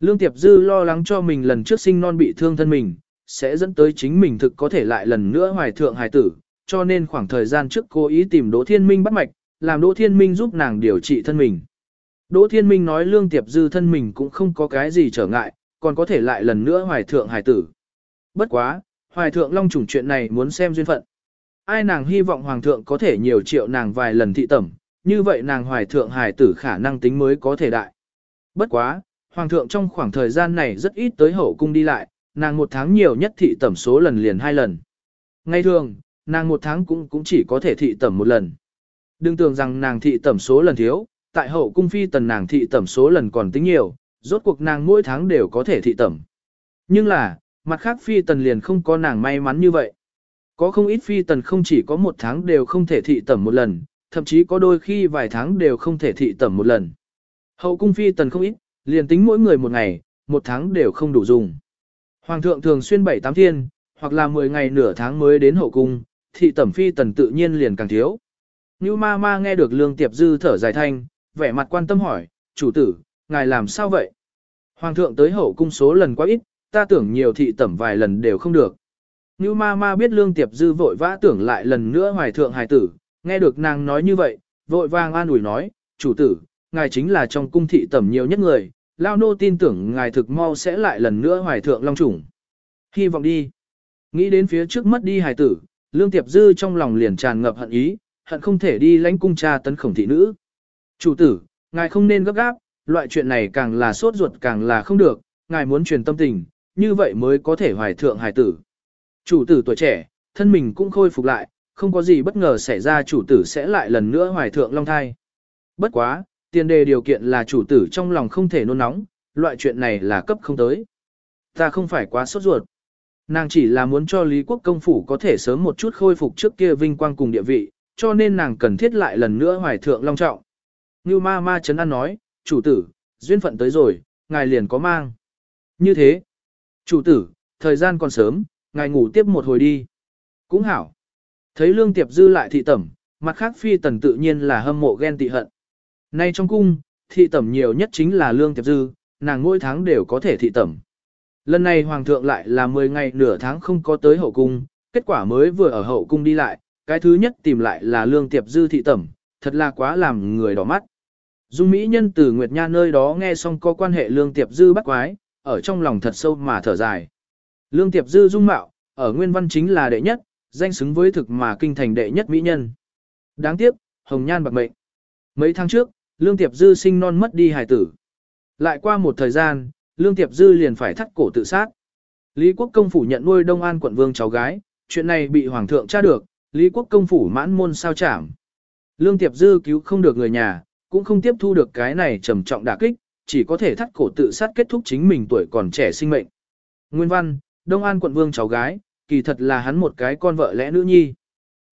Speaker 1: Lương Tiệp Dư lo lắng cho mình lần trước sinh non bị thương thân mình, sẽ dẫn tới chính mình thực có thể lại lần nữa hoài thượng hài tử, cho nên khoảng thời gian trước cố ý tìm Đỗ Thiên Minh bắt mạch, làm Đỗ Thiên Minh giúp nàng điều trị thân mình. Đỗ Thiên Minh nói Lương Tiệp Dư thân mình cũng không có cái gì trở ngại, còn có thể lại lần nữa hoài thượng hài tử. Bất quá, hoài thượng long trùng chuyện này muốn xem duyên phận. Ai nàng hy vọng hoàng thượng có thể nhiều triệu nàng vài lần thị tẩm, như vậy nàng hoài thượng hài tử khả năng tính mới có thể đại. Bất quá, hoàng thượng trong khoảng thời gian này rất ít tới hậu cung đi lại, nàng một tháng nhiều nhất thị tẩm số lần liền hai lần. Ngay thường, nàng một tháng cũng cũng chỉ có thể thị tẩm một lần. Đừng tưởng rằng nàng thị tẩm số lần thiếu, tại hậu cung phi tần nàng thị tẩm số lần còn tính nhiều, rốt cuộc nàng mỗi tháng đều có thể thị tẩm. Nhưng là, mặt khác phi tần liền không có nàng may mắn như vậy. Có không ít phi tần không chỉ có một tháng đều không thể thị tẩm một lần, thậm chí có đôi khi vài tháng đều không thể thị tẩm một lần. Hậu cung phi tần không ít, liền tính mỗi người một ngày, một tháng đều không đủ dùng. Hoàng thượng thường xuyên bảy tám thiên, hoặc là 10 ngày nửa tháng mới đến hậu cung, thị tẩm phi tần tự nhiên liền càng thiếu. Như ma ma nghe được lương tiệp dư thở dài thanh, vẻ mặt quan tâm hỏi, chủ tử, ngài làm sao vậy? Hoàng thượng tới hậu cung số lần quá ít, ta tưởng nhiều thị tẩm vài lần đều không được. Như ma ma biết lương tiệp dư vội vã tưởng lại lần nữa hoài thượng hài tử, nghe được nàng nói như vậy, vội vàng an ủi nói, chủ tử, ngài chính là trong cung thị tẩm nhiều nhất người, lao nô tin tưởng ngài thực mau sẽ lại lần nữa hoài thượng long chủng. Hy vọng đi. Nghĩ đến phía trước mất đi hài tử, Lương Tiệp Dư trong lòng liền tràn ngập hận ý, hận không thể đi lãnh cung cha tấn khổng thị nữ. Chủ tử, ngài không nên gấp gáp, loại chuyện này càng là sốt ruột càng là không được, ngài muốn truyền tâm tình, như vậy mới có thể hoài thượng hài tử. Chủ tử tuổi trẻ, thân mình cũng khôi phục lại, không có gì bất ngờ xảy ra chủ tử sẽ lại lần nữa hoài thượng long thai. Bất quá, tiền đề điều kiện là chủ tử trong lòng không thể nôn nóng, loại chuyện này là cấp không tới. Ta không phải quá sốt ruột. Nàng chỉ là muốn cho Lý Quốc công phủ có thể sớm một chút khôi phục trước kia vinh quang cùng địa vị, cho nên nàng cần thiết lại lần nữa hoài thượng long trọng. Như ma ma chấn an nói, chủ tử, duyên phận tới rồi, ngài liền có mang. Như thế, chủ tử, thời gian còn sớm, ngài ngủ tiếp một hồi đi. Cũng hảo. Thấy lương tiệp dư lại thị tẩm, mặt khác phi tần tự nhiên là hâm mộ ghen tị hận. Nay trong cung, thị tẩm nhiều nhất chính là lương tiệp dư, nàng mỗi tháng đều có thể thị tẩm. Lần này hoàng thượng lại là 10 ngày nửa tháng không có tới hậu cung, kết quả mới vừa ở hậu cung đi lại, cái thứ nhất tìm lại là lương tiệp dư thị tẩm, thật là quá làm người đỏ mắt. Dung Mỹ nhân từ Nguyệt Nha nơi đó nghe xong có quan hệ lương tiệp dư bắt quái, ở trong lòng thật sâu mà thở dài. Lương tiệp dư dung mạo, ở nguyên văn chính là đệ nhất, danh xứng với thực mà kinh thành đệ nhất mỹ nhân. Đáng tiếc, hồng nhan bạc mệnh. Mấy tháng trước, lương tiệp dư sinh non mất đi hài tử. Lại qua một thời gian, lương tiệp dư liền phải thắt cổ tự sát. Lý quốc công phủ nhận nuôi Đông An quận vương cháu gái, chuyện này bị hoàng thượng tra được, Lý quốc công phủ mãn môn sao chảm. Lương tiệp dư cứu không được người nhà, cũng không tiếp thu được cái này trầm trọng đả kích, chỉ có thể thắt cổ tự sát kết thúc chính mình tuổi còn trẻ sinh mệnh. Nguyên văn, Đông An quận vương cháu gái, kỳ thật là hắn một cái con vợ lẽ nữ nhi.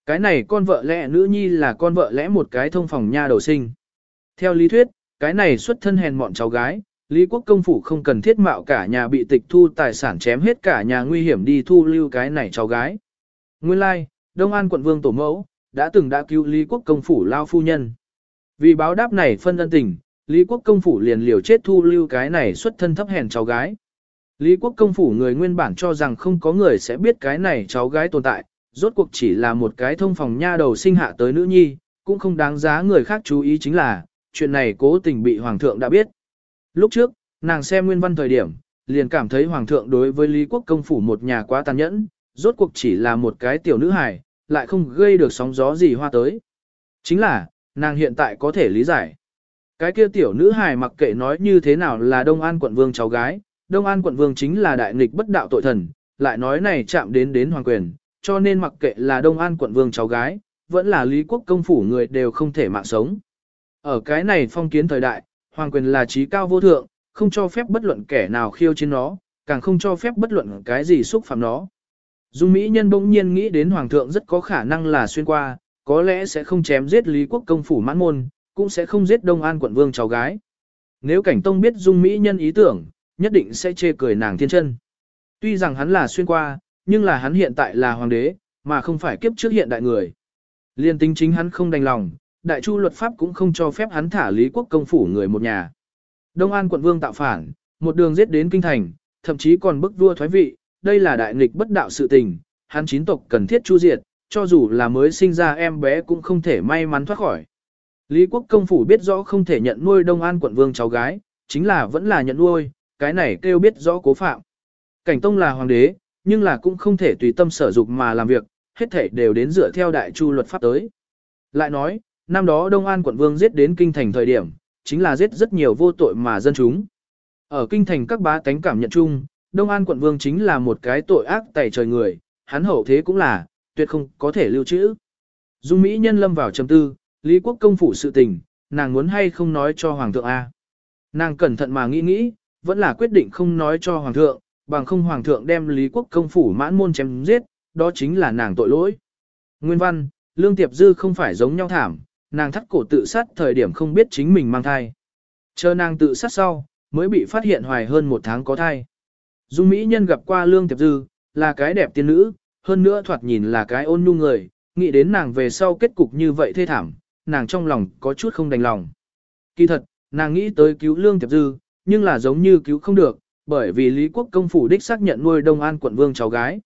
Speaker 1: Cái này con vợ lẽ nữ nhi là con vợ lẽ một cái thông phòng nha đầu sinh. Theo lý thuyết, cái này xuất thân hèn mọn cháu gái, Lý quốc công phủ không cần thiết mạo cả nhà bị tịch thu tài sản chém hết cả nhà nguy hiểm đi thu lưu cái này cháu gái. Nguyên lai, like, Đông An quận vương tổ mẫu, đã từng đã cứu Lý quốc công phủ lao phu nhân. Vì báo đáp này phân ân tình, Lý quốc công phủ liền liều chết thu lưu cái này xuất thân thấp hèn cháu gái. Lý quốc công phủ người nguyên bản cho rằng không có người sẽ biết cái này cháu gái tồn tại, rốt cuộc chỉ là một cái thông phòng nha đầu sinh hạ tới nữ nhi, cũng không đáng giá người khác chú ý chính là, chuyện này cố tình bị hoàng thượng đã biết. Lúc trước, nàng xem nguyên văn thời điểm, liền cảm thấy hoàng thượng đối với Lý quốc công phủ một nhà quá tàn nhẫn, rốt cuộc chỉ là một cái tiểu nữ hài, lại không gây được sóng gió gì hoa tới. Chính là, nàng hiện tại có thể lý giải. Cái kia tiểu nữ hài mặc kệ nói như thế nào là Đông An quận vương cháu gái, Đông An quận vương chính là đại nghịch bất đạo tội thần, lại nói này chạm đến đến hoàng quyền, cho nên mặc kệ là Đông An quận vương cháu gái, vẫn là Lý quốc công phủ người đều không thể mạng sống. Ở cái này phong kiến thời đại, hoàng quyền là trí cao vô thượng, không cho phép bất luận kẻ nào khiêu chiến nó, càng không cho phép bất luận cái gì xúc phạm nó. Dung Mỹ nhân bỗng nhiên nghĩ đến hoàng thượng rất có khả năng là xuyên qua, có lẽ sẽ không chém giết Lý quốc công phủ mãn môn, cũng sẽ không giết Đông An quận vương cháu gái. Nếu cảnh tông biết Dung Mỹ nhân ý tưởng, nhất định sẽ chê cười nàng thiên chân. Tuy rằng hắn là xuyên qua, nhưng là hắn hiện tại là hoàng đế, mà không phải kiếp trước hiện đại người. Liên tính chính hắn không đành lòng, đại chu luật pháp cũng không cho phép hắn thả lý quốc công phủ người một nhà. Đông An quận vương tạo phản, một đường giết đến kinh thành, thậm chí còn bức vua thoái vị, đây là đại nghịch bất đạo sự tình, hắn chín tộc cần thiết chu diệt, cho dù là mới sinh ra em bé cũng không thể may mắn thoát khỏi. Lý quốc công phủ biết rõ không thể nhận nuôi Đông An quận vương cháu gái, chính là vẫn là nhận nuôi, cái này kêu biết rõ cố phạm. Cảnh Tông là hoàng đế, nhưng là cũng không thể tùy tâm sở dục mà làm việc, hết thể đều đến dựa theo đại chu luật pháp tới. Lại nói, năm đó Đông An quận vương giết đến kinh thành thời điểm, chính là giết rất nhiều vô tội mà dân chúng. Ở kinh thành các bá tánh cảm nhận chung, Đông An quận vương chính là một cái tội ác tẩy trời người, hắn hậu thế cũng là, tuyệt không có thể lưu trữ. Dung Mỹ nhân lâm vào trầm tư, Lý Quốc công phủ sự tình, nàng muốn hay không nói cho Hoàng thượng A. Nàng cẩn thận mà nghĩ nghĩ, vẫn là quyết định không nói cho Hoàng thượng, bằng không Hoàng thượng đem Lý Quốc công phủ mãn môn chém giết, đó chính là nàng tội lỗi. Nguyên văn, Lương Tiệp Dư không phải giống nhau thảm, nàng thắt cổ tự sát thời điểm không biết chính mình mang thai. Chờ nàng tự sát sau, mới bị phát hiện hoài hơn một tháng có thai. Dung Mỹ Nhân gặp qua Lương Tiệp Dư, là cái đẹp tiên nữ, hơn nữa thoạt nhìn là cái ôn nhu người, nghĩ đến nàng về sau kết cục như vậy thê thảm, nàng trong lòng có chút không đành lòng. Kỳ thật, nàng nghĩ tới cứu Lương Tiệp Dư, nhưng là giống như cứu không được, bởi vì Lý Quốc công phủ đích xác nhận nuôi Đông An quận vương cháu gái.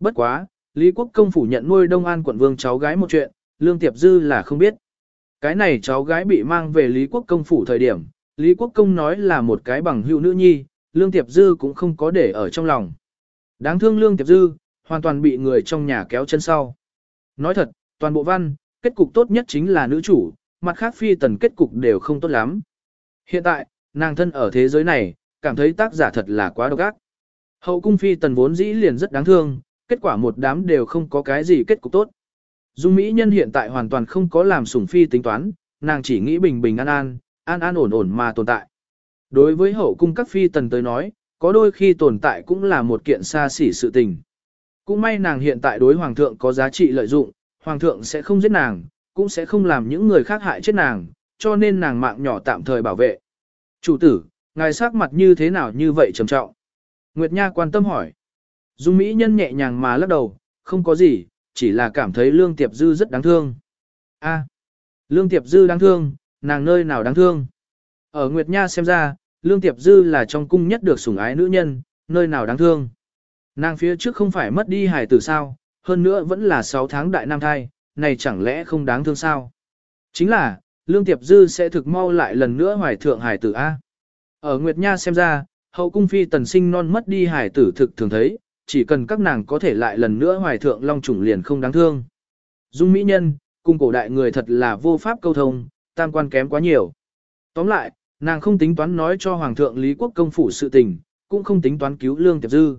Speaker 1: Bất quá, Lý Quốc công phủ nhận nuôi Đông An quận vương cháu gái một chuyện, Lương Tiệp Dư là không biết. Cái này cháu gái bị mang về Lý Quốc công phủ thời điểm, Lý Quốc công nói là một cái bằng hữu nữ nhi, Lương Tiệp Dư cũng không có để ở trong lòng. Đáng thương Lương Tiệp Dư, hoàn toàn bị người trong nhà kéo chân sau. Nói thật, toàn bộ văn, kết cục tốt nhất chính là nữ chủ, mặt khác phi tần kết cục đều không tốt lắm. Hiện tại, nàng thân ở thế giới này, cảm thấy tác giả thật là quá độc ác. Hậu cung phi tần vốn dĩ liền rất đáng thương, kết quả một đám đều không có cái gì kết cục tốt. Dung Mỹ Nhân hiện tại hoàn toàn không có làm sủng phi tính toán, nàng chỉ nghĩ bình bình an an, an an ổn ổn mà tồn tại. Đối với hậu cung các phi tần tới nói, có đôi khi tồn tại cũng là một kiện xa xỉ sự tình. Cũng may nàng hiện tại đối hoàng thượng có giá trị lợi dụng, hoàng thượng sẽ không giết nàng, cũng sẽ không làm những người khác hại chết nàng, cho nên nàng mạng nhỏ tạm thời bảo vệ. Chủ tử, ngài sắc mặt như thế nào như vậy trầm trọng? Nguyệt Nha quan tâm hỏi. Dung Mỹ nhân nhẹ nhàng mà lắc đầu, không có gì, chỉ là cảm thấy Lương Tiệp Dư rất đáng thương. A, Lương Tiệp Dư đáng thương, nàng nơi nào đáng thương? Ở Nguyệt Nha xem ra, Lương Tiệp Dư là trong cung nhất được sủng ái nữ nhân, nơi nào đáng thương? Nàng phía trước không phải mất đi hài tử sao, hơn nữa vẫn là 6 tháng đại nam thai, này chẳng lẽ không đáng thương sao? Chính là, Lương Tiệp Dư sẽ thực mau lại lần nữa hoài thượng hài tử A. Ở Nguyệt Nha xem ra, hậu cung phi tần sinh non mất đi hải tử thực thường thấy, chỉ cần các nàng có thể lại lần nữa hoài thượng long trùng liền không đáng thương. Dung Mỹ Nhân, cung cổ đại người thật là vô pháp câu thông, tam quan kém quá nhiều. Tóm lại, nàng không tính toán nói cho Hoàng thượng Lý Quốc công phủ sự tình, cũng không tính toán cứu Lương Tiệp Dư.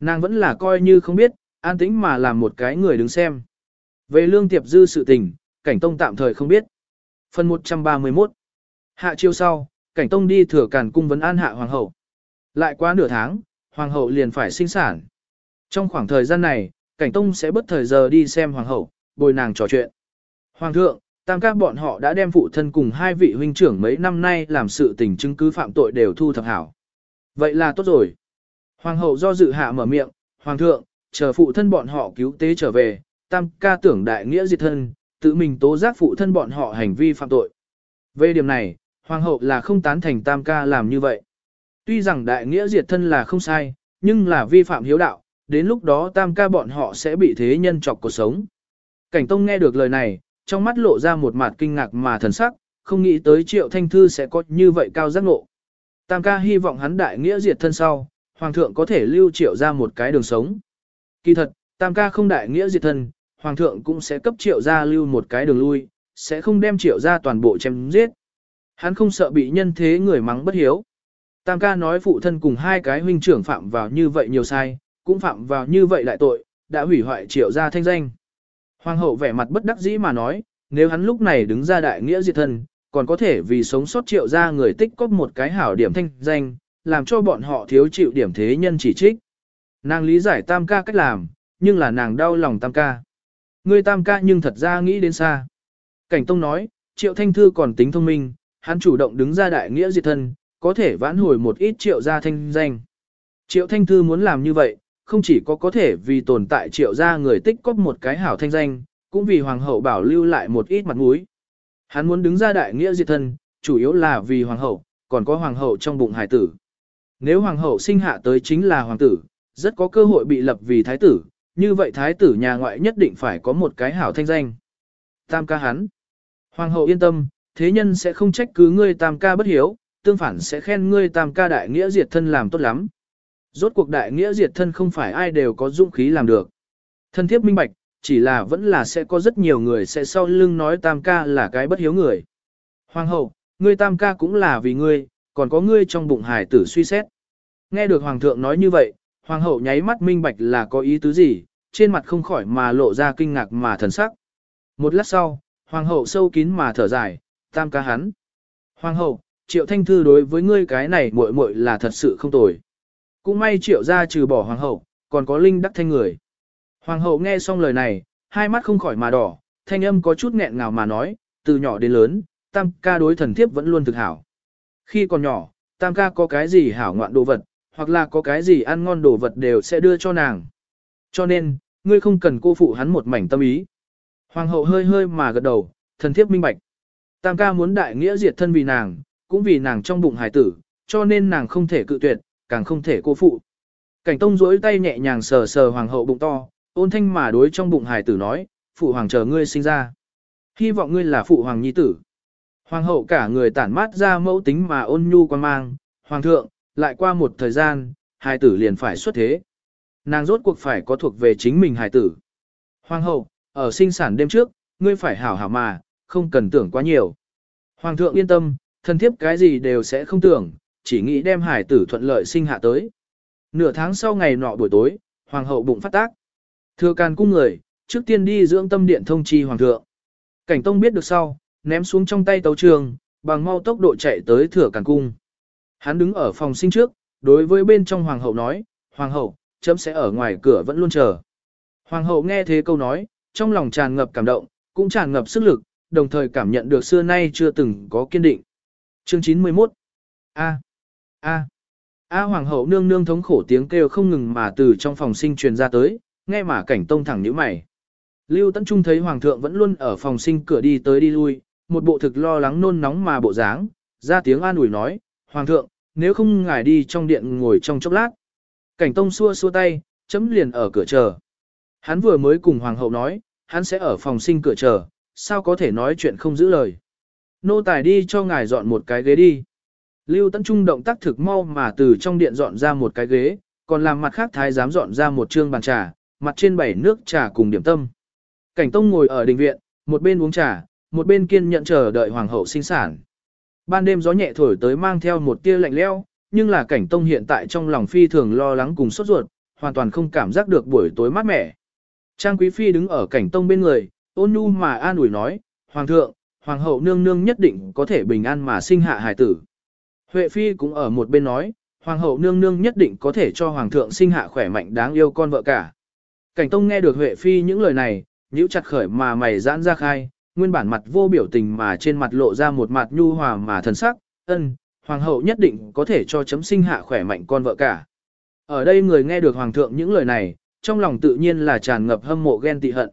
Speaker 1: Nàng vẫn là coi như không biết, an tĩnh mà làm một cái người đứng xem. Về Lương Tiệp Dư sự tình, Cảnh Tông tạm thời không biết. Phần 131 Hạ chiêu sau, Cảnh Tông đi thừa càn cung vấn an hạ Hoàng hậu. Lại qua nửa tháng, Hoàng hậu liền phải sinh sản. Trong khoảng thời gian này, Cảnh Tông sẽ bất thời giờ đi xem Hoàng hậu, bồi nàng trò chuyện. Hoàng thượng, tam các bọn họ đã đem phụ thân cùng hai vị huynh trưởng mấy năm nay làm sự tình chứng cứ phạm tội đều thu thập hảo. Vậy là tốt rồi. Hoàng hậu do dự hạ mở miệng, Hoàng thượng, chờ phụ thân bọn họ cứu tế trở về, tam ca tưởng đại nghĩa diệt thân, tự mình tố giác phụ thân bọn họ hành vi phạm tội. Về điểm này, Hoàng hậu là không tán thành tam ca làm như vậy. Tuy rằng đại nghĩa diệt thân là không sai, nhưng là vi phạm hiếu đạo, đến lúc đó tam ca bọn họ sẽ bị thế nhân chọc cuộc sống. Cảnh Tông nghe được lời này, trong mắt lộ ra một mặt kinh ngạc mà thần sắc, không nghĩ tới triệu thanh thư sẽ có như vậy cao giác ngộ. Tam ca hy vọng hắn đại nghĩa diệt thân sau, hoàng thượng có thể lưu triệu ra một cái đường sống. Kỳ thật, tam ca không đại nghĩa diệt thân, hoàng thượng cũng sẽ cấp triệu ra lưu một cái đường lui, sẽ không đem triệu ra toàn bộ chém giết. Hắn không sợ bị nhân thế người mắng bất hiếu. Tam ca nói phụ thân cùng hai cái huynh trưởng phạm vào như vậy nhiều sai, cũng phạm vào như vậy lại tội, đã hủy hoại triệu gia thanh danh. Hoàng hậu vẻ mặt bất đắc dĩ mà nói, nếu hắn lúc này đứng ra đại nghĩa diệt thân, còn có thể vì sống sót triệu gia người tích cóp một cái hảo điểm thanh danh, làm cho bọn họ thiếu chịu điểm thế nhân chỉ trích. Nàng lý giải tam ca cách làm, nhưng là nàng đau lòng tam ca. Người tam ca nhưng thật ra nghĩ đến xa. Cảnh Tông nói, triệu thanh thư còn tính thông minh, hắn chủ động đứng ra đại nghĩa diệt thân, có thể vãn hồi một ít triệu gia thanh danh. Triệu thanh thư muốn làm như vậy, không chỉ có có thể vì tồn tại triệu gia người tích cóp một cái hảo thanh danh, cũng vì hoàng hậu bảo lưu lại một ít mặt mũi. Hắn muốn đứng ra đại nghĩa diệt thân, chủ yếu là vì hoàng hậu, còn có hoàng hậu trong bụng hải tử. Nếu hoàng hậu sinh hạ tới chính là hoàng tử, rất có cơ hội bị lập vì thái tử, như vậy thái tử nhà ngoại nhất định phải có một cái hảo thanh danh. Tam ca hắn. Hoàng hậu yên tâm, thế nhân sẽ không trách cứ ngươi tam ca bất hiếu, tương phản sẽ khen ngươi tam ca đại nghĩa diệt thân làm tốt lắm. Rốt cuộc đại nghĩa diệt thân không phải ai đều có dũng khí làm được. Thân thiếp minh bạch, chỉ là vẫn là sẽ có rất nhiều người sẽ sau lưng nói tam ca là cái bất hiếu người. Hoàng hậu, ngươi tam ca cũng là vì ngươi, còn có ngươi trong bụng hải tử suy xét. Nghe được hoàng thượng nói như vậy, hoàng hậu nháy mắt minh bạch là có ý tứ gì, trên mặt không khỏi mà lộ ra kinh ngạc mà thần sắc. Một lát sau, hoàng hậu sâu kín mà thở dài, tam ca hắn. Hoàng hậu, triệu thanh thư đối với ngươi cái này muội muội là thật sự không tồi. Cũng may triệu ra trừ bỏ hoàng hậu, còn có linh đắc thanh người. Hoàng hậu nghe xong lời này, hai mắt không khỏi mà đỏ, thanh âm có chút nghẹn ngào mà nói, từ nhỏ đến lớn, tam ca đối thần thiếp vẫn luôn thực hảo. Khi còn nhỏ, tam ca có cái gì hảo ngoạn đồ vật, hoặc là có cái gì ăn ngon đồ vật đều sẽ đưa cho nàng. Cho nên, ngươi không cần cô phụ hắn một mảnh tâm ý. Hoàng hậu hơi hơi mà gật đầu, thần thiếp minh bạch. Tam ca muốn đại nghĩa diệt thân vì nàng, cũng vì nàng trong bụng hải tử, cho nên nàng không thể cự tuyệt, càng không thể cô phụ. Cảnh tông duỗi tay nhẹ nhàng sờ sờ hoàng hậu bụng to, ôn thanh mà đối trong bụng hải tử nói, phụ hoàng chờ ngươi sinh ra. Hy vọng ngươi là phụ hoàng nhi tử. Hoàng hậu cả người tản mát ra mẫu tính mà ôn nhu quan mang, hoàng thượng, lại qua một thời gian, hải tử liền phải xuất thế. nàng rốt cuộc phải có thuộc về chính mình hài tử. Hoàng hậu, ở sinh sản đêm trước, ngươi phải hảo hảo mà, không cần tưởng quá nhiều. Hoàng thượng yên tâm, thân thiếp cái gì đều sẽ không tưởng, chỉ nghĩ đem hải tử thuận lợi sinh hạ tới. Nửa tháng sau ngày nọ buổi tối, hoàng hậu bụng phát tác. Thừa càn cung người, trước tiên đi dưỡng tâm điện thông chi hoàng thượng. Cảnh tông biết được sau, ném xuống trong tay tấu trường, bằng mau tốc độ chạy tới thừa càn cung. Hắn đứng ở phòng sinh trước, đối với bên trong hoàng hậu nói, hoàng hậu, chấm sẽ ở ngoài cửa vẫn luôn chờ. Hoàng hậu nghe thế câu nói, trong lòng tràn ngập cảm động, cũng tràn ngập sức lực, đồng thời cảm nhận được xưa nay chưa từng có kiên định. Chương 91 A. A. A hoàng hậu nương nương thống khổ tiếng kêu không ngừng mà từ trong phòng sinh truyền ra tới, nghe mà cảnh tông thẳng nhíu mày. Lưu Tấn Trung thấy hoàng thượng vẫn luôn ở phòng sinh cửa đi tới đi lui, một bộ thực lo lắng nôn nóng mà bộ dáng, ra tiếng an ủi nói, hoàng thượng, nếu không ngài đi trong điện ngồi trong chốc lát. Cảnh tông xua xua tay, chấm liền ở cửa chờ. Hắn vừa mới cùng hoàng hậu nói, hắn sẽ ở phòng sinh cửa chờ, sao có thể nói chuyện không giữ lời. Nô tài đi cho ngài dọn một cái ghế đi. Lưu Tấn Trung động tác thực mau mà từ trong điện dọn ra một cái ghế, còn làm mặt khác thái dám dọn ra một trương bàn trà, mặt trên bảy nước trà cùng điểm tâm. Cảnh Tông ngồi ở đình viện, một bên uống trà, một bên kiên nhận chờ đợi hoàng hậu sinh sản. Ban đêm gió nhẹ thổi tới mang theo một tia lạnh lẽo, nhưng là Cảnh Tông hiện tại trong lòng phi thường lo lắng cùng sốt ruột, hoàn toàn không cảm giác được buổi tối mát mẻ. Trang Quý Phi đứng ở Cảnh Tông bên người, ôn nhu mà an ủi nói, Hoàng thượng, Hoàng hậu nương nương nhất định có thể bình an mà sinh hạ hài tử. Huệ Phi cũng ở một bên nói, Hoàng hậu nương nương nhất định có thể cho Hoàng thượng sinh hạ khỏe mạnh đáng yêu con vợ cả. Cảnh Tông nghe được Huệ Phi những lời này, nhíu chặt khởi mà mày giãn ra khai, nguyên bản mặt vô biểu tình mà trên mặt lộ ra một mặt nhu hòa mà thần sắc, ân, Hoàng hậu nhất định có thể cho chấm sinh hạ khỏe mạnh con vợ cả. Ở đây người nghe được Hoàng thượng những lời này, trong lòng tự nhiên là tràn ngập hâm mộ ghen tị hận.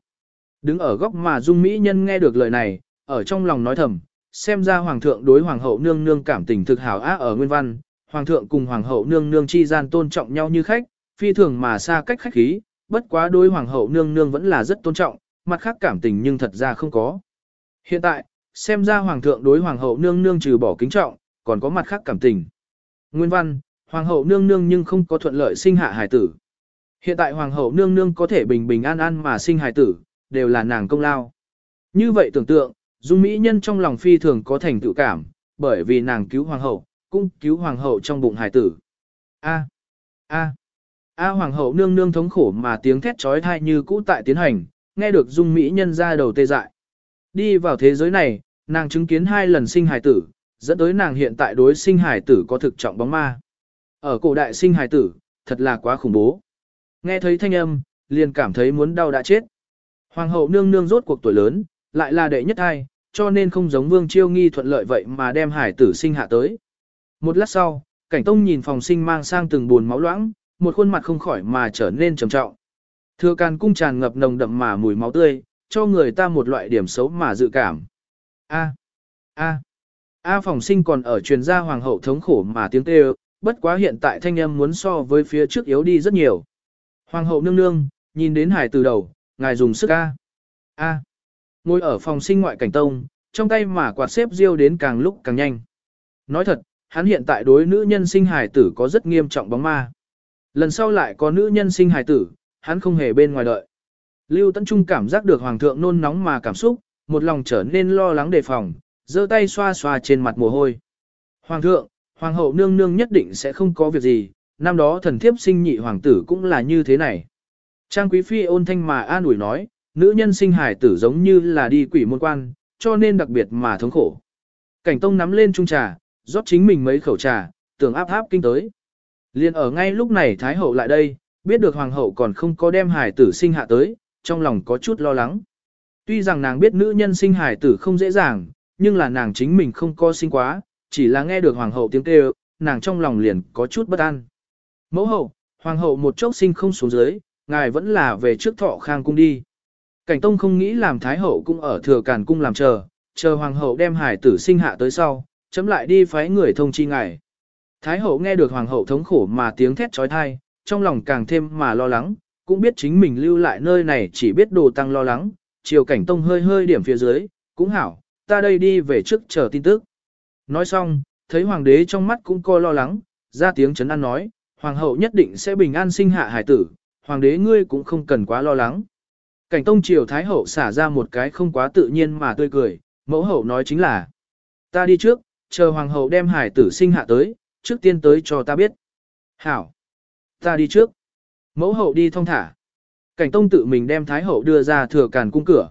Speaker 1: Đứng ở góc mà Dung Mỹ Nhân nghe được lời này, ở trong lòng nói thầm, xem ra hoàng thượng đối hoàng hậu nương nương cảm tình thực hảo á ở nguyên văn, hoàng thượng cùng hoàng hậu nương nương chi gian tôn trọng nhau như khách, phi thường mà xa cách khách khí, bất quá đối hoàng hậu nương nương vẫn là rất tôn trọng, mặt khác cảm tình nhưng thật ra không có. Hiện tại, xem ra hoàng thượng đối hoàng hậu nương nương trừ bỏ kính trọng, còn có mặt khác cảm tình. Nguyên văn, hoàng hậu nương nương nhưng không có thuận lợi sinh hạ hài tử. Hiện tại hoàng hậu nương nương có thể bình bình an an mà sinh hài tử, đều là nàng công lao. Như vậy tưởng tượng, Dung Mỹ Nhân trong lòng phi thường có thành tựu cảm, bởi vì nàng cứu hoàng hậu, cũng cứu hoàng hậu trong bụng hải tử. A. A. A hoàng hậu nương nương thống khổ mà tiếng thét trói thai như cũ tại tiến hành, nghe được Dung Mỹ Nhân ra đầu tê dại. Đi vào thế giới này, nàng chứng kiến hai lần sinh hải tử, dẫn tới nàng hiện tại đối sinh hải tử có thực trọng bóng ma. Ở cổ đại sinh hải tử, thật là quá khủng bố. Nghe thấy thanh âm, liền cảm thấy muốn đau đã chết. Hoàng hậu nương nương rốt cuộc tuổi lớn, lại là đệ nhất hai, cho nên không giống Vương Chiêu Nghi thuận lợi vậy mà đem hải tử sinh hạ tới. Một lát sau, cảnh tông nhìn phòng sinh mang sang từng buồn máu loãng, một khuôn mặt không khỏi mà trở nên trầm trọng. Thừa càn cung tràn ngập nồng đậm mà mùi máu tươi, cho người ta một loại điểm xấu mà dự cảm. A. A. A phòng sinh còn ở truyền gia hoàng hậu thống khổ mà tiếng kêu, bất quá hiện tại thanh âm muốn so với phía trước yếu đi rất nhiều. Hoàng hậu nương nương, nhìn đến hải từ đầu, ngài dùng sức A. A. Ngồi ở phòng sinh ngoại cảnh tông, trong tay mà quạt xếp riêu đến càng lúc càng nhanh. Nói thật, hắn hiện tại đối nữ nhân sinh hài tử có rất nghiêm trọng bóng ma. Lần sau lại có nữ nhân sinh hài tử, hắn không hề bên ngoài đợi. Lưu Tấn Trung cảm giác được hoàng thượng nôn nóng mà cảm xúc, một lòng trở nên lo lắng đề phòng, giơ tay xoa xoa trên mặt mồ hôi. Hoàng thượng, hoàng hậu nương nương nhất định sẽ không có việc gì, năm đó thần thiếp sinh nhị hoàng tử cũng là như thế này. Trang quý phi ôn thanh mà an ủi nói, nữ nhân sinh hài tử giống như là đi quỷ môn quan, cho nên đặc biệt mà thống khổ. Cảnh tông nắm lên chung trà, rót chính mình mấy khẩu trà, tưởng áp áp kinh tới. Liên ở ngay lúc này Thái hậu lại đây, biết được hoàng hậu còn không có đem hài tử sinh hạ tới, trong lòng có chút lo lắng. Tuy rằng nàng biết nữ nhân sinh hài tử không dễ dàng, nhưng là nàng chính mình không có sinh quá, chỉ là nghe được hoàng hậu tiếng kêu, nàng trong lòng liền có chút bất an. Mẫu hậu, hoàng hậu một chốc sinh không xuống dưới, ngài vẫn là về trước thọ khang cung đi. Cảnh Tông không nghĩ làm Thái Hậu cũng ở thừa càn cung làm chờ, chờ Hoàng Hậu đem hải tử sinh hạ tới sau, chấm lại đi phái người thông chi ngài. Thái Hậu nghe được Hoàng Hậu thống khổ mà tiếng thét trói thai, trong lòng càng thêm mà lo lắng, cũng biết chính mình lưu lại nơi này chỉ biết đồ tăng lo lắng, chiều Cảnh Tông hơi hơi điểm phía dưới, cũng hảo, ta đây đi về trước chờ tin tức. Nói xong, thấy Hoàng đế trong mắt cũng coi lo lắng, ra tiếng chấn an nói, Hoàng Hậu nhất định sẽ bình an sinh hạ hải tử, hoàng đế ngươi cũng không cần quá lo lắng. Cảnh tông triều thái hậu xả ra một cái không quá tự nhiên mà tươi cười, mẫu hậu nói chính là, ta đi trước, chờ hoàng hậu đem hải tử sinh hạ tới, trước tiên tới cho ta biết. Hảo, ta đi trước. Mẫu hậu đi thong thả. Cảnh tông tự mình đem thái hậu đưa ra thừa càn cung cửa.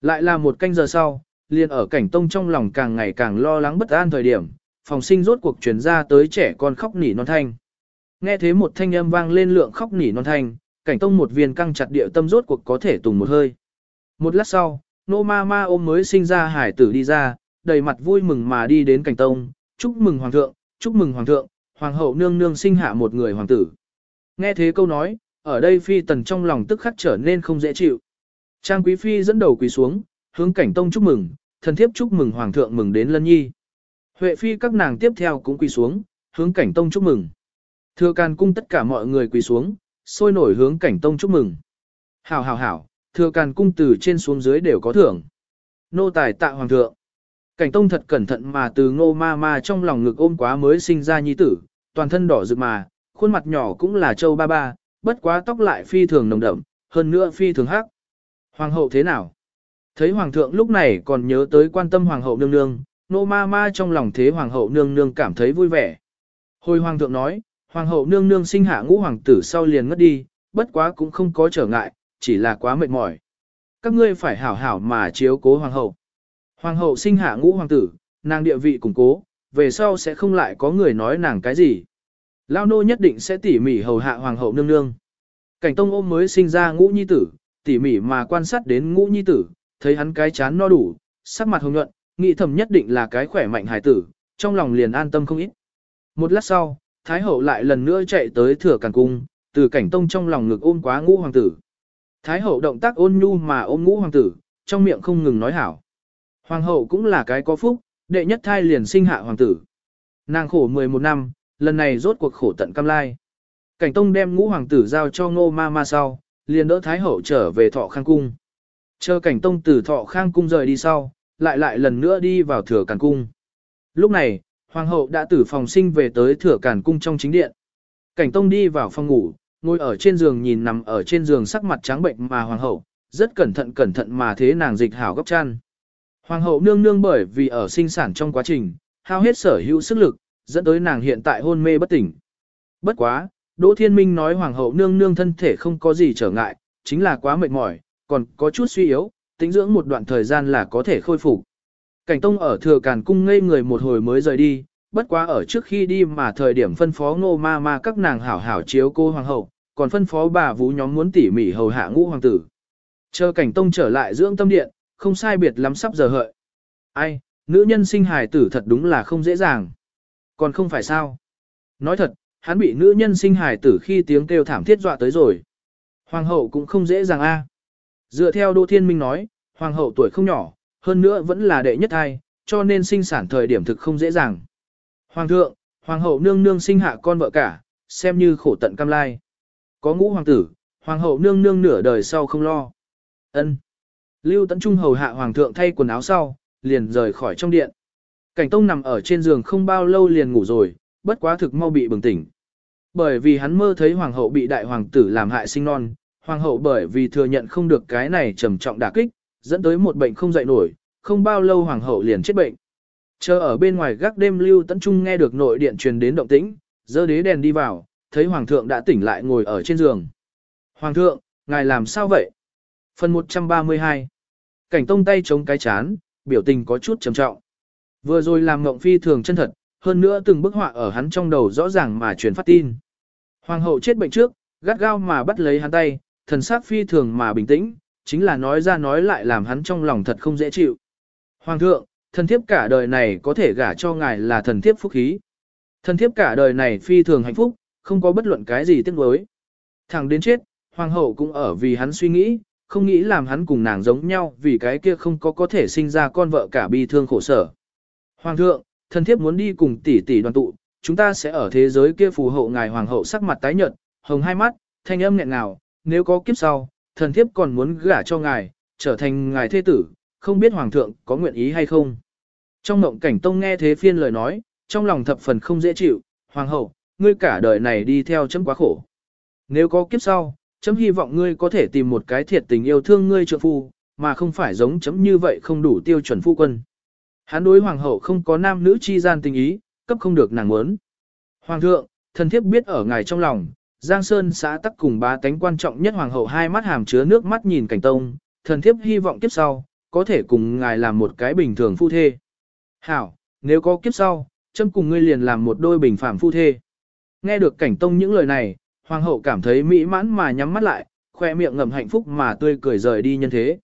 Speaker 1: Lại là một canh giờ sau, liền ở cảnh tông trong lòng càng ngày càng lo lắng bất an thời điểm, phòng sinh rốt cuộc chuyển ra tới trẻ con khóc nỉ non thanh. Nghe thế một thanh âm vang lên lượng khóc nỉ non thanh, cảnh tông một viên căng chặt địa tâm rốt cuộc có thể tùng một hơi. Một lát sau, nô ma ma ôm mới sinh ra hải tử đi ra, đầy mặt vui mừng mà đi đến cảnh tông, chúc mừng hoàng thượng, chúc mừng hoàng thượng, hoàng hậu nương nương sinh hạ một người hoàng tử. Nghe thế câu nói, ở đây phi tần trong lòng tức khắc trở nên không dễ chịu. Trang quý phi dẫn đầu quỳ xuống, hướng cảnh tông chúc mừng, thần thiếp chúc mừng hoàng thượng mừng đến lân nhi. Huệ phi các nàng tiếp theo cũng quỳ xuống, hướng cảnh tông chúc mừng. Thừa can cung tất cả mọi người quỳ xuống, sôi nổi hướng cảnh tông chúc mừng. Hảo hảo hảo, thừa càn cung từ trên xuống dưới đều có thưởng. Nô tài tạ hoàng thượng. Cảnh tông thật cẩn thận mà từ ngô ma ma trong lòng ngực ôm quá mới sinh ra nhi tử, toàn thân đỏ rực mà, khuôn mặt nhỏ cũng là châu ba ba, bất quá tóc lại phi thường nồng đậm, hơn nữa phi thường hắc. Hoàng hậu thế nào? Thấy hoàng thượng lúc này còn nhớ tới quan tâm hoàng hậu nương nương, nô ma ma trong lòng thế hoàng hậu nương nương cảm thấy vui vẻ. Hồi hoàng thượng nói, hoàng hậu nương nương sinh hạ ngũ hoàng tử sau liền ngất đi, bất quá cũng không có trở ngại, chỉ là quá mệt mỏi. Các ngươi phải hảo hảo mà chiếu cố hoàng hậu. Hoàng hậu sinh hạ ngũ hoàng tử, nàng địa vị củng cố, về sau sẽ không lại có người nói nàng cái gì. Lao nô nhất định sẽ tỉ mỉ hầu hạ hoàng hậu nương nương. Cảnh tông ôm mới sinh ra ngũ nhi tử, tỉ mỉ mà quan sát đến ngũ nhi tử, thấy hắn cái chán no đủ, sắc mặt hồng nhuận, nghĩ thầm nhất định là cái khỏe mạnh hải tử, trong lòng liền an tâm không ít. Một lát sau, Thái hậu lại lần nữa chạy tới thừa càn cung, từ cảnh tông trong lòng ngực ôm quá ngũ hoàng tử. Thái hậu động tác ôn nhu mà ôm ngũ hoàng tử, trong miệng không ngừng nói hảo. Hoàng hậu cũng là cái có phúc, đệ nhất thai liền sinh hạ hoàng tử. Nàng khổ 11 năm, lần này rốt cuộc khổ tận cam lai. Cảnh tông đem ngũ hoàng tử giao cho ngô ma ma sau, liền đỡ thái hậu trở về thọ khang cung. Chờ cảnh tông từ thọ khang cung rời đi sau, lại lại lần nữa đi vào thừa càn cung. Lúc này, hoàng hậu đã từ phòng sinh về tới thừa càn cung trong chính điện. Cảnh tông đi vào phòng ngủ, ngồi ở trên giường nhìn nằm ở trên giường sắc mặt trắng bệnh mà hoàng hậu, rất cẩn thận cẩn thận mà thế nàng dịch hảo góc chăn. Hoàng hậu nương nương bởi vì ở sinh sản trong quá trình, hao hết sở hữu sức lực, dẫn tới nàng hiện tại hôn mê bất tỉnh. Bất quá, Đỗ Thiên Minh nói hoàng hậu nương nương thân thể không có gì trở ngại, chính là quá mệt mỏi, còn có chút suy yếu, tính dưỡng một đoạn thời gian là có thể khôi phục. Cảnh Tông ở thừa càn cung ngây người một hồi mới rời đi, bất quá ở trước khi đi mà thời điểm phân phó ngô ma ma các nàng hảo hảo chiếu cô hoàng hậu, còn phân phó bà vũ nhóm muốn tỉ mỉ hầu hạ ngũ hoàng tử. Chờ cảnh tông trở lại dưỡng tâm điện, không sai biệt lắm sắp giờ hợi. Ai, nữ nhân sinh hài tử thật đúng là không dễ dàng. Còn không phải sao. Nói thật, hắn bị nữ nhân sinh hài tử khi tiếng kêu thảm thiết dọa tới rồi. Hoàng hậu cũng không dễ dàng a. Dựa theo Đỗ Thiên Minh nói, hoàng hậu tuổi không nhỏ, hơn nữa vẫn là đệ nhất thai, cho nên sinh sản thời điểm thực không dễ dàng. Hoàng thượng, hoàng hậu nương nương sinh hạ con vợ cả, xem như khổ tận cam lai. Có ngũ hoàng tử, hoàng hậu nương nương nửa đời sau không lo. Ân. Lưu Tấn Trung hầu hạ hoàng thượng thay quần áo sau, liền rời khỏi trong điện. Cảnh Tông nằm ở trên giường không bao lâu liền ngủ rồi, bất quá thực mau bị bừng tỉnh. Bởi vì hắn mơ thấy hoàng hậu bị đại hoàng tử làm hại sinh non, hoàng hậu bởi vì thừa nhận không được cái này trầm trọng đả kích, dẫn tới một bệnh không dậy nổi, không bao lâu hoàng hậu liền chết bệnh. Chờ ở bên ngoài gác đêm Lưu Tấn Trung nghe được nội điện truyền đến động tĩnh, giơ đế đèn đi vào, thấy hoàng thượng đã tỉnh lại ngồi ở trên giường. Hoàng thượng, ngài làm sao vậy? Phần 132 Cảnh tông tay chống cái chán, biểu tình có chút trầm trọng. Vừa rồi làm ngộng phi thường chân thật, hơn nữa từng bức họa ở hắn trong đầu rõ ràng mà truyền phát tin. Hoàng hậu chết bệnh trước, gắt gao mà bắt lấy hắn tay, thần sắc phi thường mà bình tĩnh, chính là nói ra nói lại làm hắn trong lòng thật không dễ chịu. Hoàng thượng, thần thiếp cả đời này có thể gả cho ngài là thần thiếp phúc khí. Thần thiếp cả đời này phi thường hạnh phúc, không có bất luận cái gì tiếc nuối. Thẳng đến chết, hoàng hậu cũng ở vì hắn suy nghĩ, không nghĩ làm hắn cùng nàng giống nhau vì cái kia không có có thể sinh ra con vợ cả bi thương khổ sở. Hoàng thượng, thần thiếp muốn đi cùng tỷ tỷ đoàn tụ, chúng ta sẽ ở thế giới kia phù hộ ngài hoàng hậu sắc mặt tái nhợt, hồng hai mắt, thanh âm nghẹn ngào, nếu có kiếp sau, thần thiếp còn muốn gả cho ngài, trở thành ngài thế tử, không biết hoàng thượng có nguyện ý hay không. Trong mộng cảnh tông nghe thế phiên lời nói, trong lòng thập phần không dễ chịu, hoàng hậu, ngươi cả đời này đi theo chấm quá khổ. Nếu có kiếp sau, chấm hy vọng ngươi có thể tìm một cái thiệt tình yêu thương ngươi trượng phu, mà không phải giống chấm như vậy không đủ tiêu chuẩn phu quân. Hắn đối hoàng hậu không có nam nữ chi gian tình ý, cấp không được nàng muốn. Hoàng thượng, thần thiếp biết ở ngài trong lòng, Giang Sơn xã tắc cùng ba tánh quan trọng nhất hoàng hậu hai mắt hàm chứa nước mắt nhìn cảnh tông, thần thiếp hy vọng kiếp sau, có thể cùng ngài làm một cái bình thường phu thê. Hảo, nếu có kiếp sau, châm cùng ngươi liền làm một đôi bình phạm phu thê. Nghe được cảnh tông những lời này, hoàng hậu cảm thấy mỹ mãn mà nhắm mắt lại, khoe miệng ngầm hạnh phúc mà tươi cười rời đi nhân thế.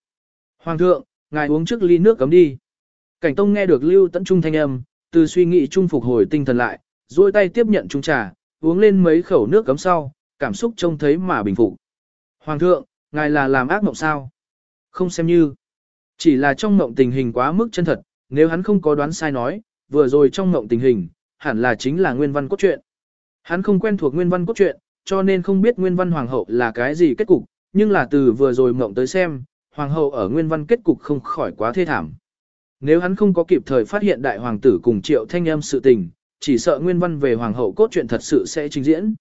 Speaker 1: Hoàng thượng, ngài uống trước ly nước cấm đi. Cảnh tông nghe được lưu tận trung thanh âm, từ suy nghĩ trung phục hồi tinh thần lại, duỗi tay tiếp nhận trung trà, uống lên mấy khẩu nước cấm sau, cảm xúc trông thấy mà bình phục. Hoàng thượng, ngài là làm ác mộng sao? Không xem như. Chỉ là trong mộng tình hình quá mức chân thật, nếu hắn không có đoán sai nói, vừa rồi trong mộng tình hình, hẳn là chính là nguyên văn cốt truyện. Hắn không quen thuộc nguyên văn cốt truyện, cho nên không biết nguyên văn hoàng hậu là cái gì kết cục, nhưng là từ vừa rồi mộng tới xem, hoàng hậu ở nguyên văn kết cục không khỏi quá thê thảm. Nếu hắn không có kịp thời phát hiện đại hoàng tử cùng triệu thanh âm sự tình, chỉ sợ nguyên văn về hoàng hậu cốt truyện thật sự sẽ trình diễn.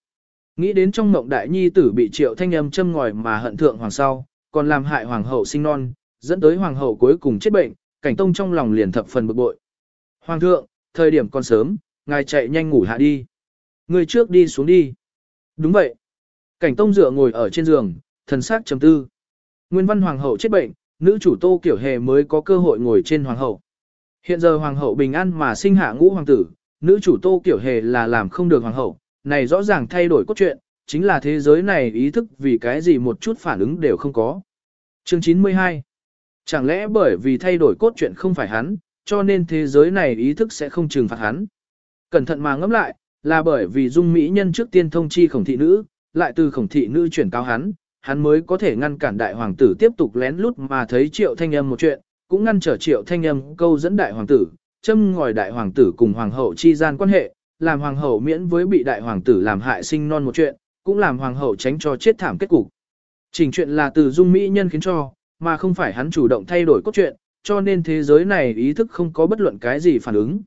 Speaker 1: Nghĩ đến trong mộng đại nhi tử bị triệu thanh âm châm ngòi mà hận thượng hoàng sau, còn làm hại hoàng hậu sinh non, dẫn tới hoàng hậu cuối cùng chết bệnh, cảnh tông trong lòng liền thập phần bực bội. Hoàng thượng, thời điểm còn sớm, ngài chạy nhanh ngủ hạ đi. Người trước đi xuống đi. Đúng vậy. Cảnh tông dựa ngồi ở trên giường, thần sắc trầm tư. Nguyên văn hoàng hậu chết bệnh, nữ chủ tô kiểu hề mới có cơ hội ngồi trên hoàng hậu. Hiện giờ hoàng hậu bình an mà sinh hạ ngũ hoàng tử, nữ chủ tô kiểu hề là làm không được hoàng hậu, này rõ ràng thay đổi cốt truyện, chính là thế giới này ý thức vì cái gì một chút phản ứng đều không có. Chương 92 Chẳng lẽ bởi vì thay đổi cốt truyện không phải hắn, cho nên thế giới này ý thức sẽ không trừng phạt hắn. Cẩn thận mà ngẫm lại, là bởi vì dung mỹ nhân trước tiên thông chi khổng thị nữ, lại từ khổng thị nữ chuyển cao hắn, hắn mới có thể ngăn cản đại hoàng tử tiếp tục lén lút mà thấy triệu thanh âm một chuyện, cũng ngăn trở triệu thanh âm câu dẫn đại hoàng tử, châm ngòi đại hoàng tử cùng hoàng hậu chi gian quan hệ, làm hoàng hậu miễn với bị đại hoàng tử làm hại sinh non một chuyện, cũng làm hoàng hậu tránh cho chết thảm kết cục. Trình chuyện là từ dung mỹ nhân khiến cho, mà không phải hắn chủ động thay đổi cốt truyện, cho nên thế giới này ý thức không có bất luận cái gì phản ứng.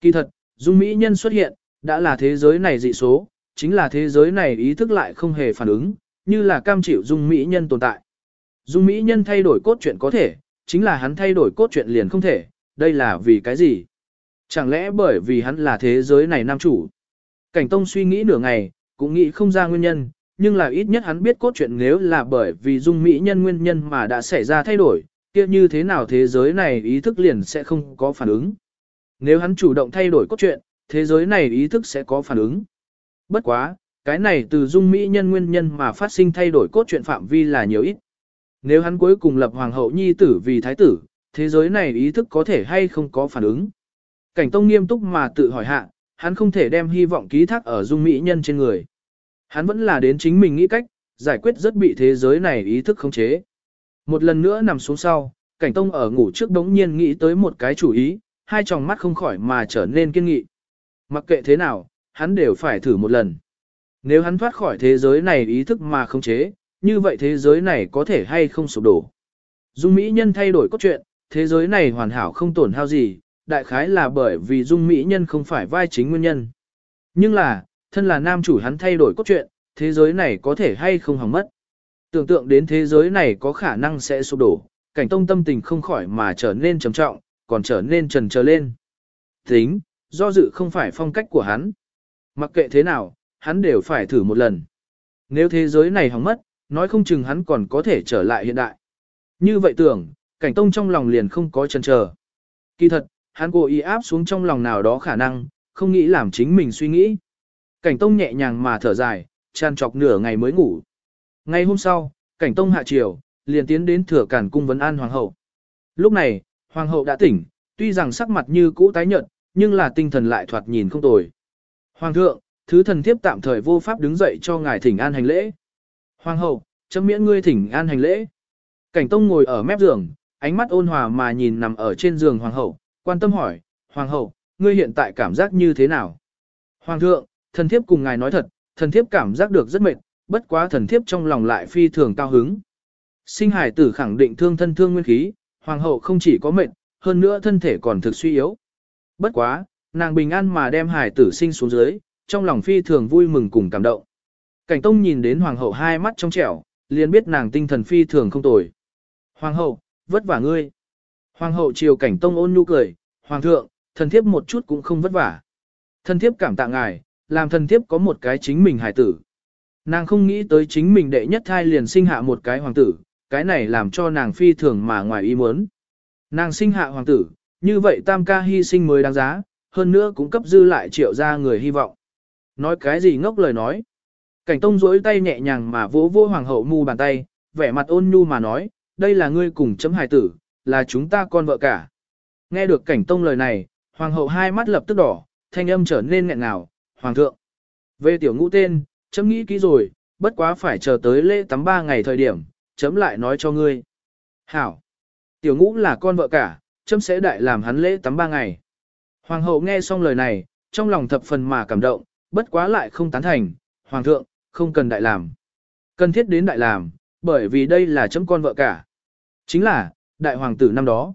Speaker 1: Kỳ thật, dung mỹ nhân xuất hiện, đã là thế giới này dị số, chính là thế giới này ý thức lại không hề phản ứng, như là cam chịu dung mỹ nhân tồn tại. Dung mỹ nhân thay đổi cốt truyện có thể, chính là hắn thay đổi cốt truyện liền không thể, đây là vì cái gì? Chẳng lẽ bởi vì hắn là thế giới này nam chủ? Cảnh Tông suy nghĩ nửa ngày, cũng nghĩ không ra nguyên nhân, nhưng là ít nhất hắn biết cốt truyện nếu là bởi vì dung mỹ nhân nguyên nhân mà đã xảy ra thay đổi, kia như thế nào thế giới này ý thức liền sẽ không có phản ứng. Nếu hắn chủ động thay đổi cốt truyện, thế giới này ý thức sẽ có phản ứng. Bất quá, cái này từ dung mỹ nhân nguyên nhân mà phát sinh thay đổi cốt truyện phạm vi là nhiều ít. Nếu hắn cuối cùng lập hoàng hậu nhi tử vì thái tử, thế giới này ý thức có thể hay không có phản ứng. Cảnh tông nghiêm túc mà tự hỏi hạ, hắn không thể đem hy vọng ký thác ở dung mỹ nhân trên người. Hắn vẫn là đến chính mình nghĩ cách, giải quyết rất bị thế giới này ý thức khống chế. Một lần nữa nằm xuống sau, cảnh tông ở ngủ trước đống nhiên nghĩ tới một cái chủ ý, hai tròng mắt không khỏi mà trở nên kiên nghị. Mặc kệ thế nào, hắn đều phải thử một lần. Nếu hắn thoát khỏi thế giới này ý thức mà khống chế, như vậy thế giới này có thể hay không sụp đổ. Dung Mỹ Nhân thay đổi cốt truyện, thế giới này hoàn hảo không tổn hao gì, đại khái là bởi vì Dung Mỹ Nhân không phải vai chính nguyên nhân. Nhưng là, thân là nam chủ hắn thay đổi cốt truyện, thế giới này có thể hay không hỏng mất. Tưởng tượng đến thế giới này có khả năng sẽ sụp đổ, cảnh tông tâm tình không khỏi mà trở nên trầm trọng, còn trở nên trần trở lên. Tính, do dự không phải phong cách của hắn. Mặc kệ thế nào, hắn đều phải thử một lần. Nếu thế giới này hỏng mất, nói không chừng hắn còn có thể trở lại hiện đại. Như vậy tưởng, cảnh tông trong lòng liền không có chần chờ. Kỳ thật, hắn cố ý áp xuống trong lòng nào đó khả năng, không nghĩ làm chính mình suy nghĩ. Cảnh tông nhẹ nhàng mà thở dài, tràn trọc nửa ngày mới ngủ. Ngày hôm sau, cảnh tông hạ triều, liền tiến đến thừa cản cung vấn an hoàng hậu. Lúc này, hoàng hậu đã tỉnh, tuy rằng sắc mặt như cũ tái nhợt, nhưng là tinh thần lại thoạt nhìn không tồi. Hoàng thượng, thứ thần thiếp tạm thời vô pháp đứng dậy cho ngài thỉnh an hành lễ. Hoàng hậu, chấm miễn ngươi thỉnh an hành lễ. Cảnh tông ngồi ở mép giường, ánh mắt ôn hòa mà nhìn nằm ở trên giường hoàng hậu, quan tâm hỏi, hoàng hậu, ngươi hiện tại cảm giác như thế nào? Hoàng thượng, thần thiếp cùng ngài nói thật, thần thiếp cảm giác được rất mệt, bất quá thần thiếp trong lòng lại phi thường cao hứng. Sinh hải tử khẳng định thương thân thương nguyên khí, hoàng hậu không chỉ có mệt, hơn nữa thân thể còn thực suy yếu. Bất quá, nàng bình an mà đem hải tử sinh xuống dưới, trong lòng phi thường vui mừng cùng cảm động. Cảnh Tông nhìn đến hoàng hậu hai mắt trong trẻo, liền biết nàng tinh thần phi thường không tồi. Hoàng hậu, vất vả ngươi. Hoàng hậu triều Cảnh Tông ôn nhu cười, hoàng thượng, thần thiếp một chút cũng không vất vả. Thần thiếp cảm tạ ngài, làm thần thiếp có một cái chính mình hài tử. Nàng không nghĩ tới chính mình đệ nhất thai liền sinh hạ một cái hoàng tử, cái này làm cho nàng phi thường mà ngoài ý muốn. Nàng sinh hạ hoàng tử, như vậy tam ca hy sinh mới đáng giá, hơn nữa cũng cấp dư lại triệu ra người hy vọng. Nói cái gì ngốc lời nói. Cảnh tông rỗi tay nhẹ nhàng mà vỗ vỗ hoàng hậu mu bàn tay, vẻ mặt ôn nhu mà nói, đây là ngươi cùng chấm hài tử, là chúng ta con vợ cả. Nghe được cảnh tông lời này, hoàng hậu hai mắt lập tức đỏ, thanh âm trở nên nghẹn ngào, hoàng thượng. Về tiểu ngũ tên, chấm nghĩ kỹ rồi, bất quá phải chờ tới lễ tắm ba ngày thời điểm, chấm lại nói cho ngươi. Hảo. Tiểu ngũ là con vợ cả, chấm sẽ đại làm hắn lễ tắm ba ngày. Hoàng hậu nghe xong lời này, trong lòng thập phần mà cảm động, bất quá lại không tán thành, hoàng thượng, không cần đại làm. Cần thiết đến đại làm, bởi vì đây là chấm con vợ cả. Chính là, đại hoàng tử năm đó.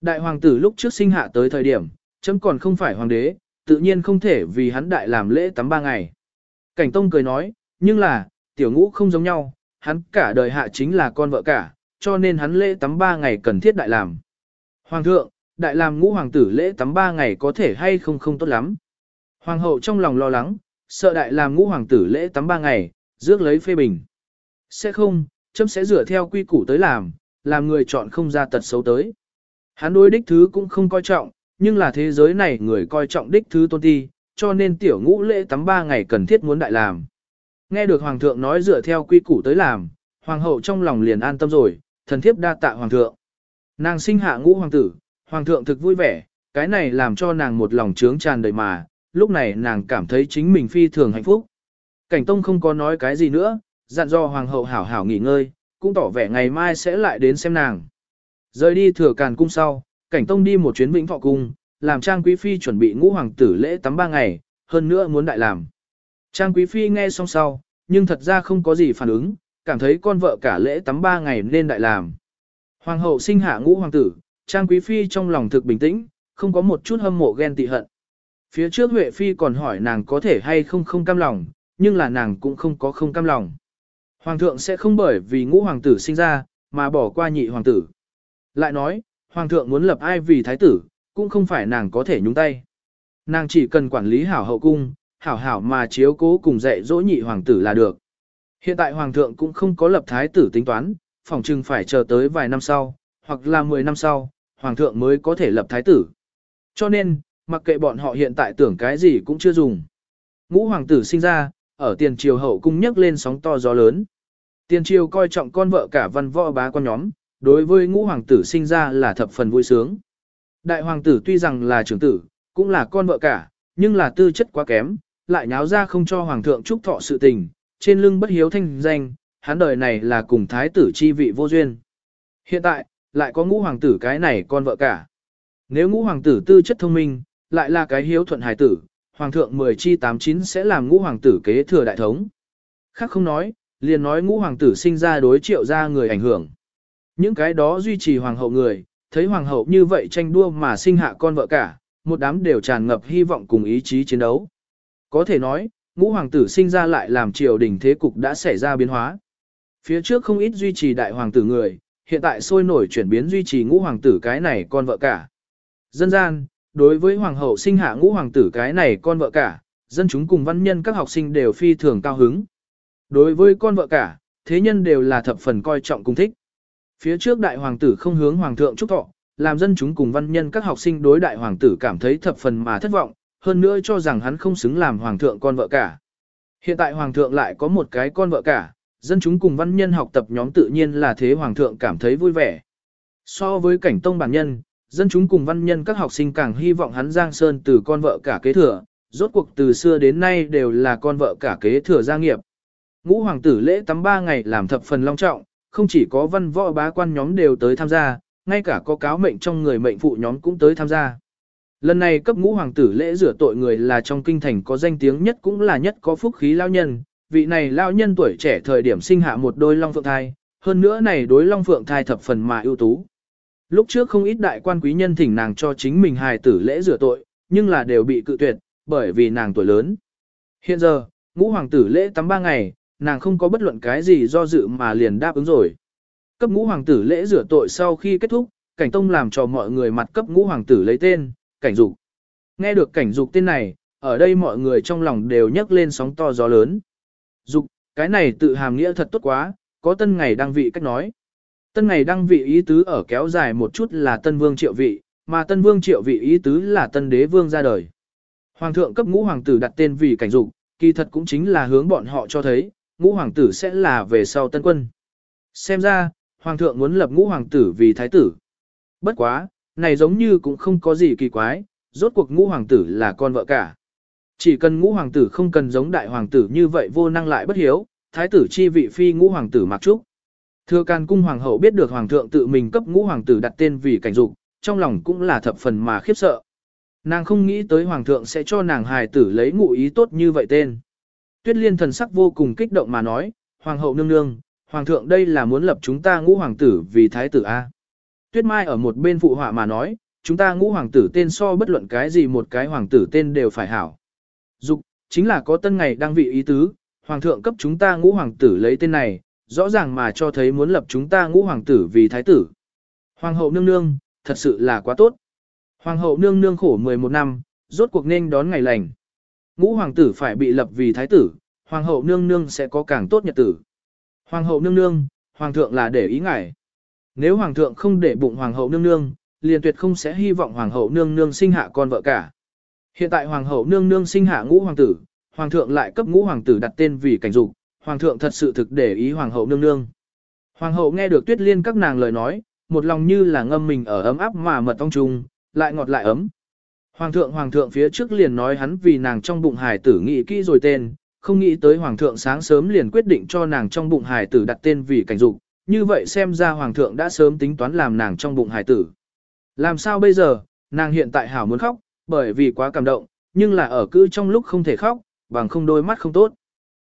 Speaker 1: Đại hoàng tử lúc trước sinh hạ tới thời điểm, chấm còn không phải hoàng đế, tự nhiên không thể vì hắn đại làm lễ tắm ba ngày. Cảnh Tông cười nói, nhưng là, tiểu ngũ không giống nhau, hắn cả đời hạ chính là con vợ cả, cho nên hắn lễ tắm ba ngày cần thiết đại làm. Hoàng thượng, đại làm ngũ hoàng tử lễ tắm ba ngày có thể hay không không tốt lắm. Hoàng hậu trong lòng lo lắng, sợ đại làm ngũ hoàng tử lễ tắm ba ngày, rước lấy phê bình. Sẽ không, chấm sẽ dựa theo quy củ tới làm, làm người chọn không ra tật xấu tới. Hắn đối đích thứ cũng không coi trọng, nhưng là thế giới này người coi trọng đích thứ tôn ti, cho nên tiểu ngũ lễ tắm ba ngày cần thiết muốn đại làm. Nghe được hoàng thượng nói dựa theo quy củ tới làm, hoàng hậu trong lòng liền an tâm rồi, thần thiếp đa tạ hoàng thượng. Nàng sinh hạ ngũ hoàng tử, hoàng thượng thực vui vẻ, cái này làm cho nàng một lòng trướng tràn đầy mà, lúc này nàng cảm thấy chính mình phi thường hạnh phúc. Cảnh Tông không có nói cái gì nữa, dặn dò hoàng hậu hảo hảo nghỉ ngơi, cũng tỏ vẻ ngày mai sẽ lại đến xem nàng. Rời đi thừa càn cung sau, Cảnh Tông đi một chuyến vĩnh thọ cung, làm Trang Quý Phi chuẩn bị ngũ hoàng tử lễ tắm ba ngày, hơn nữa muốn đại làm. Trang Quý Phi nghe xong sau, nhưng thật ra không có gì phản ứng, cảm thấy con vợ cả lễ tắm ba ngày nên đại làm. Hoàng hậu sinh hạ ngũ hoàng tử, Trang Quý Phi trong lòng thực bình tĩnh, không có một chút hâm mộ ghen tị hận. Phía trước Huệ Phi còn hỏi nàng có thể hay không không cam lòng, nhưng là nàng cũng không có không cam lòng. Hoàng thượng sẽ không bởi vì ngũ hoàng tử sinh ra, mà bỏ qua nhị hoàng tử. Lại nói, hoàng thượng muốn lập ai vì thái tử, cũng không phải nàng có thể nhúng tay. Nàng chỉ cần quản lý hảo hậu cung, hảo hảo mà chiếu cố cùng dạy dỗ nhị hoàng tử là được. Hiện tại hoàng thượng cũng không có lập thái tử tính toán, phòng trừng phải chờ tới vài năm sau, hoặc là 10 năm sau, hoàng thượng mới có thể lập thái tử. Cho nên, mặc kệ bọn họ hiện tại tưởng cái gì cũng chưa dùng. Ngũ hoàng tử sinh ra, ở tiền triều hậu cung nhấc lên sóng to gió lớn. Tiền triều coi trọng con vợ cả văn võ bá con nhóm, đối với ngũ hoàng tử sinh ra là thập phần vui sướng. Đại hoàng tử tuy rằng là trưởng tử, cũng là con vợ cả, nhưng là tư chất quá kém, lại nháo ra không cho hoàng thượng chúc thọ sự tình, trên lưng bất hiếu thanh danh, hắn đời này là cùng thái tử chi vị vô duyên. Hiện tại, lại có ngũ hoàng tử cái này con vợ cả. Nếu ngũ hoàng tử tư chất thông minh, lại là cái hiếu thuận hài tử, hoàng thượng 10 chi 89 sẽ làm ngũ hoàng tử kế thừa đại thống. Khác không nói, liền nói ngũ hoàng tử sinh ra đối triệu ra người ảnh hưởng. Những cái đó duy trì hoàng hậu người, thấy hoàng hậu như vậy tranh đua mà sinh hạ con vợ cả, một đám đều tràn ngập hy vọng cùng ý chí chiến đấu. Có thể nói, ngũ hoàng tử sinh ra lại làm triều đình thế cục đã xảy ra biến hóa. Phía trước không ít duy trì đại hoàng tử người, hiện tại sôi nổi chuyển biến duy trì ngũ hoàng tử cái này con vợ cả. Dân gian, đối với hoàng hậu sinh hạ ngũ hoàng tử cái này con vợ cả, dân chúng cùng văn nhân các học sinh đều phi thường cao hứng. Đối với con vợ cả, thế nhân đều là thập phần coi trọng cùng thích. Phía trước đại hoàng tử không hướng hoàng thượng chúc thọ, làm dân chúng cùng văn nhân các học sinh đối đại hoàng tử cảm thấy thập phần mà thất vọng, hơn nữa cho rằng hắn không xứng làm hoàng thượng con vợ cả. Hiện tại hoàng thượng lại có một cái con vợ cả, dân chúng cùng văn nhân học tập nhóm tự nhiên là thế hoàng thượng cảm thấy vui vẻ. So với cảnh tông bản nhân, dân chúng cùng văn nhân các học sinh càng hy vọng hắn Giang Sơn từ con vợ cả kế thừa, rốt cuộc từ xưa đến nay đều là con vợ cả kế thừa gia nghiệp. Ngũ hoàng tử lễ tắm ba ngày làm thập phần long trọng, không chỉ có văn võ bá quan nhóm đều tới tham gia, ngay cả có cáo mệnh trong người mệnh phụ nhóm cũng tới tham gia. Lần này cấp ngũ hoàng tử lễ rửa tội người là trong kinh thành có danh tiếng nhất cũng là nhất có phúc khí lao nhân, vị này lao nhân tuổi trẻ thời điểm sinh hạ một đôi long phượng thai, hơn nữa này đối long phượng thai thập phần mà ưu tú. Lúc trước không ít đại quan quý nhân thỉnh nàng cho chính mình hài tử lễ rửa tội, nhưng là đều bị cự tuyệt, bởi vì nàng tuổi lớn. Hiện giờ, ngũ hoàng tử lễ tắm ba ngày, nàng không có bất luận cái gì do dự mà liền đáp ứng rồi. Cấp ngũ hoàng tử lễ rửa tội sau khi kết thúc, cảnh tông làm cho mọi người mặt cấp ngũ hoàng tử lấy tên, cảnh dục. Nghe được cảnh dục tên này, ở đây mọi người trong lòng đều nhấc lên sóng to gió lớn. Dục, cái này tự hàm nghĩa thật tốt quá, có tân ngày đăng vị cách nói. Tân ngày đăng vị ý tứ ở kéo dài một chút là tân vương triệu vị, mà tân vương triệu vị ý tứ là tân đế vương ra đời. Hoàng thượng cấp ngũ hoàng tử đặt tên vì cảnh dục, kỳ thật cũng chính là hướng bọn họ cho thấy, ngũ hoàng tử sẽ là về sau tân quân. Xem ra, hoàng thượng muốn lập ngũ hoàng tử vì thái tử. Bất quá, này giống như cũng không có gì kỳ quái, rốt cuộc ngũ hoàng tử là con vợ cả. Chỉ cần ngũ hoàng tử không cần giống đại hoàng tử như vậy vô năng lại bất hiếu, thái tử chi vị phi ngũ hoàng tử mặc trúc. Thừa can cung hoàng hậu biết được hoàng thượng tự mình cấp ngũ hoàng tử đặt tên vì cảnh dục, trong lòng cũng là thập phần mà khiếp sợ. Nàng không nghĩ tới hoàng thượng sẽ cho nàng hài tử lấy ngụ ý tốt như vậy tên. Tuyết liên thần sắc vô cùng kích động mà nói, hoàng hậu nương nương, hoàng thượng đây là muốn lập chúng ta ngũ hoàng tử vì thái tử A. Tuyết mai ở một bên phụ họa mà nói, chúng ta ngũ hoàng tử tên so bất luận cái gì một cái hoàng tử tên đều phải hảo. Dục, chính là có tân ngày đang vị ý tứ, hoàng thượng cấp chúng ta ngũ hoàng tử lấy tên này, rõ ràng mà cho thấy muốn lập chúng ta ngũ hoàng tử vì thái tử. Hoàng hậu nương nương, thật sự là quá tốt. Hoàng hậu nương nương khổ 11 năm, rốt cuộc nên đón ngày lành. Ngũ hoàng tử phải bị lập vì thái tử, hoàng hậu nương nương sẽ có càng tốt nhật tử. Hoàng hậu nương nương, hoàng thượng là để ý ngài. Nếu hoàng thượng không để bụng hoàng hậu nương nương, liền tuyệt không sẽ hy vọng hoàng hậu nương nương sinh hạ con vợ cả. Hiện tại hoàng hậu nương nương sinh hạ ngũ hoàng tử, hoàng thượng lại cấp ngũ hoàng tử đặt tên vì cảnh dục, hoàng thượng thật sự thực để ý hoàng hậu nương nương. Hoàng hậu nghe được tuyết liên các nàng lời nói, một lòng như là ngâm mình ở ấm áp mà mật ong trùng, lại ngọt lại ấm. Hoàng thượng hoàng thượng phía trước liền nói hắn vì nàng trong bụng hải tử nghĩ kỹ rồi tên, không nghĩ tới hoàng thượng sáng sớm liền quyết định cho nàng trong bụng hải tử đặt tên vì cảnh dục, như vậy xem ra hoàng thượng đã sớm tính toán làm nàng trong bụng hải tử. Làm sao bây giờ, nàng hiện tại hảo muốn khóc, bởi vì quá cảm động, nhưng là ở cứ trong lúc không thể khóc, bằng không đôi mắt không tốt.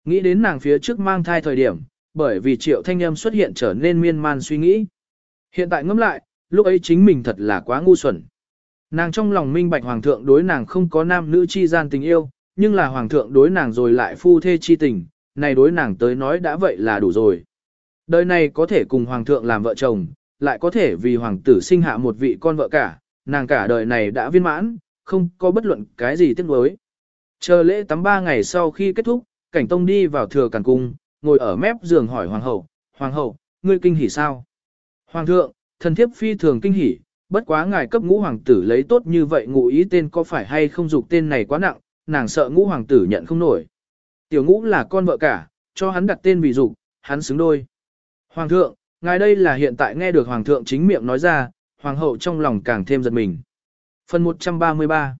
Speaker 1: Nghĩ đến nàng phía trước mang thai thời điểm, bởi vì triệu thanh âm xuất hiện trở nên miên man suy nghĩ. Hiện tại ngẫm lại, lúc ấy chính mình thật là quá ngu xuẩn. Nàng trong lòng minh bạch hoàng thượng đối nàng không có nam nữ chi gian tình yêu, nhưng là hoàng thượng đối nàng rồi lại phu thê chi tình, này đối nàng tới nói đã vậy là đủ rồi. Đời này có thể cùng hoàng thượng làm vợ chồng, lại có thể vì hoàng tử sinh hạ một vị con vợ cả, nàng cả đời này đã viên mãn, không có bất luận cái gì tiếc nuối. Chờ lễ tắm ba ngày sau khi kết thúc, cảnh tông đi vào thừa càn cung, ngồi ở mép giường hỏi hoàng hậu, hoàng hậu, ngươi kinh hỉ sao? Hoàng thượng, thần thiếp phi thường kinh hỉ, bất quá ngài cấp ngũ hoàng tử lấy tốt như vậy ngụ ý tên có phải hay không dục tên này quá nặng, nàng sợ ngũ hoàng tử nhận không nổi. Tiểu ngũ là con vợ cả, cho hắn đặt tên vì dục, hắn xứng đôi. Hoàng thượng, ngài đây là hiện tại nghe được hoàng thượng chính miệng nói ra, hoàng hậu trong lòng càng thêm giật mình. Phần 133